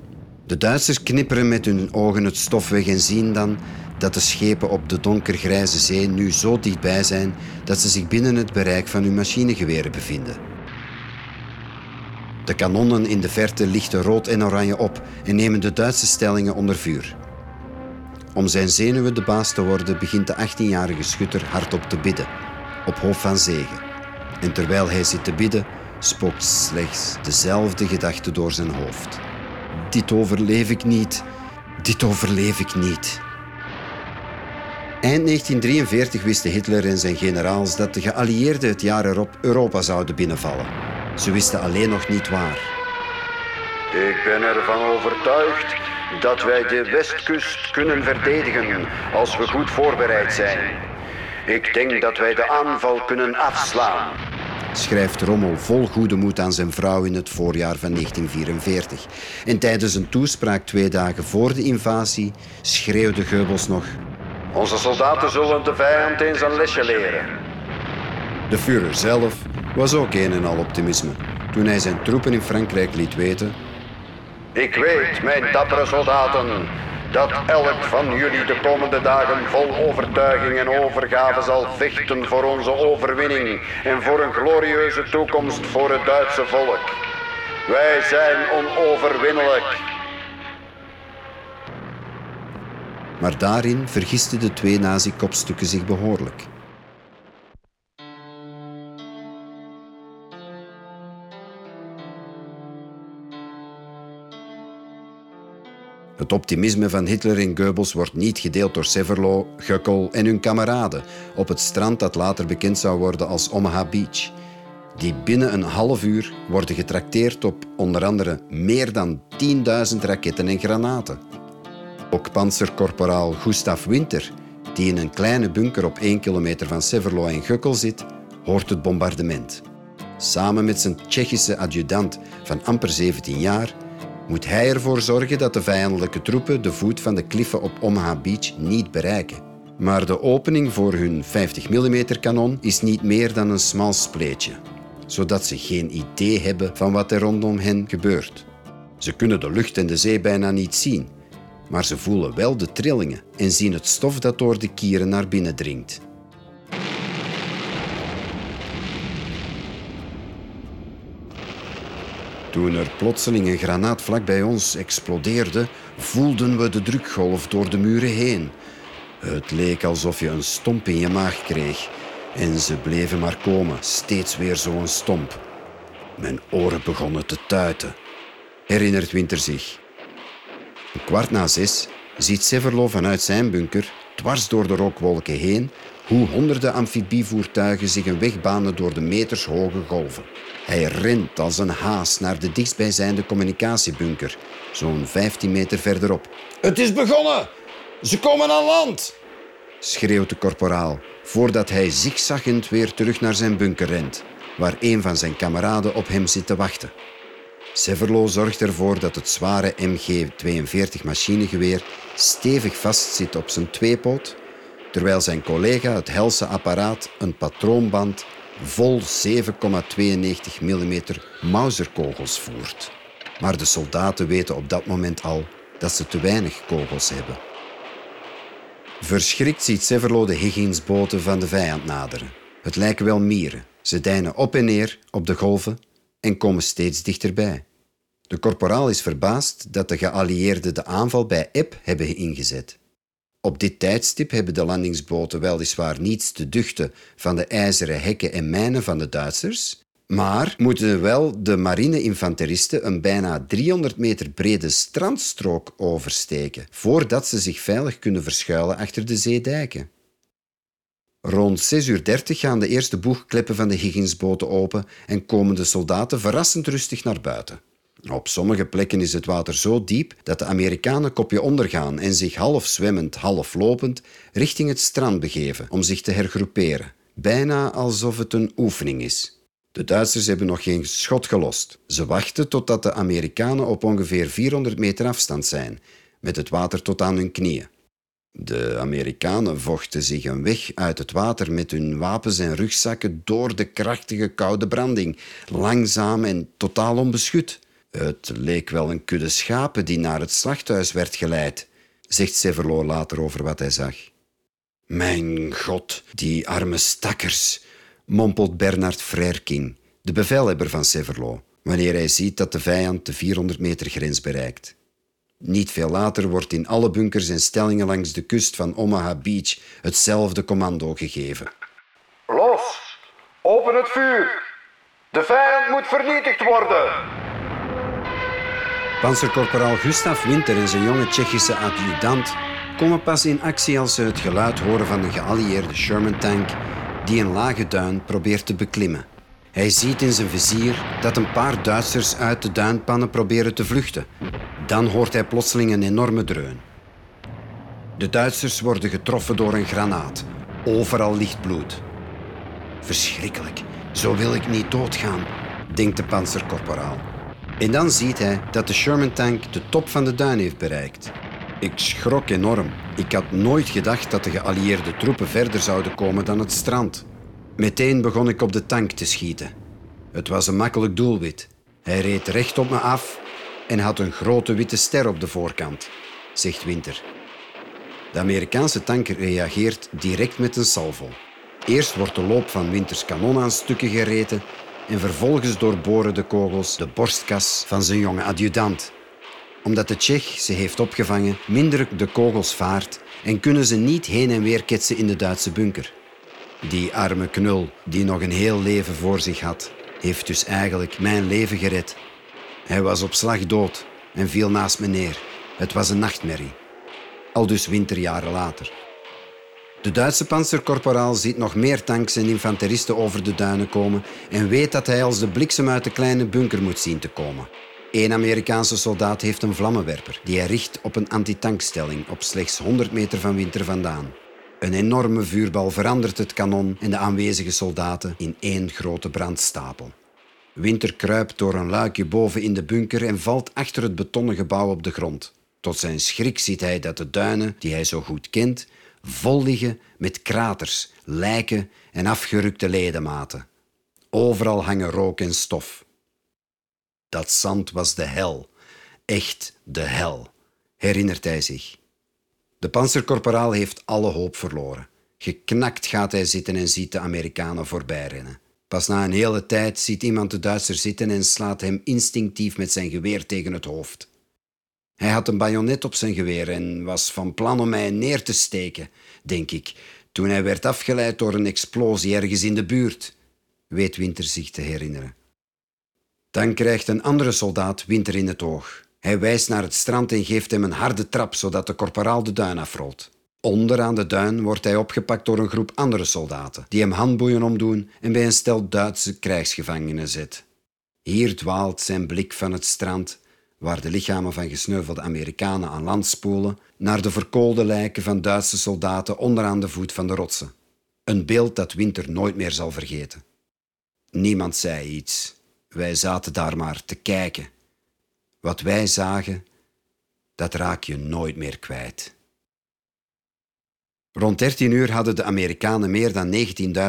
De Duitsers knipperen met hun ogen het stof weg en zien dan dat de schepen op de donkergrijze zee nu zo dichtbij zijn dat ze zich binnen het bereik van hun machinegeweren bevinden. De kanonnen in de verte lichten rood en oranje op en nemen de Duitse stellingen onder vuur. Om zijn zenuwen de baas te worden begint de 18-jarige schutter hardop te bidden, op hoop van zegen. En terwijl hij zit te bidden, spookt slechts dezelfde gedachte door zijn hoofd. Dit overleef ik niet. Dit overleef ik niet. Eind 1943 wisten Hitler en zijn generaals dat de geallieerden het jaar erop Europa zouden binnenvallen. Ze wisten alleen nog niet waar. Ik ben ervan overtuigd dat wij de westkust kunnen verdedigen als we goed voorbereid zijn. Ik denk dat wij de aanval kunnen afslaan. Schrijft Rommel vol goede moed aan zijn vrouw in het voorjaar van 1944. En tijdens een toespraak twee dagen voor de invasie schreeuwde Goebbels nog... Onze soldaten zullen de vijand eens een lesje leren. De Führer zelf was ook een en al optimisme toen hij zijn troepen in Frankrijk liet weten. Ik weet, mijn dappere soldaten, dat elk van jullie de komende dagen vol overtuiging en overgave zal vechten voor onze overwinning en voor een glorieuze toekomst voor het Duitse volk. Wij zijn onoverwinnelijk. Maar daarin vergisten de twee nazi-kopstukken zich behoorlijk. Het optimisme van Hitler en Goebbels wordt niet gedeeld door Severlo, Gukkel en hun kameraden op het strand dat later bekend zou worden als Omaha Beach. Die binnen een half uur worden getrakteerd op onder andere meer dan 10.000 raketten en granaten. Ook panzerkorporaal Gustav Winter, die in een kleine bunker op 1 kilometer van Severlo en Gukkel zit, hoort het bombardement. Samen met zijn Tsjechische adjudant van amper 17 jaar moet hij ervoor zorgen dat de vijandelijke troepen de voet van de kliffen op Omaha Beach niet bereiken. Maar de opening voor hun 50 mm kanon is niet meer dan een smal spleetje, zodat ze geen idee hebben van wat er rondom hen gebeurt. Ze kunnen de lucht en de zee bijna niet zien, maar ze voelen wel de trillingen en zien het stof dat door de kieren naar binnen dringt. Toen er plotseling een granaat vlak bij ons explodeerde, voelden we de drukgolf door de muren heen. Het leek alsof je een stomp in je maag kreeg. En ze bleven maar komen, steeds weer zo'n stomp. Mijn oren begonnen te tuiten. Herinnert Winter zich. Een kwart na zes ziet Severlo vanuit zijn bunker, dwars door de rookwolken heen, hoe honderden amfibievoertuigen zich een weg banen door de metershoge golven. Hij rent als een haas naar de dichtstbijzijnde communicatiebunker, zo'n 15 meter verderop. Het is begonnen! Ze komen aan land! schreeuwt de korporaal, voordat hij zigzaggend weer terug naar zijn bunker rent, waar een van zijn kameraden op hem zit te wachten. Severlo zorgt ervoor dat het zware MG-42 machinegeweer stevig vastzit op zijn tweepoot, terwijl zijn collega het helse apparaat een patroonband vol 7,92 mm Mauserkogels voert. Maar de soldaten weten op dat moment al dat ze te weinig kogels hebben. Verschrikt ziet Severlo de Higginsboten van de vijand naderen. Het lijken wel mieren. Ze deinen op en neer op de golven en komen steeds dichterbij. De korporaal is verbaasd dat de geallieerden de aanval bij Eb hebben ingezet. Op dit tijdstip hebben de landingsboten weliswaar niets te duchten van de ijzeren hekken en mijnen van de Duitsers, maar moeten wel de marine-infanteristen een bijna 300 meter brede strandstrook oversteken voordat ze zich veilig kunnen verschuilen achter de zeedijken. Rond 6.30 uur gaan de eerste boegkleppen van de Higginsboten open en komen de soldaten verrassend rustig naar buiten. Op sommige plekken is het water zo diep dat de Amerikanen kopje ondergaan en zich half zwemmend, half lopend richting het strand begeven om zich te hergroeperen. Bijna alsof het een oefening is. De Duitsers hebben nog geen schot gelost. Ze wachten totdat de Amerikanen op ongeveer 400 meter afstand zijn, met het water tot aan hun knieën. De Amerikanen vochten zich een weg uit het water met hun wapens en rugzakken door de krachtige koude branding, langzaam en totaal onbeschut. Het leek wel een kudde schapen die naar het slachthuis werd geleid, zegt Severlo later over wat hij zag. Mijn god, die arme stakkers, mompelt Bernard Frerking, de bevelhebber van Severlo, wanneer hij ziet dat de vijand de 400 meter grens bereikt. Niet veel later wordt in alle bunkers en stellingen langs de kust van Omaha Beach hetzelfde commando gegeven. Los! Open het vuur! De vijand moet vernietigd worden! Panzerkorporaal Gustav Winter en zijn jonge Tsjechische adjudant komen pas in actie als ze het geluid horen van een geallieerde Sherman-tank die een lage duin probeert te beklimmen. Hij ziet in zijn vizier dat een paar Duitsers uit de duinpannen proberen te vluchten. Dan hoort hij plotseling een enorme dreun. De Duitsers worden getroffen door een granaat. Overal ligt bloed. Verschrikkelijk. Zo wil ik niet doodgaan, denkt de panzerkorporaal. En dan ziet hij dat de Sherman-tank de top van de duin heeft bereikt. Ik schrok enorm. Ik had nooit gedacht dat de geallieerde troepen verder zouden komen dan het strand. Meteen begon ik op de tank te schieten. Het was een makkelijk doelwit. Hij reed recht op me af en had een grote witte ster op de voorkant, zegt Winter. De Amerikaanse tank reageert direct met een salvo. Eerst wordt de loop van Winters kanon aan stukken gereten en vervolgens doorboren de kogels de borstkas van zijn jonge adjudant. Omdat de Tsjech ze heeft opgevangen, minder de kogels vaart en kunnen ze niet heen en weer ketsen in de Duitse bunker. Die arme knul, die nog een heel leven voor zich had, heeft dus eigenlijk mijn leven gered. Hij was op slag dood en viel naast me neer. Het was een nachtmerrie. Al dus winterjaren later. De Duitse panzerkorporaal ziet nog meer tanks en infanteristen over de duinen komen en weet dat hij als de bliksem uit de kleine bunker moet zien te komen. Eén Amerikaanse soldaat heeft een vlammenwerper die hij richt op een antitankstelling op slechts 100 meter van Winter vandaan. Een enorme vuurbal verandert het kanon en de aanwezige soldaten in één grote brandstapel. Winter kruipt door een luikje boven in de bunker en valt achter het betonnen gebouw op de grond. Tot zijn schrik ziet hij dat de duinen, die hij zo goed kent, vol liggen met kraters, lijken en afgerukte ledematen. Overal hangen rook en stof. Dat zand was de hel, echt de hel, herinnert hij zich. De panzerkorporaal heeft alle hoop verloren. Geknakt gaat hij zitten en ziet de Amerikanen voorbijrennen. Pas na een hele tijd ziet iemand de Duitser zitten en slaat hem instinctief met zijn geweer tegen het hoofd. Hij had een bajonet op zijn geweer en was van plan om mij neer te steken, denk ik, toen hij werd afgeleid door een explosie ergens in de buurt, weet Winter zich te herinneren. Dan krijgt een andere soldaat Winter in het oog. Hij wijst naar het strand en geeft hem een harde trap, zodat de korporaal de duin afrolt. Onderaan de duin wordt hij opgepakt door een groep andere soldaten, die hem handboeien omdoen en bij een stel Duitse krijgsgevangenen zet. Hier dwaalt zijn blik van het strand, waar de lichamen van gesneuvelde Amerikanen aan land spoelen, naar de verkoolde lijken van Duitse soldaten onderaan de voet van de rotsen. Een beeld dat Winter nooit meer zal vergeten. Niemand zei iets. Wij zaten daar maar te kijken. Wat wij zagen, dat raak je nooit meer kwijt. Rond 13 uur hadden de Amerikanen meer dan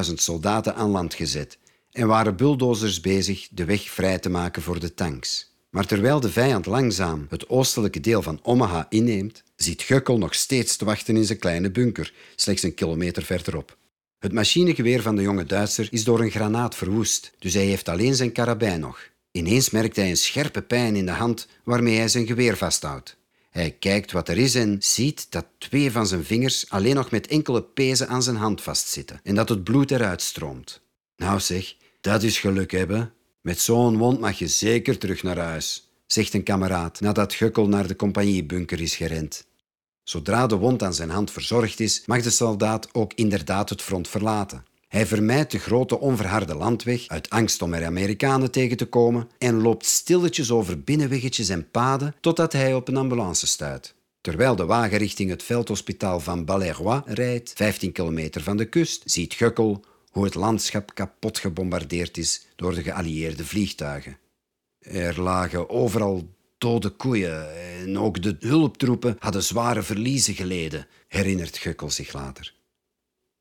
19.000 soldaten aan land gezet en waren bulldozers bezig de weg vrij te maken voor de tanks. Maar terwijl de vijand langzaam het oostelijke deel van Omaha inneemt, ziet Gukkel nog steeds te wachten in zijn kleine bunker, slechts een kilometer verderop. Het machinegeweer van de jonge Duitser is door een granaat verwoest, dus hij heeft alleen zijn karabijn nog. Ineens merkt hij een scherpe pijn in de hand waarmee hij zijn geweer vasthoudt. Hij kijkt wat er is en ziet dat twee van zijn vingers alleen nog met enkele pezen aan zijn hand vastzitten en dat het bloed eruit stroomt. Nou zeg, dat is geluk hebben. Met zo'n wond mag je zeker terug naar huis, zegt een kameraad nadat Gukkel naar de compagniebunker is gerend. Zodra de wond aan zijn hand verzorgd is, mag de soldaat ook inderdaad het front verlaten. Hij vermijdt de grote onverharde landweg uit angst om er Amerikanen tegen te komen en loopt stilletjes over binnenweggetjes en paden totdat hij op een ambulance stuit. Terwijl de wagen richting het veldhospitaal van Baleroi rijdt, 15 kilometer van de kust, ziet Gukkel hoe het landschap kapot gebombardeerd is door de geallieerde vliegtuigen. Er lagen overal dode koeien en ook de hulptroepen hadden zware verliezen geleden, herinnert Gukkel zich later.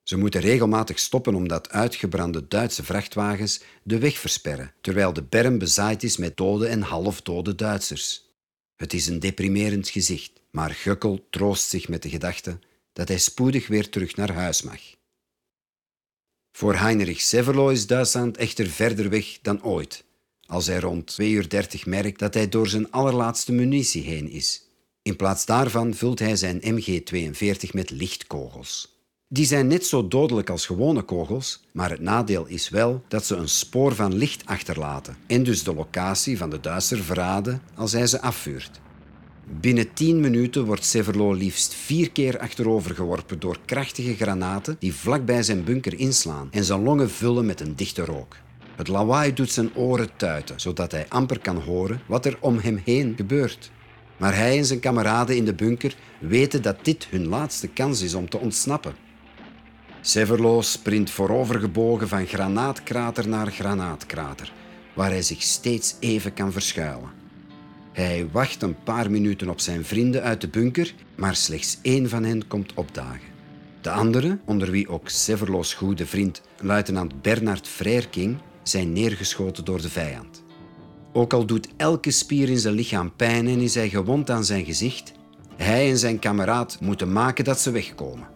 Ze moeten regelmatig stoppen omdat uitgebrande Duitse vrachtwagens de weg versperren, terwijl de berm bezaaid is met dode en halfdode Duitsers. Het is een deprimerend gezicht, maar Gukkel troost zich met de gedachte dat hij spoedig weer terug naar huis mag. Voor Heinrich Severlo is Duitsland echter verder weg dan ooit, als hij rond 2.30 uur merkt dat hij door zijn allerlaatste munitie heen is. In plaats daarvan vult hij zijn MG-42 met lichtkogels. Die zijn net zo dodelijk als gewone kogels, maar het nadeel is wel dat ze een spoor van licht achterlaten en dus de locatie van de Duitser verraden als hij ze afvuurt. Binnen tien minuten wordt Severlo liefst vier keer achterover geworpen door krachtige granaten die vlak bij zijn bunker inslaan en zijn longen vullen met een dichte rook. Het lawaai doet zijn oren tuiten, zodat hij amper kan horen wat er om hem heen gebeurt. Maar hij en zijn kameraden in de bunker weten dat dit hun laatste kans is om te ontsnappen. Severlo sprint voorovergebogen van granaatkrater naar granaatkrater, waar hij zich steeds even kan verschuilen. Hij wacht een paar minuten op zijn vrienden uit de bunker, maar slechts één van hen komt opdagen. De anderen, onder wie ook Severlo's goede vriend luitenant Bernard Freirking, zijn neergeschoten door de vijand. Ook al doet elke spier in zijn lichaam pijn en is hij gewond aan zijn gezicht, hij en zijn kameraad moeten maken dat ze wegkomen.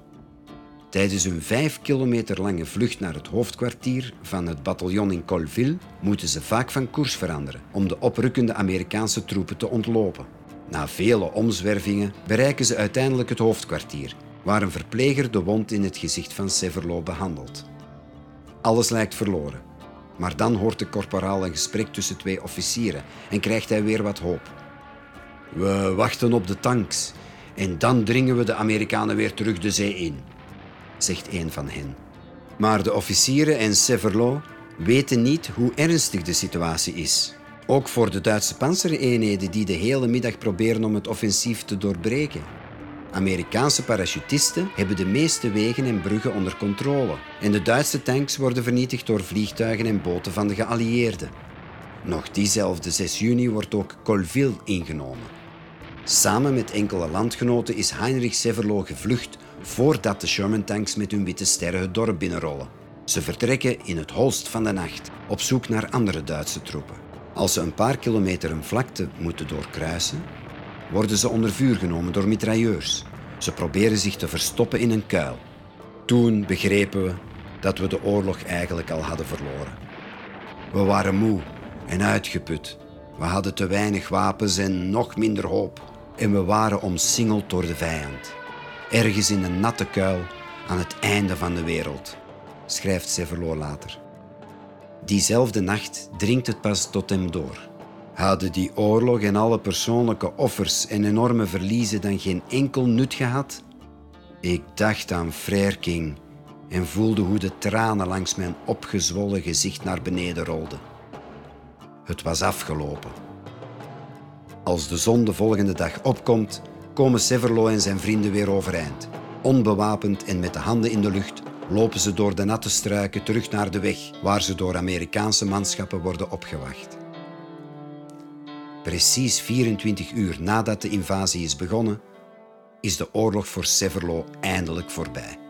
Tijdens hun vijf kilometer lange vlucht naar het hoofdkwartier van het bataljon in Colville moeten ze vaak van koers veranderen om de oprukkende Amerikaanse troepen te ontlopen. Na vele omzwervingen bereiken ze uiteindelijk het hoofdkwartier, waar een verpleger de wond in het gezicht van Severlo behandelt. Alles lijkt verloren, maar dan hoort de korporaal een gesprek tussen twee officieren en krijgt hij weer wat hoop. We wachten op de tanks en dan dringen we de Amerikanen weer terug de zee in zegt een van hen. Maar de officieren en Severlo weten niet hoe ernstig de situatie is. Ook voor de Duitse panzereenheden die de hele middag proberen om het offensief te doorbreken. Amerikaanse parachutisten hebben de meeste wegen en bruggen onder controle en de Duitse tanks worden vernietigd door vliegtuigen en boten van de geallieerden. Nog diezelfde 6 juni wordt ook Colville ingenomen. Samen met enkele landgenoten is Heinrich Severlo gevlucht voordat de Sherman-tanks met hun witte sterren het dorp binnenrollen. Ze vertrekken in het holst van de nacht, op zoek naar andere Duitse troepen. Als ze een paar kilometer een vlakte moeten doorkruisen, worden ze onder vuur genomen door mitrailleurs. Ze proberen zich te verstoppen in een kuil. Toen begrepen we dat we de oorlog eigenlijk al hadden verloren. We waren moe en uitgeput. We hadden te weinig wapens en nog minder hoop. En we waren omsingeld door de vijand ergens in een natte kuil aan het einde van de wereld, schrijft Severlo later. Diezelfde nacht dringt het pas tot hem door. Hadden die oorlog en alle persoonlijke offers en enorme verliezen dan geen enkel nut gehad? Ik dacht aan Frère en voelde hoe de tranen langs mijn opgezwollen gezicht naar beneden rolden. Het was afgelopen. Als de zon de volgende dag opkomt, komen Severlo en zijn vrienden weer overeind. Onbewapend en met de handen in de lucht lopen ze door de natte struiken terug naar de weg waar ze door Amerikaanse manschappen worden opgewacht. Precies 24 uur nadat de invasie is begonnen, is de oorlog voor Severlo eindelijk voorbij.